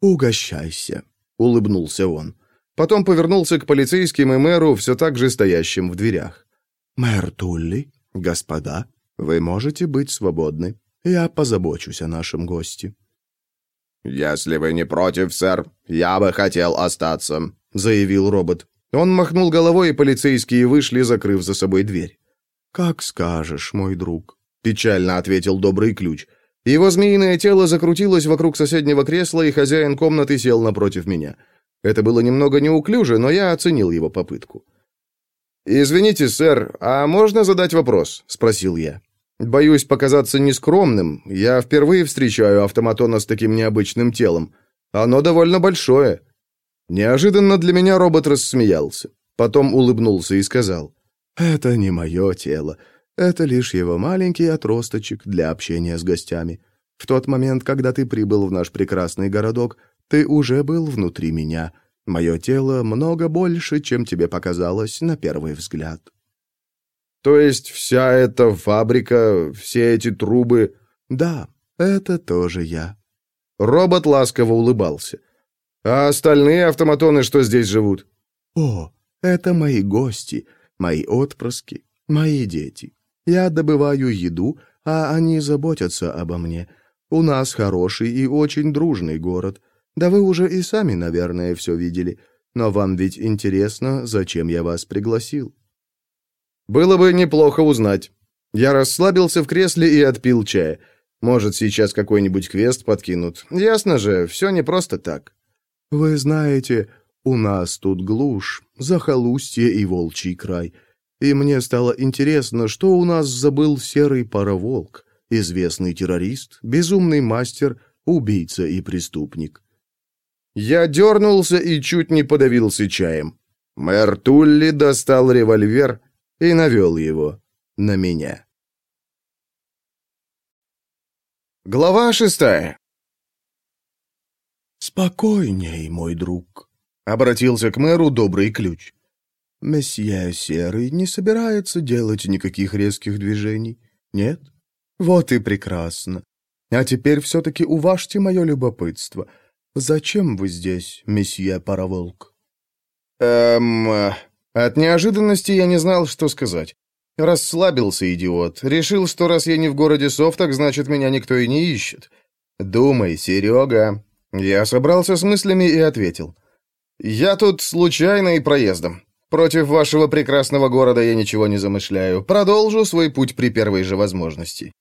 «Угощайся», — улыбнулся он. Потом повернулся к полицейским и мэру, все так же стоящим в дверях. «Мэр Тулли, господа, вы можете быть свободны. Я позабочусь о нашем госте». «Если вы не против, сэр, я бы хотел остаться», — заявил робот. Он махнул головой, и полицейские вышли, закрыв за собой дверь. «Как скажешь, мой друг», — печально ответил добрый ключ. Его змеиное тело закрутилось вокруг соседнего кресла, и хозяин комнаты сел напротив меня. Это было немного неуклюже, но я оценил его попытку. «Извините, сэр, а можно задать вопрос?» — спросил я. «Боюсь показаться нескромным. Я впервые встречаю автоматона с таким необычным телом. Оно довольно большое». Неожиданно для меня робот рассмеялся. Потом улыбнулся и сказал. «Это не мое тело. Это лишь его маленький отросточек для общения с гостями. В тот момент, когда ты прибыл в наш прекрасный городок, ты уже был внутри меня. Мое тело много больше, чем тебе показалось на первый взгляд». «То есть вся эта фабрика, все эти трубы...» «Да, это тоже я». Робот ласково улыбался. «А остальные автоматоны, что здесь живут?» «О, это мои гости, мои отпрыски, мои дети. Я добываю еду, а они заботятся обо мне. У нас хороший и очень дружный город. Да вы уже и сами, наверное, все видели. Но вам ведь интересно, зачем я вас пригласил?» «Было бы неплохо узнать». Я расслабился в кресле и отпил чая. Может, сейчас какой-нибудь квест подкинут. Ясно же, все не просто так. «Вы знаете, у нас тут глушь, захолустье и волчий край. И мне стало интересно, что у нас забыл серый пароволк, известный террорист, безумный мастер, убийца и преступник». Я дернулся и чуть не подавился чаем. Мэр Тулли достал револьвер и навел его на меня. Глава шестая. «Спокойней, мой друг», — обратился к мэру добрый ключ. «Месье Серый не собирается делать никаких резких движений, нет? Вот и прекрасно. А теперь все-таки уважьте мое любопытство. Зачем вы здесь, месье Пароволк?» «Эм...» От неожиданности я не знал, что сказать. Расслабился идиот. Решил, что раз я не в городе Сов, так значит, меня никто и не ищет. Думай, Серега. Я собрался с мыслями и ответил. Я тут случайно и проездом. Против вашего прекрасного города я ничего не замышляю. Продолжу свой путь при первой же возможности.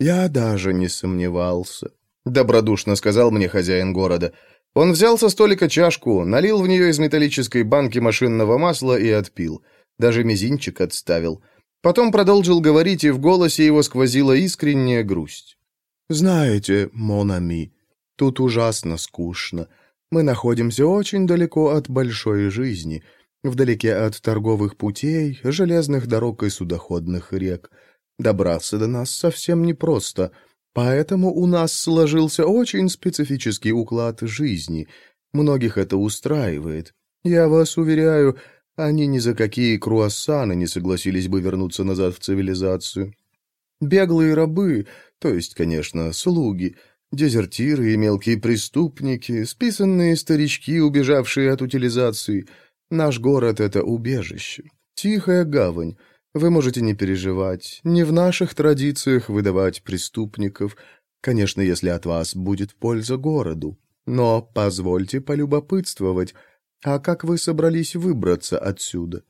Я даже не сомневался, добродушно сказал мне хозяин города. Он взял со столика чашку, налил в нее из металлической банки машинного масла и отпил. Даже мизинчик отставил. Потом продолжил говорить, и в голосе его сквозила искренняя грусть. «Знаете, Монами, тут ужасно скучно. Мы находимся очень далеко от большой жизни, вдалеке от торговых путей, железных дорог и судоходных рек. Добраться до нас совсем непросто». Поэтому у нас сложился очень специфический уклад жизни. Многих это устраивает. Я вас уверяю, они ни за какие круассаны не согласились бы вернуться назад в цивилизацию. Беглые рабы, то есть, конечно, слуги, дезертиры и мелкие преступники, списанные старички, убежавшие от утилизации. Наш город — это убежище. Тихая гавань. Вы можете не переживать. Не в наших традициях выдавать преступников. Конечно, если от вас будет польза городу. Но позвольте полюбопытствовать. А как вы собрались выбраться отсюда?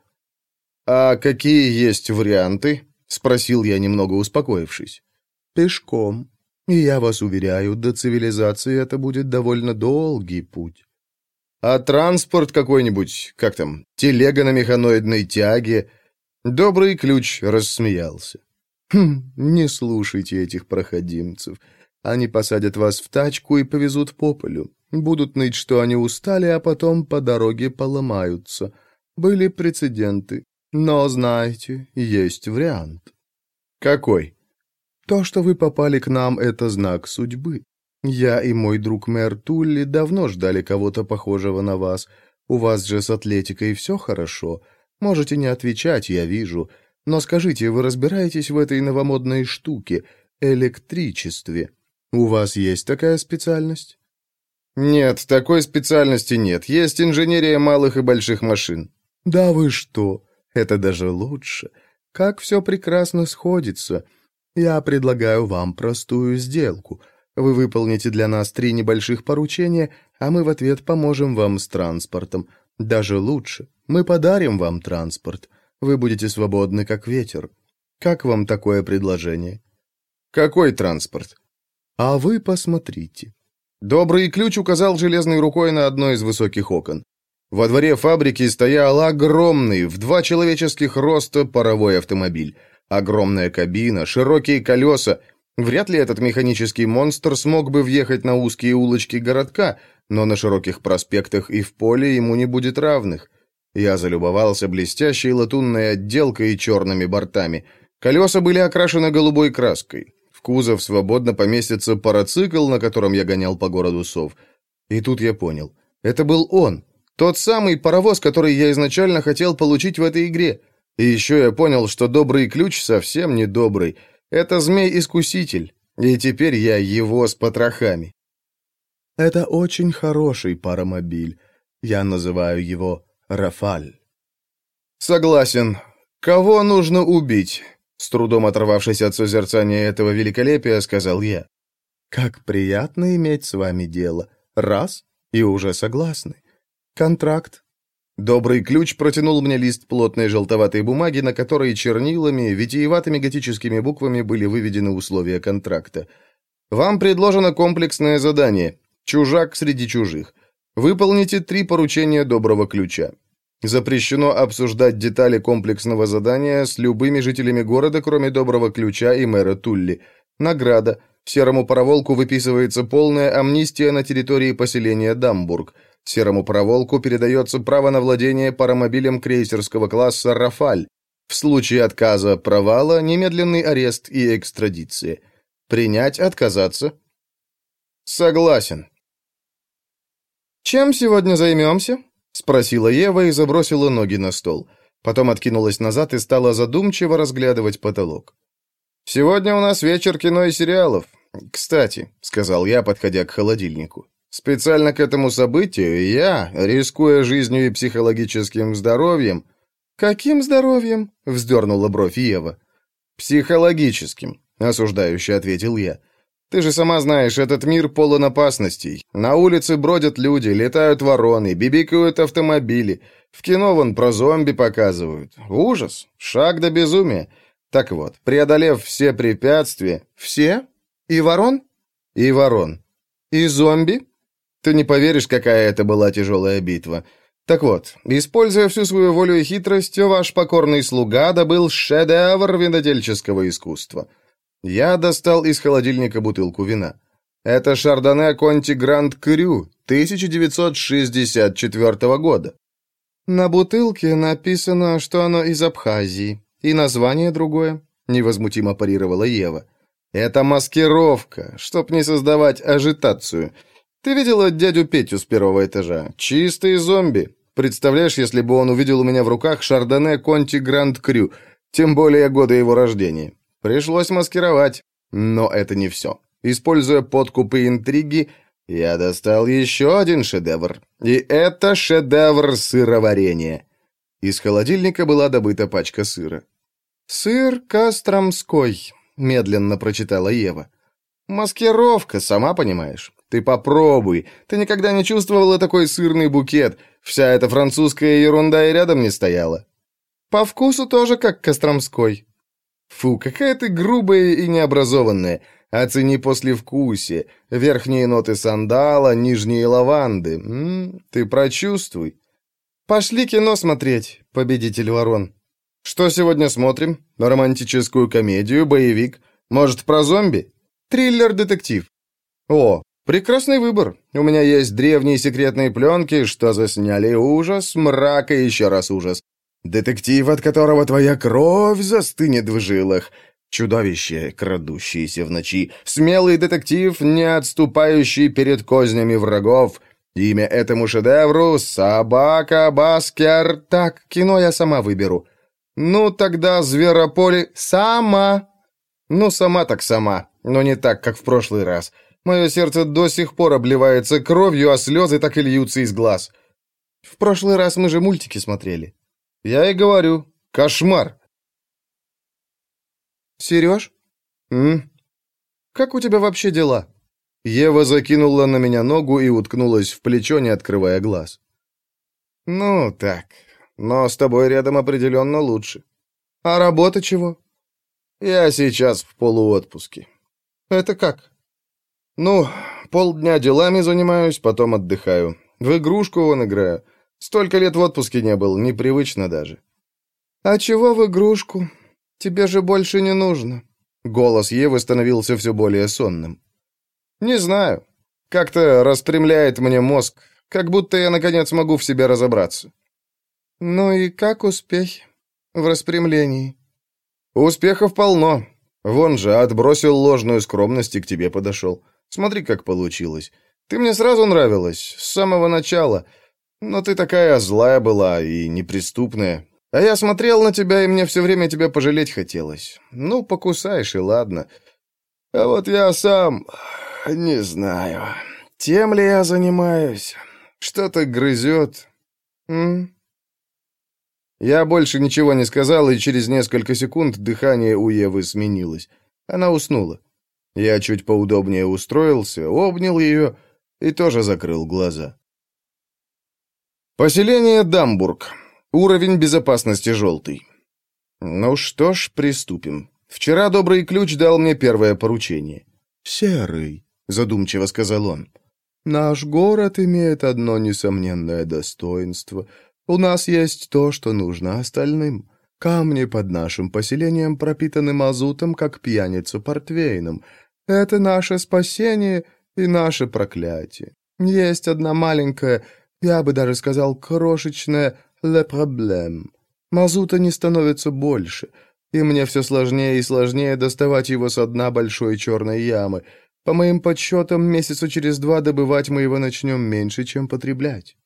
А какие есть варианты? Спросил я, немного успокоившись. Пешком. И я вас уверяю, до цивилизации это будет довольно долгий путь. А транспорт какой-нибудь, как там, телега на механоидной тяге — Добрый ключ рассмеялся. «Хм, не слушайте этих проходимцев. Они посадят вас в тачку и повезут по полю. Будут ныть, что они устали, а потом по дороге поломаются. Были прецеденты. Но, знаете, есть вариант». «Какой?» «То, что вы попали к нам, это знак судьбы. Я и мой друг мэр Тулли давно ждали кого-то похожего на вас. У вас же с атлетикой все хорошо». Можете не отвечать, я вижу. Но скажите, вы разбираетесь в этой новомодной штуке, электричестве? У вас есть такая специальность? Нет, такой специальности нет. Есть инженерия малых и больших машин. Да вы что? Это даже лучше. Как все прекрасно сходится. Я предлагаю вам простую сделку. Вы выполните для нас три небольших поручения, а мы в ответ поможем вам с транспортом. Даже лучше. Мы подарим вам транспорт. Вы будете свободны, как ветер. Как вам такое предложение? Какой транспорт? А вы посмотрите. Добрый ключ указал железной рукой на одно из высоких окон. Во дворе фабрики стоял огромный, в два человеческих роста паровой автомобиль. Огромная кабина, широкие колеса. Вряд ли этот механический монстр смог бы въехать на узкие улочки городка, но на широких проспектах и в поле ему не будет равных. Я залюбовался блестящей латунной отделкой и черными бортами. Колеса были окрашены голубой краской. В кузов свободно поместится парацикл, на котором я гонял по городу сов. И тут я понял. Это был он. Тот самый паровоз, который я изначально хотел получить в этой игре. И еще я понял, что добрый ключ совсем не добрый. Это змей-искуситель. И теперь я его с потрохами. Это очень хороший паромобиль. Я называю его Рафаль. Согласен. Кого нужно убить? С трудом оторвавшись от созерцания этого великолепия, сказал я. Как приятно иметь с вами дело. Раз, и уже согласны. Контракт. Добрый ключ протянул мне лист плотной желтоватой бумаги, на которой чернилами, витиеватыми готическими буквами были выведены условия контракта. Вам предложено комплексное задание «Чужак среди чужих». Выполните три поручения доброго ключа. Запрещено обсуждать детали комплексного задания с любыми жителями города, кроме доброго ключа и мэра Тулли. Награда. Серому пароволку выписывается полная амнистия на территории поселения Дамбург. Серому пароволку передается право на владение паромобилем крейсерского класса «Рафаль». В случае отказа провала – немедленный арест и экстрадиция. Принять, отказаться? Согласен. «Чем сегодня займемся?» — спросила Ева и забросила ноги на стол. Потом откинулась назад и стала задумчиво разглядывать потолок. «Сегодня у нас вечер кино и сериалов. Кстати», — сказал я, подходя к холодильнику, «специально к этому событию я, рискуя жизнью и психологическим здоровьем...» «Каким здоровьем?» — вздернула бровь Ева. «Психологическим», — осуждающе ответил я. Ты же сама знаешь, этот мир полон опасностей. На улице бродят люди, летают вороны, бибикают автомобили. В кино вон про зомби показывают. Ужас, шаг до безумия. Так вот, преодолев все препятствия... Все? И ворон? И ворон. И зомби? Ты не поверишь, какая это была тяжелая битва. Так вот, используя всю свою волю и хитрость, ваш покорный слуга добыл шедевр винодельческого искусства — я достал из холодильника бутылку вина. Это Шардоне Конти Гранд Крю 1964 года. На бутылке написано, что оно из Абхазии, и название другое, невозмутимо парировала Ева. Это маскировка, чтоб не создавать ажитацию. Ты видела дядю Петю с первого этажа? Чистый зомби. Представляешь, если бы он увидел у меня в руках Шардоне Конти Гранд Крю, тем более года его рождения. Пришлось маскировать. Но это не все. Используя подкупы и интриги, я достал еще один шедевр. И это шедевр сыроварения. Из холодильника была добыта пачка сыра. «Сыр Костромской», — медленно прочитала Ева. «Маскировка, сама понимаешь. Ты попробуй. Ты никогда не чувствовала такой сырный букет. Вся эта французская ерунда и рядом не стояла. По вкусу тоже как Костромской. Фу, какая ты грубая и необразованная. Оцени послевкусие. Верхние ноты сандала, нижние лаванды. М -м, ты прочувствуй. Пошли кино смотреть, победитель ворон. Что сегодня смотрим? Романтическую комедию, боевик? Может, про зомби? Триллер-детектив. О, прекрасный выбор. У меня есть древние секретные пленки, что засняли ужас, мрак и еще раз ужас. Детектив, от которого твоя кровь застынет в жилах. Чудовище, крадущееся в ночи. Смелый детектив, не отступающий перед кознями врагов. Имя этому шедевру — «Собака Баскер». Так, кино я сама выберу. Ну, тогда «Зверополе» сама. Ну, сама так сама, но не так, как в прошлый раз. Мое сердце до сих пор обливается кровью, а слезы так и льются из глаз. В прошлый раз мы же мультики смотрели. Я и говорю, кошмар. Сереж? М? Как у тебя вообще дела? Ева закинула на меня ногу и уткнулась в плечо, не открывая глаз. Ну, так. Но с тобой рядом определенно лучше. А работа чего? Я сейчас в полуотпуске. Это как? Ну, полдня делами занимаюсь, потом отдыхаю. В игрушку вон играю. Столько лет в отпуске не был, непривычно даже. А чего в игрушку? Тебе же больше не нужно. Голос Евы становился все более сонным. Не знаю. Как-то распрямляет мне мозг, как будто я наконец могу в себе разобраться. Ну и как успехи в распрямлении? Успехов полно. Вон же, отбросил ложную скромность и к тебе подошел. Смотри, как получилось. Ты мне сразу нравилась, с самого начала. Но ты такая злая была и неприступная. А я смотрел на тебя, и мне все время тебя пожалеть хотелось. Ну, покусаешь, и ладно. А вот я сам... не знаю. Тем ли я занимаюсь? Что-то грызет. М? Я больше ничего не сказал, и через несколько секунд дыхание у Евы сменилось. Она уснула. Я чуть поудобнее устроился, обнял ее и тоже закрыл глаза. Поселение Дамбург. Уровень безопасности желтый. Ну что ж, приступим. Вчера добрый ключ дал мне первое поручение. «Серый», — задумчиво сказал он, — «наш город имеет одно несомненное достоинство. У нас есть то, что нужно остальным. Камни под нашим поселением пропитаны мазутом, как пьяница портвейном. Это наше спасение и наше проклятие. Есть одна маленькая, я бы даже сказал, крошечная «le problème». Мазута не становится больше, и мне все сложнее и сложнее доставать его с дна большой черной ямы. По моим подсчетам, месяца через два добывать мы его начнем меньше, чем потреблять.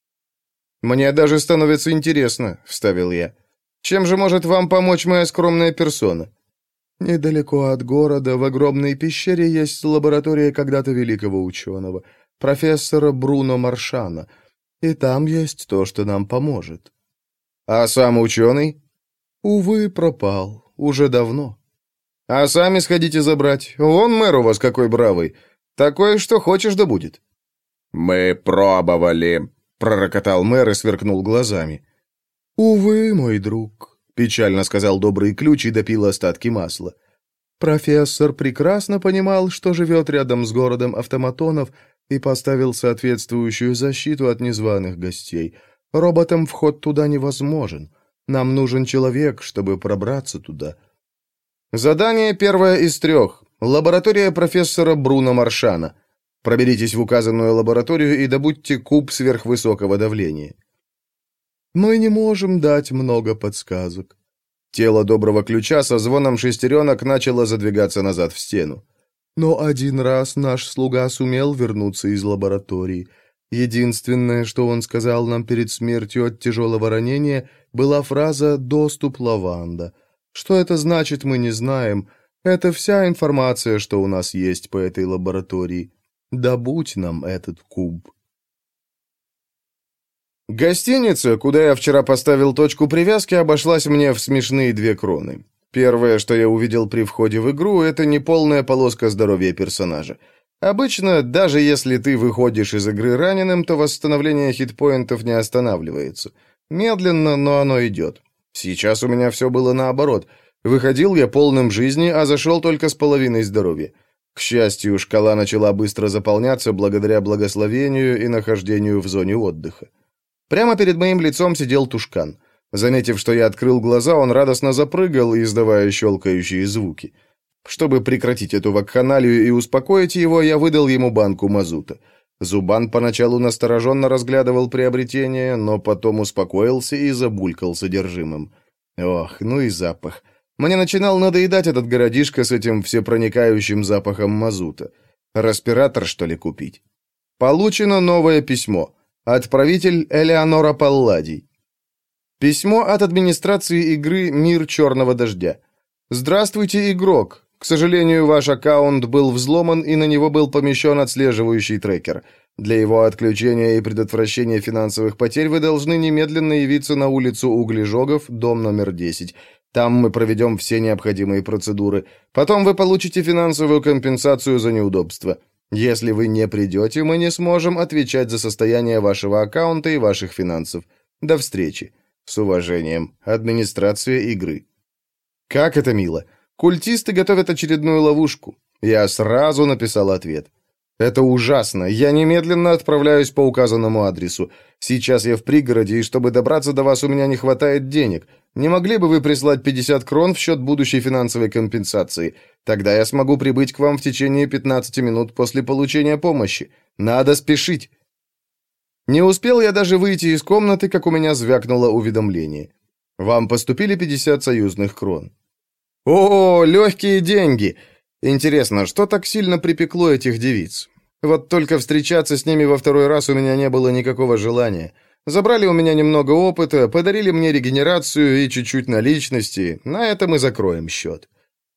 «Мне даже становится интересно», — вставил я. «Чем же может вам помочь моя скромная персона?» Недалеко от города, в огромной пещере, есть лаборатория когда-то великого ученого, профессора Бруно Маршана, и там есть то, что нам поможет. А сам ученый? Увы, пропал. Уже давно. А сами сходите забрать. Вон мэр у вас какой бравый. Такое, что хочешь, да будет. Мы пробовали, пророкотал мэр и сверкнул глазами. Увы, мой друг, печально сказал добрый ключ и допил остатки масла. Профессор прекрасно понимал, что живет рядом с городом автоматонов и поставил соответствующую защиту от незваных гостей. Роботам вход туда невозможен. Нам нужен человек, чтобы пробраться туда. Задание первое из трех. Лаборатория профессора Бруно Маршана. Проберитесь в указанную лабораторию и добудьте куб сверхвысокого давления. Мы не можем дать много подсказок. Тело доброго ключа со звоном шестеренок начало задвигаться назад в стену. Но один раз наш слуга сумел вернуться из лаборатории. Единственное, что он сказал нам перед смертью от тяжелого ранения, была фраза «доступ лаванда». Что это значит, мы не знаем. Это вся информация, что у нас есть по этой лаборатории. Добудь нам этот куб. Гостиница, куда я вчера поставил точку привязки, обошлась мне в смешные две кроны. Первое, что я увидел при входе в игру, это неполная полоска здоровья персонажа. Обычно, даже если ты выходишь из игры раненым, то восстановление хитпоинтов не останавливается. Медленно, но оно идет. Сейчас у меня все было наоборот. Выходил я полным жизни, а зашел только с половиной здоровья. К счастью, шкала начала быстро заполняться благодаря благословению и нахождению в зоне отдыха. Прямо перед моим лицом сидел тушкан. Заметив, что я открыл глаза, он радостно запрыгал, издавая щелкающие звуки. Чтобы прекратить эту вакханалию и успокоить его, я выдал ему банку мазута. Зубан поначалу настороженно разглядывал приобретение, но потом успокоился и забулькал содержимым. Ох, ну и запах. Мне начинал надоедать этот городишко с этим всепроникающим запахом мазута. Респиратор, что ли, купить? Получено новое письмо. Отправитель Элеонора Палладий. Письмо от администрации игры «Мир черного дождя». «Здравствуйте, игрок. К сожалению, ваш аккаунт был взломан, и на него был помещен отслеживающий трекер. Для его отключения и предотвращения финансовых потерь вы должны немедленно явиться на улицу Углежогов, дом номер 10. Там мы проведем все необходимые процедуры. Потом вы получите финансовую компенсацию за неудобства. Если вы не придете, мы не сможем отвечать за состояние вашего аккаунта и ваших финансов. До встречи. С уважением. Администрация игры. Как это мило. Культисты готовят очередную ловушку. Я сразу написал ответ. «Это ужасно. Я немедленно отправляюсь по указанному адресу. Сейчас я в пригороде, и чтобы добраться до вас, у меня не хватает денег. Не могли бы вы прислать 50 крон в счет будущей финансовой компенсации? Тогда я смогу прибыть к вам в течение 15 минут после получения помощи. Надо спешить». Не успел я даже выйти из комнаты, как у меня звякнуло уведомление. «Вам поступили 50 союзных крон». «О, легкие деньги!» Интересно, что так сильно припекло этих девиц? Вот только встречаться с ними во второй раз у меня не было никакого желания. Забрали у меня немного опыта, подарили мне регенерацию и чуть-чуть наличности. На этом мы закроем счет.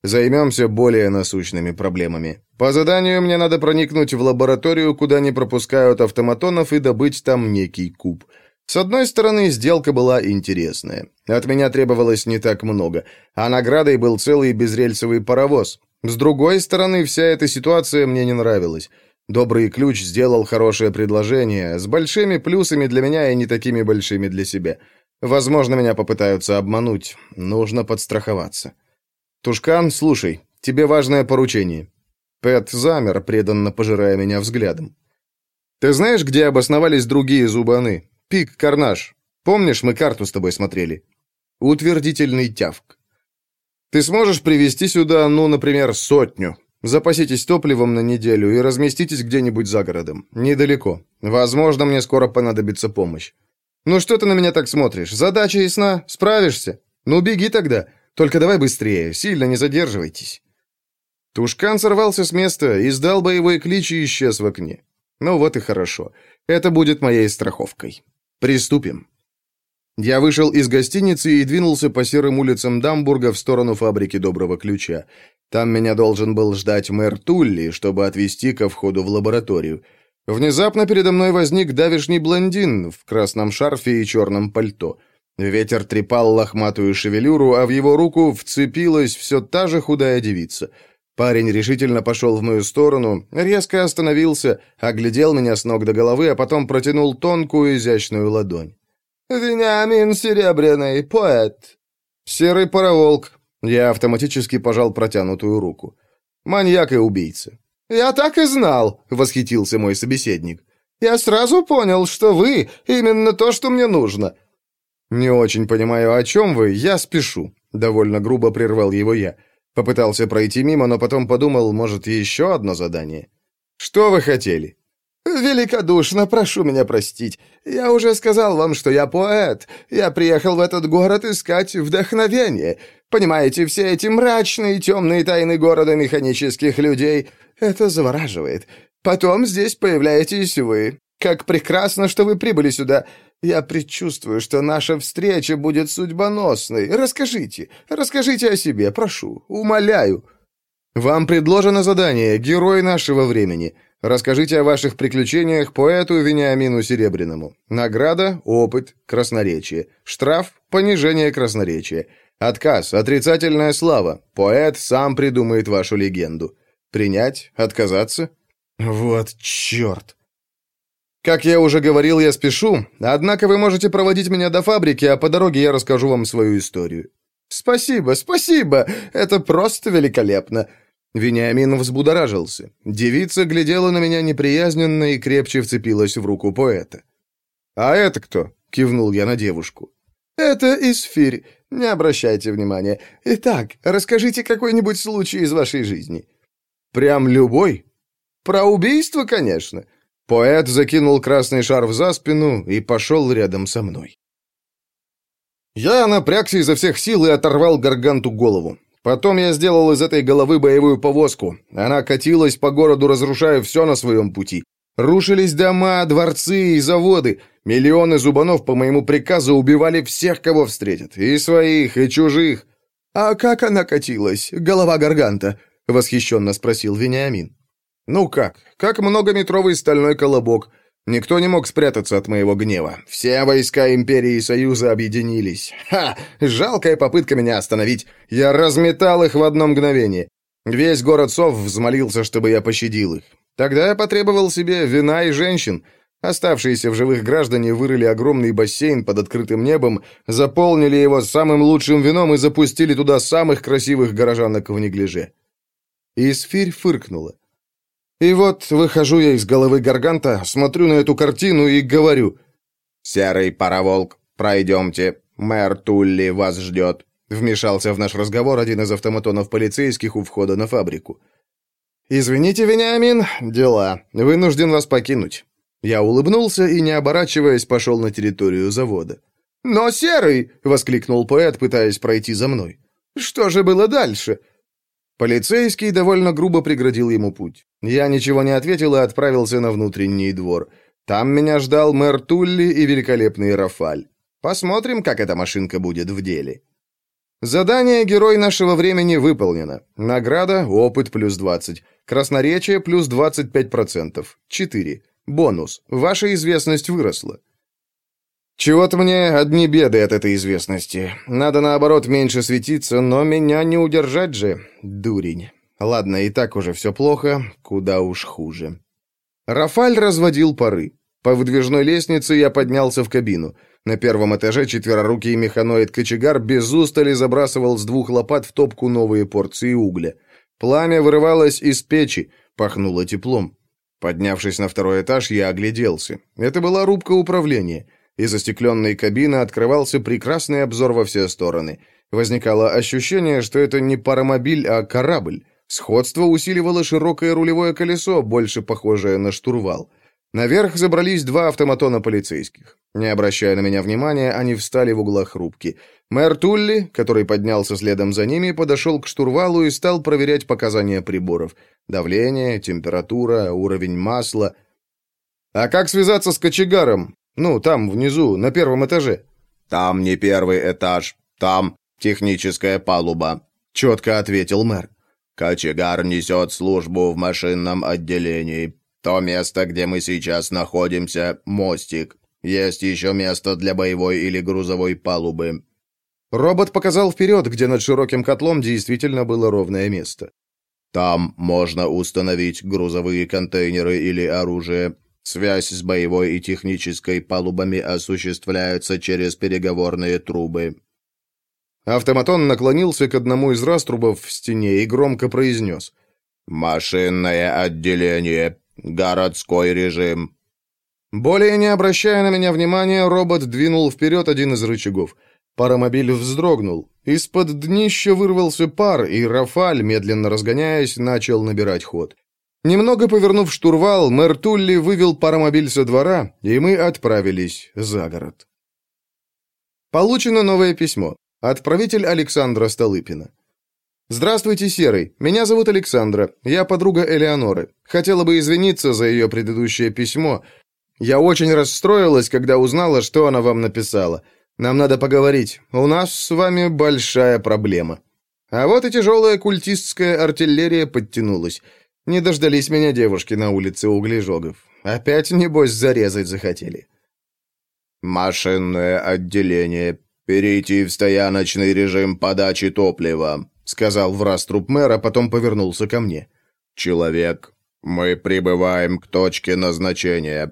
Займемся более насущными проблемами. По заданию мне надо проникнуть в лабораторию, куда не пропускают автоматонов, и добыть там некий куб. С одной стороны, сделка была интересная. От меня требовалось не так много, а наградой был целый безрельсовый паровоз. С другой стороны, вся эта ситуация мне не нравилась. Добрый ключ сделал хорошее предложение, с большими плюсами для меня и не такими большими для себя. Возможно, меня попытаются обмануть. Нужно подстраховаться. Тушкан, слушай, тебе важное поручение. Пэт замер, преданно пожирая меня взглядом. Ты знаешь, где обосновались другие зубаны? Пик, Карнаж. Помнишь, мы карту с тобой смотрели? Утвердительный тявк. Ты сможешь привезти сюда, ну, например, сотню. Запаситесь топливом на неделю и разместитесь где-нибудь за городом. Недалеко. Возможно, мне скоро понадобится помощь. Ну что ты на меня так смотришь? Задача ясна? Справишься? Ну, беги тогда. Только давай быстрее, сильно не задерживайтесь. Тушкан сорвался с места, издал боевой клич и исчез в окне. Ну вот и хорошо. Это будет моей страховкой. Приступим. Я вышел из гостиницы и двинулся по серым улицам Дамбурга в сторону фабрики Доброго Ключа. Там меня должен был ждать мэр Тулли, чтобы отвезти ко входу в лабораторию. Внезапно передо мной возник давишний блондин в красном шарфе и черном пальто. Ветер трепал лохматую шевелюру, а в его руку вцепилась все та же худая девица. Парень решительно пошел в мою сторону, резко остановился, оглядел меня с ног до головы, а потом протянул тонкую изящную ладонь. «Вениамин Серебряный, поэт!» «Серый пароволк!» Я автоматически пожал протянутую руку. «Маньяк и убийца!» «Я так и знал!» — восхитился мой собеседник. «Я сразу понял, что вы именно то, что мне нужно!» «Не очень понимаю, о чем вы, я спешу», — довольно грубо прервал его я. Попытался пройти мимо, но потом подумал, может, еще одно задание. «Что вы хотели?» «Великодушно прошу меня простить. Я уже сказал вам, что я поэт. Я приехал в этот город искать вдохновение. Понимаете, все эти мрачные темные тайны города механических людей — это завораживает. Потом здесь появляетесь вы. Как прекрасно, что вы прибыли сюда. Я предчувствую, что наша встреча будет судьбоносной. Расскажите, расскажите о себе, прошу, умоляю». «Вам предложено задание, герой нашего времени». Расскажите о ваших приключениях поэту Вениамину Серебряному. Награда – опыт, красноречие. Штраф – понижение красноречия. Отказ – отрицательная слава. Поэт сам придумает вашу легенду. Принять? Отказаться? Вот черт. Как я уже говорил, я спешу, однако вы можете проводить меня до фабрики, а по дороге я расскажу вам свою историю. Спасибо, спасибо, это просто великолепно. Вениамин взбудоражился. Девица глядела на меня неприязненно и крепче вцепилась в руку поэта. «А это кто?» — кивнул я на девушку. «Это Исфирь. Не обращайте внимания. Итак, расскажите какой-нибудь случай из вашей жизни». «Прям любой?» «Про убийство, конечно». Поэт закинул красный шарф за спину и пошел рядом со мной. Я напрягся изо всех сил и оторвал Гарганту голову. Потом я сделал из этой головы боевую повозку. Она катилась по городу, разрушая все на своем пути. Рушились дома, дворцы и заводы. Миллионы зубанов по моему приказу убивали всех, кого встретят. И своих, и чужих. «А как она катилась, голова Гарганта?» — восхищенно спросил Вениамин. «Ну как? Как многометровый стальной колобок. Никто не мог спрятаться от моего гнева. Все войска Империи и Союза объединились. Ха! Жалкая попытка меня остановить. Я разметал их в одно мгновение. Весь город сов взмолился, чтобы я пощадил их. Тогда я потребовал себе вина и женщин. Оставшиеся в живых граждане вырыли огромный бассейн под открытым небом, заполнили его самым лучшим вином и запустили туда самых красивых горожанок в неглиже. Исфирь фыркнула. И вот выхожу я из головы Гарганта, смотрю на эту картину и говорю. «Серый пароволк, пройдемте, мэр Тулли вас ждет», вмешался в наш разговор один из автоматонов полицейских у входа на фабрику. «Извините, Вениамин, дела. Вынужден вас покинуть». Я улыбнулся и, не оборачиваясь, пошел на территорию завода. «Но Серый!» — воскликнул поэт, пытаясь пройти за мной. «Что же было дальше?» Полицейский довольно грубо преградил ему путь. Я ничего не ответил и отправился на внутренний двор. Там меня ждал мэр Тулли и великолепный Рафаль. Посмотрим, как эта машинка будет в деле. Задание «Герой нашего времени» выполнено. Награда – опыт плюс 20. Красноречие плюс 25%. 4. Бонус. Ваша известность выросла. Чего-то мне одни беды от этой известности. Надо, наоборот, меньше светиться, но меня не удержать же, дурень. Ладно, и так уже все плохо, куда уж хуже. Рафаль разводил пары. По выдвижной лестнице я поднялся в кабину. На первом этаже четверорукий механоид-кочегар без устали забрасывал с двух лопат в топку новые порции угля. Пламя вырывалось из печи, пахнуло теплом. Поднявшись на второй этаж, я огляделся. Это была рубка управления. Из застекленной кабины открывался прекрасный обзор во все стороны. Возникало ощущение, что это не паромобиль, а корабль. Сходство усиливало широкое рулевое колесо, больше похожее на штурвал. Наверх забрались два автоматона полицейских. Не обращая на меня внимания, они встали в углах рубки. Мэр Тулли, который поднялся следом за ними, подошел к штурвалу и стал проверять показания приборов. Давление, температура, уровень масла. «А как связаться с кочегаром? Ну, там, внизу, на первом этаже». «Там не первый этаж, там техническая палуба», — четко ответил мэр. «Кочегар несет службу в машинном отделении. То место, где мы сейчас находимся, мостик. Есть еще место для боевой или грузовой палубы». Робот показал вперед, где над широким котлом действительно было ровное место. «Там можно установить грузовые контейнеры или оружие. Связь с боевой и технической палубами осуществляется через переговорные трубы». Автоматон наклонился к одному из раструбов в стене и громко произнес. «Машинное отделение. Городской режим». Более не обращая на меня внимания, робот двинул вперед один из рычагов. Паромобиль вздрогнул. Из-под днища вырвался пар, и Рафаль, медленно разгоняясь, начал набирать ход. Немного повернув штурвал, мэр Тулли вывел паромобиль со двора, и мы отправились за город. Получено новое письмо. Отправитель Александра Столыпина. «Здравствуйте, Серый. Меня зовут Александра. Я подруга Элеоноры. Хотела бы извиниться за ее предыдущее письмо. Я очень расстроилась, когда узнала, что она вам написала. Нам надо поговорить. У нас с вами большая проблема». А вот и тяжелая культистская артиллерия подтянулась. Не дождались меня девушки на улице углежогов. Опять, небось, зарезать захотели. «Машинное отделение. Перейти в стояночный режим подачи топлива», сказал в раз труп мэра, потом повернулся ко мне. «Человек, мы прибываем к точке назначения».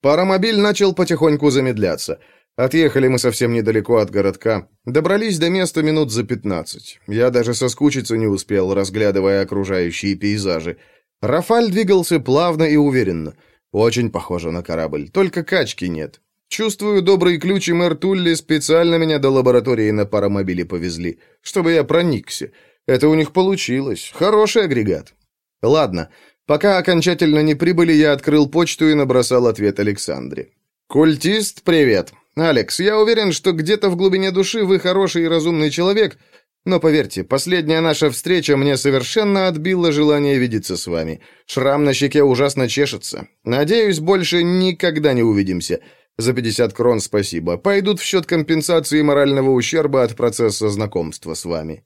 Паромобиль начал потихоньку замедляться. Отъехали мы совсем недалеко от городка. Добрались до места минут за пятнадцать. Я даже соскучиться не успел, разглядывая окружающие пейзажи. Рафаль двигался плавно и уверенно. Очень похоже на корабль, только качки нет. Чувствую, добрые ключи мэр Тулли специально меня до лаборатории на паромобиле повезли, чтобы я проникся. Это у них получилось. Хороший агрегат. Ладно, пока окончательно не прибыли, я открыл почту и набросал ответ Александре. «Культист, привет. Алекс, я уверен, что где-то в глубине души вы хороший и разумный человек, но поверьте, последняя наша встреча мне совершенно отбила желание видеться с вами. Шрам на щеке ужасно чешется. Надеюсь, больше никогда не увидимся. За 50 крон спасибо. Пойдут в счет компенсации морального ущерба от процесса знакомства с вами.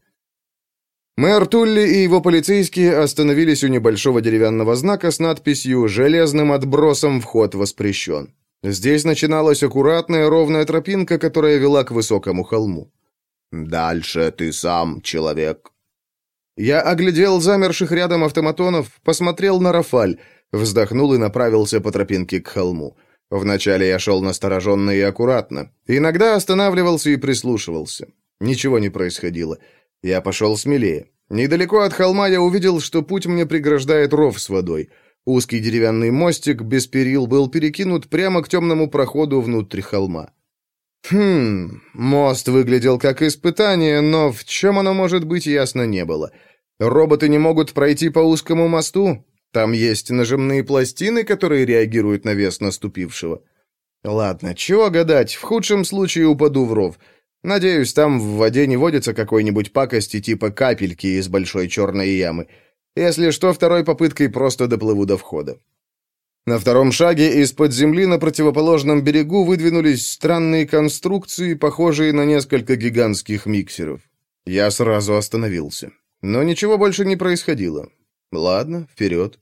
Мэр Тулли и его полицейские остановились у небольшого деревянного знака с надписью «Железным отбросом вход воспрещен». Здесь начиналась аккуратная ровная тропинка, которая вела к высокому холму. «Дальше ты сам, человек», Я оглядел замерших рядом автоматонов, посмотрел на Рафаль, вздохнул и направился по тропинке к холму. Вначале я шел настороженно и аккуратно. Иногда останавливался и прислушивался. Ничего не происходило. Я пошел смелее. Недалеко от холма я увидел, что путь мне преграждает ров с водой. Узкий деревянный мостик без перил был перекинут прямо к темному проходу внутрь холма. Хм, мост выглядел как испытание, но в чем оно может быть, ясно не было. Роботы не могут пройти по узкому мосту? Там есть нажимные пластины, которые реагируют на вес наступившего. Ладно, чего гадать, в худшем случае упаду в ров. Надеюсь, там в воде не водится какой-нибудь пакости типа капельки из большой черной ямы. Если что, второй попыткой просто доплыву до входа. На втором шаге из-под земли на противоположном берегу выдвинулись странные конструкции, похожие на несколько гигантских миксеров. Я сразу остановился. Но ничего больше не происходило. Ладно, вперед.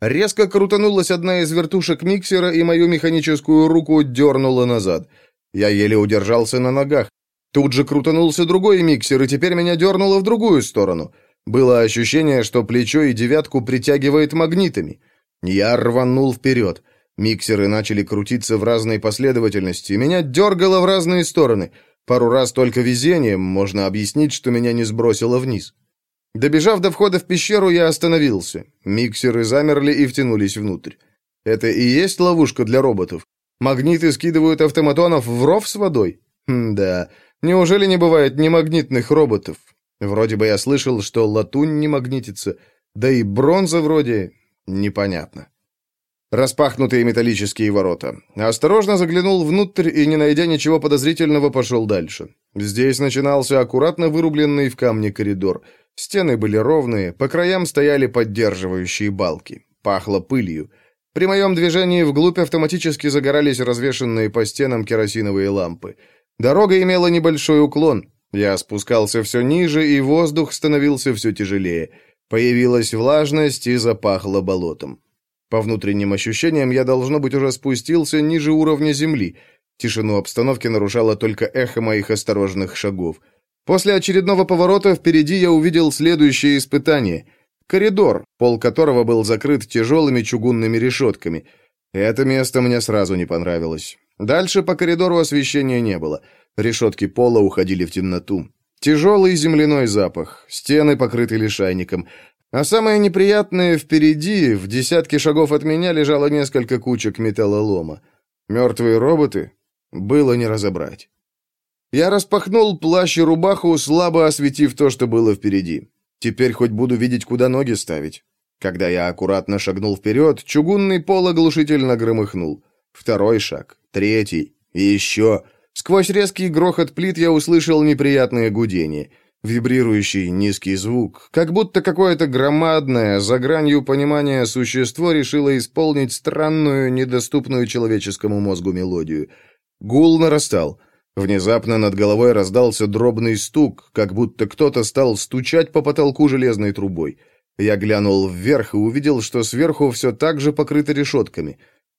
Резко крутанулась одна из вертушек миксера, и мою механическую руку дернула назад. Я еле удержался на ногах. Тут же крутанулся другой миксер, и теперь меня дернуло в другую сторону. Было ощущение, что плечо и девятку притягивает магнитами. Я рванул вперед. Миксеры начали крутиться в разной последовательности, меня дергало в разные стороны. Пару раз только везением можно объяснить, что меня не сбросило вниз. Добежав до входа в пещеру, я остановился. Миксеры замерли и втянулись внутрь. Это и есть ловушка для роботов. Магниты скидывают автоматонов в ров с водой? М да, неужели не бывает немагнитных роботов? Вроде бы я слышал, что латунь не магнитится, да и бронза вроде непонятно. Распахнутые металлические ворота. Осторожно заглянул внутрь и, не найдя ничего подозрительного, пошел дальше. Здесь начинался аккуратно вырубленный в камне коридор. Стены были ровные, по краям стояли поддерживающие балки. Пахло пылью. При моем движении вглубь автоматически загорались развешенные по стенам керосиновые лампы. Дорога имела небольшой уклон. Я спускался все ниже, и воздух становился все тяжелее. Появилась влажность и запахло болотом. По внутренним ощущениям, я, должно быть, уже спустился ниже уровня земли. Тишину обстановки нарушало только эхо моих осторожных шагов. После очередного поворота впереди я увидел следующее испытание. Коридор, пол которого был закрыт тяжелыми чугунными решетками. Это место мне сразу не понравилось. Дальше по коридору освещения не было. Решетки пола уходили в темноту. Тяжелый земляной запах, стены покрыты лишайником. А самое неприятное впереди, в десятке шагов от меня, лежало несколько кучек металлолома. Мертвые роботы? Было не разобрать. Я распахнул плащ и рубаху, слабо осветив то, что было впереди. Теперь хоть буду видеть, куда ноги ставить. Когда я аккуратно шагнул вперед, чугунный пол оглушительно громыхнул. Второй шаг, третий, и еще. Сквозь резкий грохот плит я услышал неприятное гудение. Вибрирующий низкий звук, как будто какое-то громадное, за гранью понимания существо решило исполнить странную, недоступную человеческому мозгу мелодию. Гул нарастал. Внезапно над головой раздался дробный стук, как будто кто-то стал стучать по потолку железной трубой. Я глянул вверх и увидел, что сверху все так же покрыто решетками.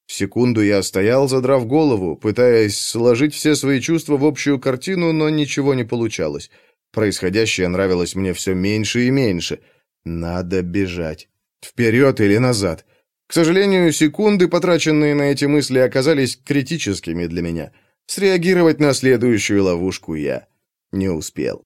Секунду я стоял, задрав голову, пытаясь сложить все свои чувства в общую картину, но ничего не получалось. Происходящее нравилось мне все меньше и меньше. Надо бежать. Вперед или назад. К сожалению, секунды, потраченные на эти мысли, оказались критическими для меня — Среагировать на следующую ловушку я не успел.